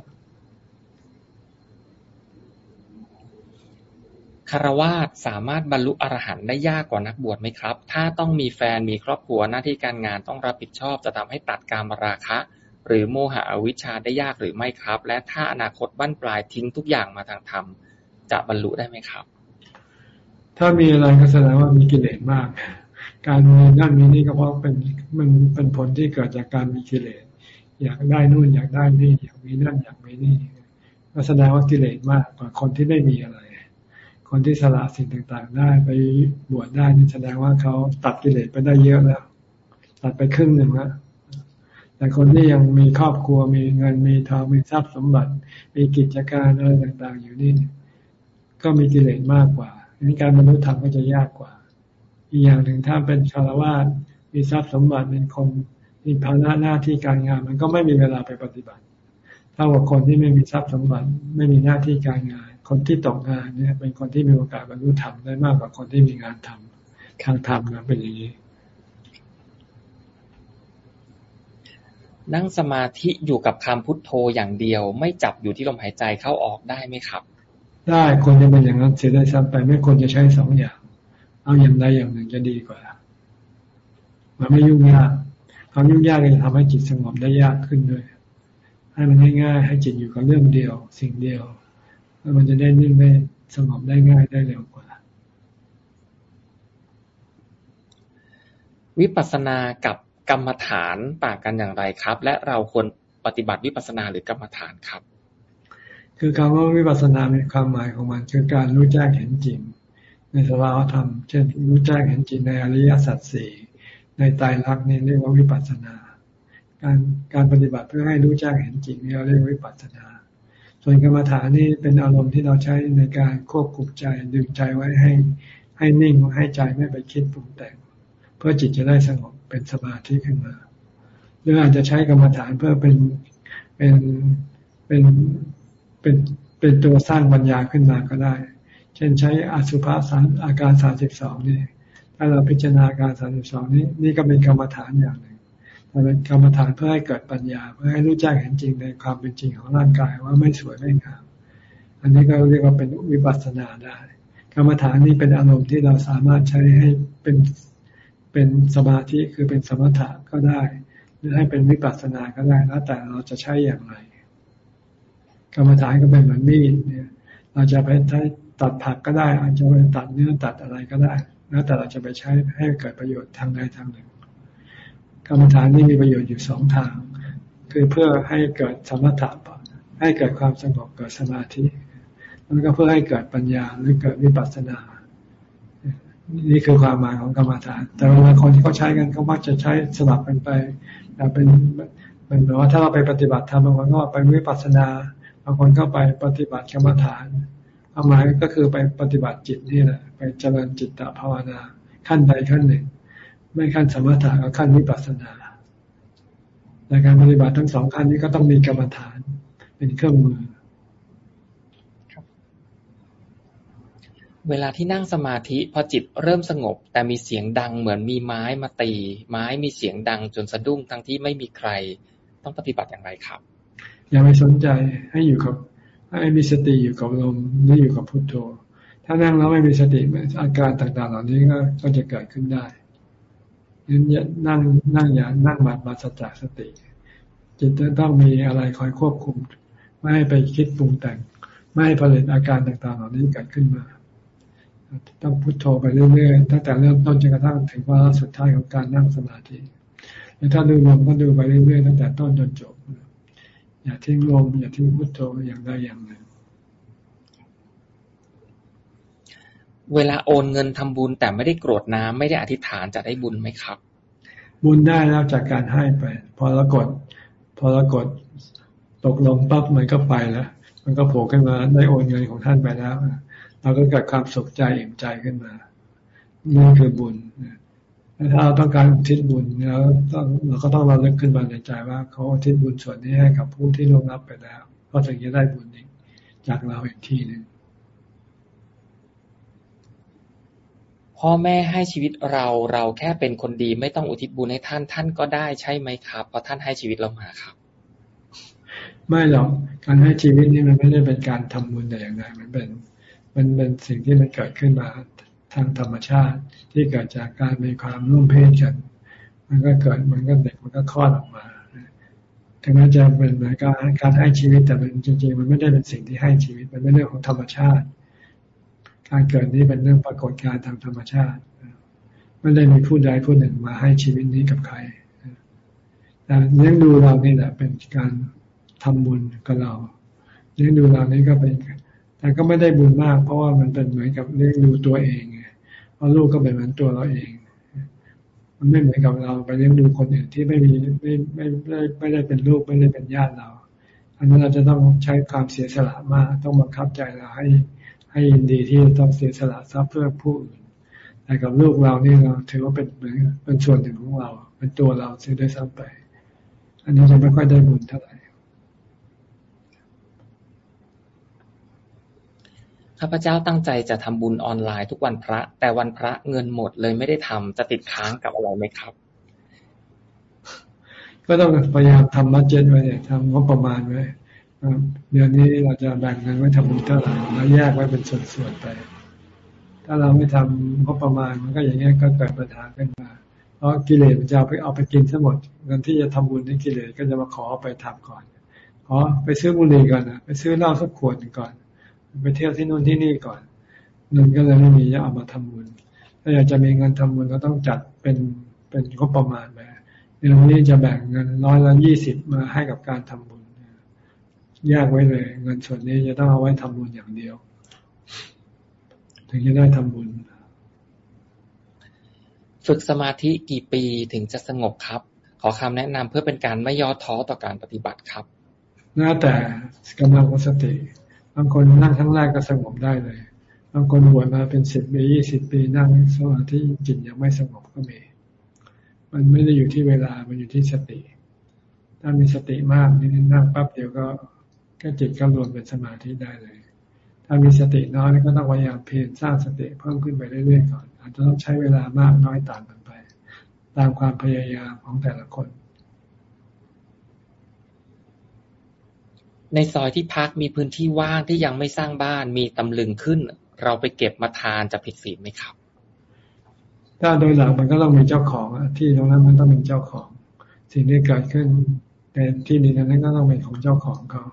คารวาสสามารถบรรลุอรหันต์ได้ยากกว่านักบวชไหมครับ ถ้าต้องมีแฟน มีครอบครัว หน้าที่การงานต้องรับผิดชอบ จะทำให้ตัดการมราคะ หรือโมหะอวิชชาได้ยากหรือไม่ครับ และถ้าอนาคตบั้นปลายทิ้งทุกอย่างมาทางธรรม จะบรรลุได้ไหมครับ
ถ้ามีอะไรก็แสดงว่ามีกิเลสมาก การมีนั่นมีนี่ก็เพราะเป็นมันเป็นผลที่เกิดจากการมีกิเลส อยากได้นู่นอยากได้นี่อยากมีนั่นอยากมีนี่ก็แสดงว่ากิเลสมากกว่าคนที่ไม่มีอะไร คนที่สละสิ่งต่างๆ ได้ไปบวชได้นี่แสดงว่าเขาตัดกิเลสไปได้เยอะแล้ว ตัดไปครึ่งหนึ่งแล้วแต่คนที่ยังมีครอบครัวมีเงินมีทองมีทรัพย์สมบัติ มีกิจการอะไรต่างๆ อยู่นี่ก็มีกิเลสมากกว่าดังการบรรลุธรรมก็จะยากกว่า อีกอย่างหนึ่งถ้าเป็นคารวะมีทรัพย์สมบัติเป็นคนมีภาระหน้าที่การงาน มันก็ไม่มีเวลาไปปฏิบัติถ้าว่าคนที่ไม่มีทรัพย์สมบัติ ไม่มีหน้าที่การงาน คนที่ตกงานเนี่ย เป็นคนที่มีโอกาสบรรลุธรรมได้มากกว่าคนที่มีงานทำทางธรรมนะเป็นอย่างนี้
นั่งสมาธิอยู่กับคำพุทโธอย่างเดียว ไม่จับอยู่ที่ลมหายใจเข้าออกได้ไหมครับ
ได้คนจะเป็นอย่างนั้นเสียได้ซ้ำไป ไม่ควรจะใช้สองอย่าง เอาอย่างใดอย่างหนึ่งจะดีกว่ามันไม่ยุ่งยากความยุ่งยากจะทำให้จิตสงบได้ยากขึ้นด้วยให้มันง่ายๆให้จิตอยู่กับเรื่องเดียว สิ่งเดียว แล้วมันจะได้นิ่งได้สงบได้ง่ายได้เร็วกว่า
วิปัสสนากับกรรมฐานต่างกันอย่างไรครับ และเราควรปฏิบัติวิปัสสนาหรือกรรมฐานครับ
คือคำว่าวิปัสสนามีความหมายของมันคือการรู้แจ้งเห็นจริง ในสภาวธรรม เช่น รู้แจ้งเห็นจริงในอริยสัจสี่ในไตรลักษณ์นี่เรียกว่าวิปัสสนา การการปฏิบัติเพื่อให้รู้แจ้งเห็นจริงนี่เราเรียกวิปัสสนา ส่วนกรรมฐานนี่เป็นอารมณ์ที่เราใช้ในการควบคุมใจดึงใจไว้ให้ให้นิ่งให้ใจไม่ไปคิดปรุงแต่ง เพื่อจิตจะได้สงบเป็นสมาธิขึ้นมา หรืออาจจะใช้กรรมฐานเพื่อเป็นเป็นเป็นเป็นเป็นตัวสร้างปัญญาขึ้นมาก็ได้ เช่นใช้อสุภาสารอาการสามสิบสองนี่ถ้าเราพิจารณาอาการสามสิบสองนี้ นี่ก็เป็นกรรมฐานอย่างหนึ่งันเป็นกรรมฐานเพื่อให้เกิดปัญญา เพื่อให้รู้แจ้งเห็นจริงในความเป็นจริงของร่างกายว่าไม่สวยไม่งาม อันนี้ก็เรียกว่าเป็นวิปัสสนาได้ กรรมฐานนี้เป็นอารมณ์ที่เราสามารถใช้ให้เป็นเป็นสมาธิคือเป็นสมถะก็ได้ หรือให้เป็นวิปัสสนาก็ได้แล้วแต่เราจะใช้อย่างไร กรรมฐานก็เป็นเหมือนมีดเนี่ยเราจะไปใช้ตัดผักก็ได้ อาจจะไปตัดเนื้อตัดอะไรก็ได้แล้วแต่เราจะไปใช้ให้เกิดประโยชน์ทางใดทางหนึ่ง กรรมฐานนี่มีประโยชน์อยู่สองทาง คือเพื่อให้เกิดสมถะให้เกิดความสงบเกิดสมาธิแล้วก็เพื่อให้เกิดปัญญาหรือเกิดวิปัสสนา นี่คือความหมายของกรรมฐาน แต่เวลาคนที่เขาใช้กันเขามักจะใช้สลับกันไปแต่เป็นเป็นแบบว่าถ้าเราไปปฏิบัติธรรมบางคนก็ไปวิปัสสนาบางคนก็ไปปฏิบัติกรรมฐานความหมายก็คือไปปฏิบัติจิตนี่แหละ ไปเจริญจิตตภาวนาขั้นใดขั้นหนึ่ง ไม่ขั้นสมถะกับขั้นวิปัสสนาในการปฏิบัติทั้งสองขั้นนี้ก็ต้องมีกรรมฐาน เป็นเครื่องมือ
เวลาที่นั่งสมาธิพอจิตเริ่มสงบ แต่มีเสียงดังเหมือนมีไม้มาตี ไม้มีเสียงดังจนสะดุ้งทั้งที่ไม่มีใคร ต้องปฏิบัติอย่างไรครับ
อย่าไปสนใจให้อยู่กับ ให้มีสติอยู่กับลมนี่อยู่กับพุทโธถ้านั่งแล้วไม่มีสติอาการต่างๆ เหล่านี้ก็ก็จะเกิดขึ้นได้ งั้นนั่งนั่งอย่างนั่งบัดมาสจากสติ จิตจะต้องมีอะไรคอยควบคุม ไม่ให้ไปคิดปรุงแต่ง ไม่ให้ผลิตอาการต่างๆ เหล่านี้เกิดขึ้นมา ต้องพุโทโธไปเรื่อยๆตั้งแต่เริ่มต้นจนกระทั่งถึงว่าสุดท้ายของการนั่งสมาธิแล้วถ้าดูลมก็ดูไปเรื่อยๆตั้งแต่ต้นจนจบ อย่าทิ้งลมอย่าทิ้งพุโทโธอย่างใดอย่างหนึ่ง
เวลาโอนเงินทำบุญแต่ไม่ได้กรธน้ำ ไม่ได้อธิษฐานจะได้บุญไหมครับ
บุญได้แล้วจากการให้ไป พอเรากด พอเรากดตกลงปั๊บมันก็ไปแล้ว มันก็โผล่ขึ้นมาได้โอนเงินของท่านไปแล้วเราก็เกิดความสุขใจอิ่มใจขึ้นมานี่คือบุญถ้าเราต้องการอุทิศบุญแล้วเราก็ต้องราเลิกขึ้นมาในใจว่าเขาอุทิศบุญส่วนนี้ให้กับผู้ที่ล่วงลับไปแล้ว ก็ถึงจะได้บุญอีกจากเราอีกทีหนึ่ง
พ่อแม่ให้ชีวิตเรา เราแค่เป็นคนดีไม่ต้องอุทิศบุญให้ท่าน ท่านก็ได้ใช่ไหมครับ เพราะท่านให้ชีวิตเรามาครับ
ไม่หรอกการให้ชีวิตนี่มันไม่ได้เป็นการทำบุญแต่อย่างใดมันเป็น มันเป็นสิ่งที่มันเกิดขึ้นมาทางธรรมชาติที่เกิดจากการมีความร่วมเพศกัน มันก็เกิดมันก็เด็กมันก็คลอดออกมาถึงแม้จะเป็นเหมือนการการให้ชีวิตแต่มันจริงๆ มันไม่ได้เป็นสิ่งที่ให้ชีวิต มันเป็นเรื่องของธรรมชาติ การเกิดนี้เป็นเรื่องปรากฏการณ์ทางธรรมชาติ ไม่ได้มีผู้ใดผู้หนึ่งมาให้ชีวิตนี้กับใครแต่เลี้ยงดูเรานี่แหละเป็นการทำบุญกับเรา เลี้ยงดูเรานี่ก็เป็น แต่ก็ไม่ได้บุญมาก เพราะว่ามันเป็นเหมือนกับเลี้ยงดูตัวเองเพราะลูกก็เป็นเหมือนตัวเราเอง มันไม่เหมือนกับเราไปเลี้ยงดูคนอื่นที่ไม่มีไม่ไม่ไม่ไม่ได้เป็นลูกไม่ได้เป็นญาติเรา อันนั้นเราจะต้องใช้ความเสียสละมาก ต้องบังคับใจเราให้ ให้ยินดีที่ต้องเสียสละทรัพย์เพื่อผู้อื่นแต่กับลูกเรานี่เราถือว่าเป็นเหมือนเป็นส่วนหนึ่งของเรา เป็นตัวเราซื้อได้ซ้ำไป อันนี้จะไม่ค่อยได้บุญเท่าไหร่
ข้าพเจ้าตั้งใจจะทำบุญออนไลน์ทุกวันพระ แต่วันพระเงินหมดเลยไม่ได้ทำจะติดค้างกับอะไรไหมครับ
ก็ต้องพยายามทำบัตเจ็ตไว้เนี่ยทำงบประมาณไว้ เดือนนี้เราจะแบ่งเงินไว้ทำบุญเท่าไหร่แล้วแยกไว้เป็นส่วนๆไป ถ้าเราไม่ทำงบประมาณมันก็อย่างเงี้ยก็เกิดปัญหาขึ้นมา เพราะกิเลสมันจะเอาไปเอาไปกินทั้งหมดเงินที่จะทำบุญนี่กิเลสก็จะมาขอไปทำก่อนขอไปซื้อบุหรี่ก่อนนะไปซื้อเหล้าสักขวดก่อน ไปเที่ยวที่นู่นที่นี่ก่อนเงินก็เลยไม่มีจะเอามาทำบุญ ถ้าอยากจะมีเงินทำบุญก็ต้องจัดเป็นเป็นงบประมาณไปในวันนี้จะแบ่งเงินร้อยละยี่สิบมาให้กับการทำบุญ แยกไว้เลย เงินส่วนนี้จะต้องเอาไว้ทำบุญอย่างเดียว ถึงจะได้ทำบุญ
ฝึกสมาธิกี่ปีถึงจะสงบครับ ขอคำแนะนำเพื่อเป็นการไม่ย่อท้อต่อการปฏิบัติครับ
น่าแต่กำลังของสติ บางคนนั่งครั้งแรกก็สงบได้เลย บางคนบวชมาเป็นสิบปียี่สิบปีนั่งสมาธิจิตยังไม่สงบก็มี มันไม่ได้อยู่ที่เวลา มันอยู่ที่สติ ถ้ามีสติมากนี่นั่งปั๊บเดียวก็ ก็จิตก็รวมเป็นสมาธิได้เลย ถ้ามีสติน้อยก็ต้องพยายามเพียรสร้างสติเพิ่มขึ้นไปเรื่อยๆก่อน อาจจะต้องใช้เวลามากน้อยต่างกันไป ตามความพยายามของแต่ละคน
ในซอยที่พักมีพื้นที่ว่างที่ยังไม่สร้างบ้านมีตำลึงขึ้น เราไปเก็บมาทานจะผิดศีลไหมครับ
ถ้าโดยหลักมันก็ต้องมีเจ้าของที่ตรงนั้นมันต้องมีเจ้าของ สิ่งที่เกิดขึ้นในที่นี้นั้นก็ต้องเป็นของเจ้าของเขา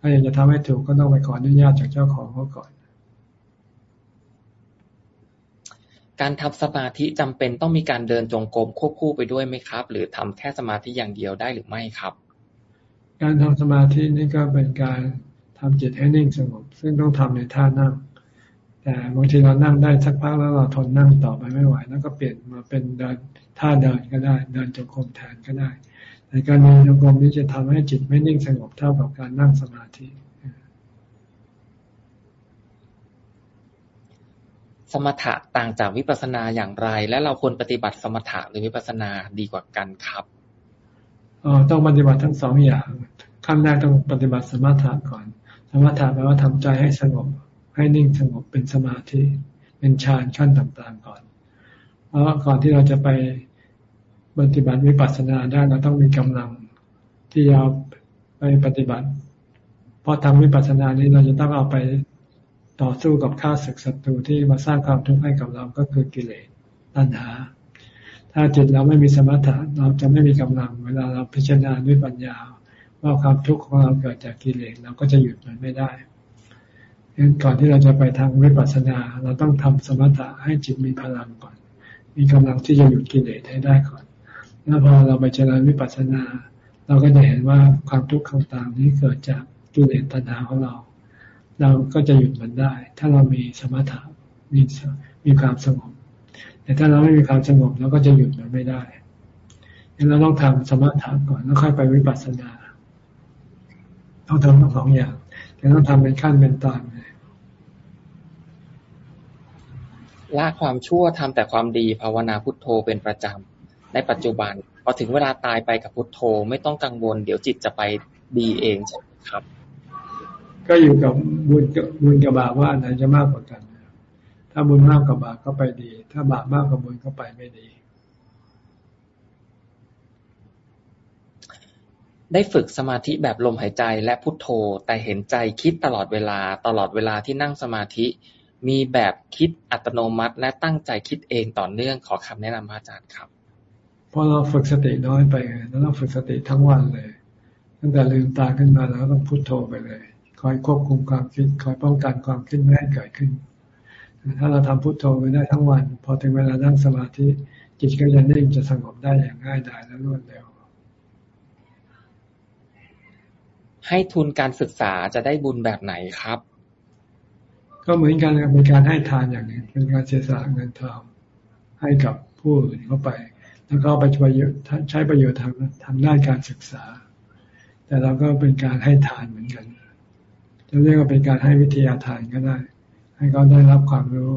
ถ้าอยากจะทำให้ถูกก็ต้องไปขออนุญาตจากเจ้าของเขาก่อน
การทำสมาธิจำเป็นต้องมีการเดินจงกรมควบคู่ไปด้วยไหมครับ หรือทำแค่สมาธิอย่างเดียวได้หรือไม่ครับ
การทำสมาธินี่ก็เป็นการทำจิตให้นิ่งสงบ ซึ่งต้องทำในท่านั่ง แต่บางทีเรานั่งได้สักพักแล้วเราทนนั่งต่อไปไม่ไหว แล้วก็เปลี่ยนมาเป็นเดินท่าเดินก็ได้ เดินจงกรมแทนก็ได้ แต่การเดินจงกรมนี้จะทำให้จิตไม่นิ่งสงบเท่ากับการนั่งสมาธิ
สมถะต่างจากวิปัสสนาอย่างไร และเราควรปฏิบัติสมถะหรือวิปัสสนาดีกว่ากันครับ
ต้องปฏิบัติทั้งสองอย่างขั้นแรกต้องปฏิบัติสมถะก่อน สมถะแปลว่าทำใจให้สงบ ให้นิ่งสงบเป็นสมาธิ เป็นฌานขั้นต่างๆก่อน เพราะก่อนที่เราจะไป ปฏิบัติวิปัสสนาได้เราต้องมีกำลังที่จะไปปฏิบัติ เพราะทำวิปัสสนานี้เราจะต้องเอาไปต่อสู้กับข้าศึกศัตรูที่มาสร้างความทุกข์ให้กับเราก็คือกิเลสตัณหา ถ้าจิตเราไม่มีสมถะเราจะไม่มีกำลัง เวลาเราพิจารณาด้วยปัญญา ว่าความทุกข์ของเราเกิดจากกิเลสเราก็จะหยุดมันไม่ได้ดังนั้นก่อนที่เราจะไปทางวิปัสสนา เราต้องทำสมถะให้จิตมีพลังก่อน มีกำลังที่จะหยุดกิเลสให้ได้ก่อน แล้วพอเราไปเจริญวิปัสสนา เราก็จะเห็นว่าความทุกข์ต่างๆนี้เกิดจากกิเลสตัณหาของเรา เราก็จะหยุดมันได้ ถ้าเรามีสมถะมีมีความสงบ แต่ถ้าเราไม่มีความสงบเราก็จะหยุดมันไม่ได้งั้นเราต้องทำสมถะก่อนแล้วค่อยไปวิปัสสนา ต้องทำทั้งสองอย่างแต่ต้องทำเป็นขั้นเป็นตอนเลย
ละความชั่วทำแต่ความดีภาวนาพุทโธเป็นประจำ ในปัจจุบัน พอถึงเวลาตายไปกับพุทโธ ไม่ต้องกังวล เดี๋ยวจิตจะไปดีเองใช่ไหมครับ
ก็อยู่กับบุญกับบุญกับบาปว่าไหนจะมากกว่ากัน ถ้าบุญมากกว่าบาปก็ไปดี ถ้าบาปมากกว่าบุญก็ไปไม่ดี
ได้ฝึกสมาธิแบบลมหายใจและพุทโธ แต่เห็นใจคิดตลอดเวลาตลอดเวลาที่นั่งสมาธิมีแบบคิดอัตโนมัติ และตั้งใจคิดเองต่อเนื่องขอคำแนะนำพระอาจารย์ครับ
พอเราฝึกสติน้อยไปแล้วเราฝึกสติทั้งวันเลย ตั้งแต่ลืมตาขึ้นมาแล้วต้องพุโทโธไปเลย คอยควบคุมความคิด คอยป้องกันความคิดไม่ให้เกิดขึ้น ถ้าเราทำพุโทโธไปได้ทั้งวัน พอถึงเวลานั่งสมาธิจิตก็จะนิ่งจะสงบได้อย่างง่ายดายและรวดเร็ว
ให้ทุนการศึกษาจะได้บุญแบบไหนครับ
ก็เหมือนกันเป็นการให้ทานอย่างหนึ่งเป็นการเสียสละเงินทองให้กับผู้อื่นเข้าไป แล้วก็ไปช่วยใช้ประโยชน์ทางทางด้านการศึกษา แต่เราก็เป็นการให้ทานเหมือนกัน จะเรียกว่าเป็นการให้วิทยาทานก็ได้ ให้เขาได้รับความรู้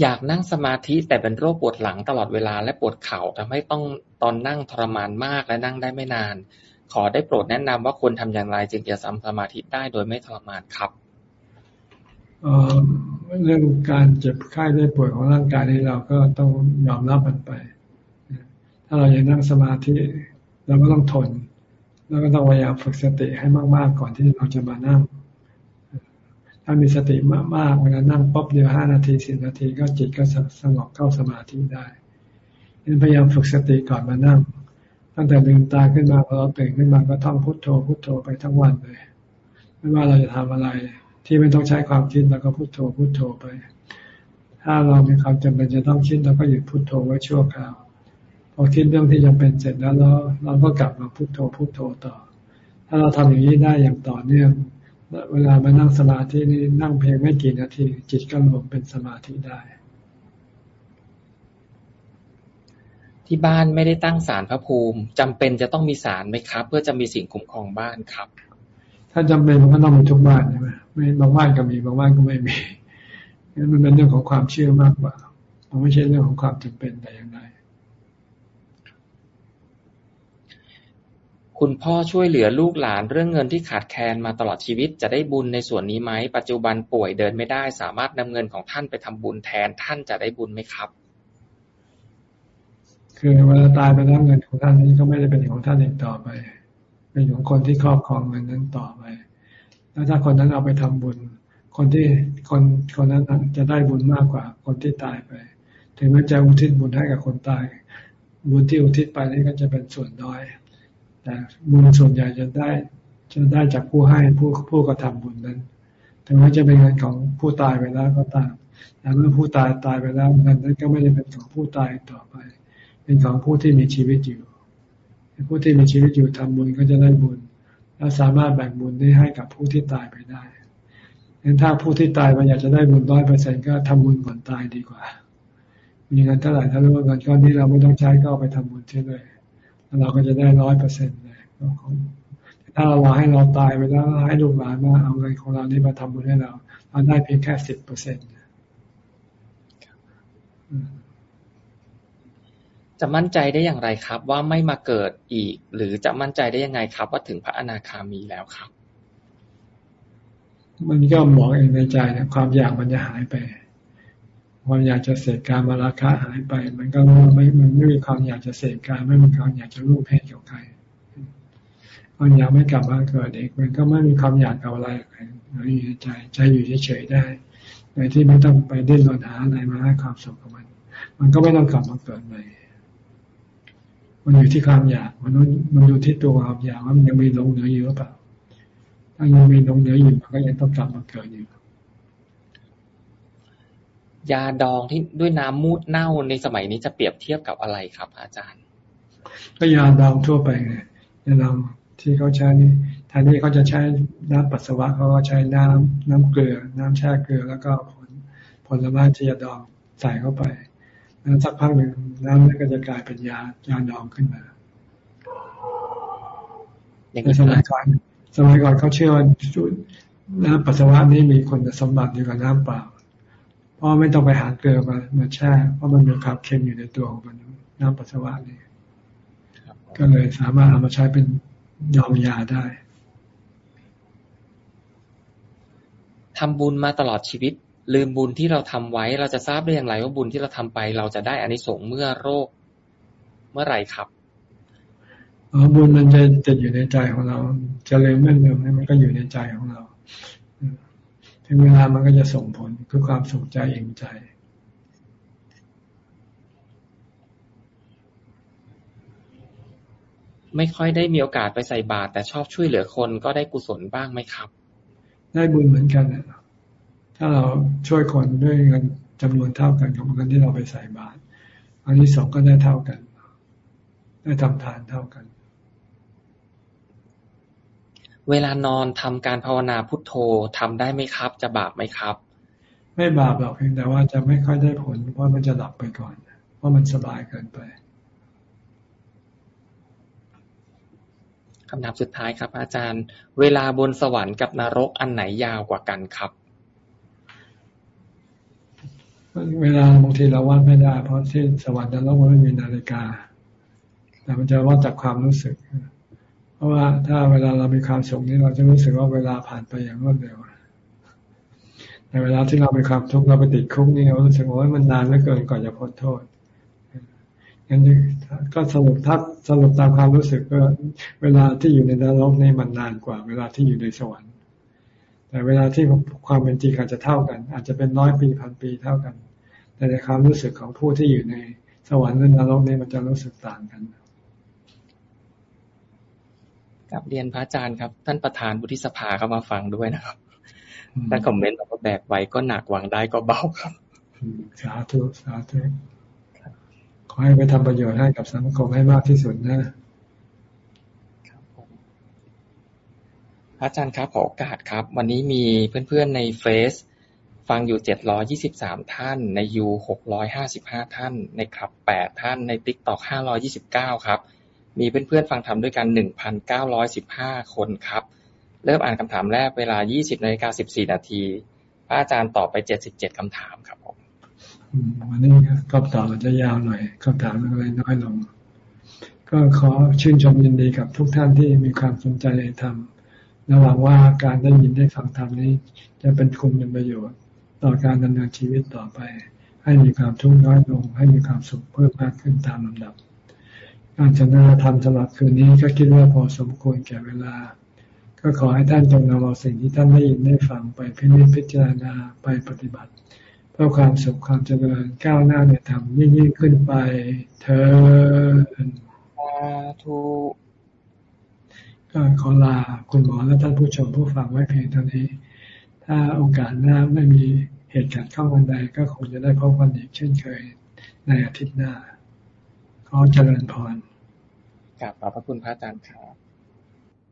อยากนั่งสมาธิแต่เป็นโรคปวดหลังตลอดเวลาและปวดเข่าทำให้ต้องตอนนั่งทรมานมากและนั่งได้ไม่นาน ขอได้โปรดแนะนำว่าควรทำอย่างไรจึงจะทำสมาธิได้โดยไม่ทรมานครับ
เรื่องการเจ็บไข้ได้ป่วยของร่างกายนี้เราก็ต้องยอมรับมันไป ถ้าเราอยากนั่งสมาธิเราก็ต้องทน แล้วก็ต้องพยายามฝึกสติให้มาก ๆ ก่อนที่เราจะมานั่ง ถ้ามีสติมากๆเวลานั่งป๊บเดียวห้านาทีสิบนาทีก็จิตก็สงบเข้าสมาธิได้ยังพยายามฝึกสติก่อนมานั่ง ตั้งแต่ลืมตาขึ้นมาพอเราตื่นขึ้นมาก็ท่องพุทโธพุทโธไปทั้งวันเลย ไม่ว่าเราจะทำอะไร ที่ไม่ต้องใช้ความคิดเราก็พุทโธพุทโธไป ถ้าเรามีความจำเป็นจะต้องคิดเราก็หยุดพุทโธไว้ชั่วคราวพอคิดเรื่องที่จำเป็นเสร็จแล้วเราเราก็กลับมาพุทโธพุทโธต่อ ถ้าเราทำอย่างนี้ได้อย่างต่อเนื่องเวลามานั่งสมาธินี่นั่งเพียงไม่กี่นาที จิตก็รวมเป็นสมาธิได้
ที่บ้านไม่ได้ตั้งศาลพระภูมิจำเป็นจะต้องมีศาลไหมครับ เพื่อจะมีสิ่งคุ้มครองบ้านครับ
ถ้าจำเป็นมันก็ต้องมีทุกบ้านใช่ไหม ไม่บางบ้านก็มีบางบ้านก็ไม่มีมันเป็นเรื่องของความเชื่อมากกว่า มันไม่ใช่เรื่องของความจำเป็นแต่อย่างใด
คุณพ่อช่วยเหลือลูกหลานเรื่องเงินที่ขาดแคลนมาตลอดชีวิต จะได้บุญในส่วนนี้ไหมปัจจุบันป่วยเดินไม่ได้ สามารถนำเงินของท่านไปทำบุญแทนท่านจะได้บุญไหมครับ
คือเวลาตายไปแล้วเงินของท่านนี้ก็ไม่ได้เป็นของท่านอีกต่อไป เป็นของคนที่ครอบครองเงินนั้นต่อไป แล้วถ้าคนนั้นเอาไปทำบุญ คนที่คนคนนั้นจะได้บุญมากกว่า คนที่ตายไป ถึงแม้จะอุทิศบุญให้กับคนตาย บุญที่อุทิศไปนี่ก็จะเป็นส่วนน้อย แต่บุญส่วนใหญ่จะได้จะได้จากผู้ให้ผู้ผู้กระทำบุญนั้น ถึงแม้จะเป็นเงินของผู้ตายไปแล้วก็ตามแต่เมื่อผู้ตายตายไปแล้วเงินนั้นก็ไม่ได้เป็นของผู้ตายต่อไป เป็นของผู้ที่มีชีวิตอยู่ ผู้ที่มีชีวิตอยู่ทำบุญก็จะได้บุญ และสามารถแบ่งบุญได้ให้กับผู้ที่ตายไปได้งั้นถ้าผู้ที่ตายไปอยากจะได้บุญร้อยเปอร์เซ็นก็ทำบุญก่อนตายดีกว่า มีเงินเท่าไหร่ถ้ารู้ว่าเงินก้อนนี้เราไม่ต้องใช้ก็เอาไปทำบุญเช่นเลยเราก็จะได้ร้อยเปอร์เซ็นต์เลยถ้าเรารอให้เราตายไปแล้วให้ลูกหลานมาเอาเงินของเรานี่มาทำบุญให้เราเราได้เพียงแค่สิบเปอร์เซ็นต์
จะมั่นใจได้อย่างไรครับ ว่าไม่มาเกิดอีก หรือจะมั่นใจได้ยังไงครับ ว่าถึงพระอนาคามีแล้วครับ
มันก็มองเองในใจนะความอยากมันจะหายไปความอยากจะเสกการมาราคาหายไป มันก็ไม่มันไม่มีความอยากจะเสกการไม่มีความอยากจะรูปเพศกับใครความอยากไม่กลับมาเกิดเองมันก็ไม่มีความอยากกับอะไรใครอยู่ในใจใจอยู่เฉยๆได้โดยที่ไม่ต้องไปดิ้นรนหาอะไรมาให้ความสุขกับมัน มันก็ไม่ต้องกลับมาเกิดใหม่ มันอยู่ที่ความอยากมันมันอยู่ที่ตัวความอยากว่ามันยังมีลงเหนืออยู่หรือเปล่า ถ้ายังมีลงเหนืออยู่มันก็ยังต้องกลับมาเกิดอยู่
ยาดองที่ด้วยน้ำมูดเน่าในสมัยนี้จะเปรียบเทียบกับอะไรครับ อาจารย์
ก็ยาดองทั่วไปไงยาดองที่เขาใช้นี่ทางนี้เขาจะใช้น้ำปัสสาวะเขาก็ใช้น้ำน้ำเกลือ น้ำแช่เกลือแล้วก็ผลผลไม้ที่ยาดองใส่เข้าไป แล้วสักพักหนึ่งน้ำนั้นก็จะกลายเป็นยายาดองขึ้นมาในสมัยก่อนสมัยก่อนเขาเชื่อว่าน้ำปัสสาวะนี้มีคนสมบัติอยู่กับน้ำเปล่า เพราะไม่ต้องไปหาเกลือมามาแช่ เพราะมันมีความเค็มอยู่ในตัวของมันน้ำปัสสาวะนี่ก็เลยสามารถเอามาใช้เป็นยองยาได้
ทำบุญมาตลอดชีวิต ลืมบุญที่เราทำไว้ เราจะทราบได้อย่างไรว่าบุญที่เราทำไป เราจะได้อานิสงส์เมื่อโรค เมื่อไหร่ครับ
อ๋อบุญมันจะจะอยู่ในใจของเรา จะเร็วไม่เร็วมันก็อยู่ในใจของเราถึงเวลามันก็จะส่งผลคือความสุขใจเองใจ
ไม่ค่อยได้มีโอกาสไปใส่บาตรแต่ชอบช่วยเหลือคนก็ได้กุศลบ้างไหมครับ
ได้บุญเหมือนกัน ถ้าเราช่วยคนด้วยเงินจำนวนเท่ากันกับเงินที่เราไปใส่บาตรอันนี้สองก็ได้เท่ากัน ได้ทำทานเท่ากัน
เวลานอนทำการภาวนาพุทโธทำได้ไหมครับ จะบาปไหมครับ
ไม่บาปหรอกเพียงแต่ว่าจะไม่ค่อยได้ผล เพราะมันจะหลับไปก่อน เพราะมันสบายเกินไป
คำถามสุดท้ายครับ อาจารย์ เวลาบนสวรรค์กับนรกอันไหนยาวกว่ากันครับ
เวลาบางทีเราวัดไม่ได้ เพราะที่สวรรค์นรกมันไม่มีนาฬิกา แต่มันจะวัดจากความรู้สึก เพราะว่าถ้าเวลาเรามีความสุขนี่เราจะรู้สึกว่าเวลาผ่านไปอย่างรวดเร็วแต่เวลาที่เรามีความทุกข์เราไปติดคุกนี่เรารู้สึกว่ามันนานเหลือเกินก่อนจะพ้นโทษงั้นก็สรุปทัดสรุปตามความรู้สึกก็ เวลาที่อยู่ในนรกนี่มันนานกว่า เวลาที่อยู่ในสวรรค์ แต่เวลาที่ความเป็นจริงอาจจะเท่ากัน อาจจะเป็นร้อยปีพันปีเท่ากัน แต่ในความรู้สึกของผู้ที่อยู่ในสวรรค์และนรกนี่มันจะรู้สึกต่างกัน
กับเรียนพระอาจารย์ครับ ท่านประธานบุธิสภาเข้ามาฟังด้วยนะครับท่านคอมเมนต์บอกว่าแบกไว้ก็หนักวางได้ก็เบาครับ
สาธุสาธุขอให้ไปทำประโยชน์ให้กับสังคมให้มากที่สุดนะ
พระ อาจารย์ครับขอโอกาสครับ วันนี้มีเพื่อนๆในเฟซฟังอยู่เจ็ดร้อยยี่สิบสามท่าน ในยูหกร้อยห้าสิบห้าท่าน ในคลับแปดท่าน ใน TikTok ห้าร้อยยี่สิบเก้าครับ มีเพื่อนๆฟังธรรมด้วยกันหนึ่งพันเก้าร้อยสิบห้าคนครับ เริ่มอ่านคำถามแรกเวลายี่สิบนาฬิกาสิบสี่นาทีพระอาจารย์ตอบไปเจ็ดสิบเจ็ดคำถามครับผม
วันนี้ก็ตอบจะยาวหน่อยคำถามอะไรน้อยลง ก็ขอชื่นชมยินดีกับทุกท่านที่มีความสนใจในธรรม ระหวังว่าการได้ยินได้ฟังธรรมนี้ จะเป็นคุณเป็นประโยชน์ ต่อการดำเนินชีวิตต่อไป ให้มีความทุกข์น้อยลง ให้มีความสุขเพิ่มมากขึ้นตามลำดับ การสนทนาธรรมสำหรับคืนนี้ก็คิดว่าพอสมควรแก่เวลา ก็ขอให้ท่านจงนำเอาสิ่งที่ท่านได้ยินได้ฟังไปพิจิตพิจารณาไปปฏิบัติ เพื่อความสุขความเจริญก้าวหน้าในธรรมยิ่งขึ้นไปเธอ
สาธุ
ก็ขอลาคุณหมอและท่านผู้ชมผู้ฟังไว้เพียงเท่านี้ ถ้าโอกาสหน้าไม่มีเหตุการณ์เข้าวันใดก็คงจะได้พบกันอีกเช่นเคยในอาทิตย์หน้า ขอเจริญพร
กลับขอบพระคุณพระอาจารย์ครับ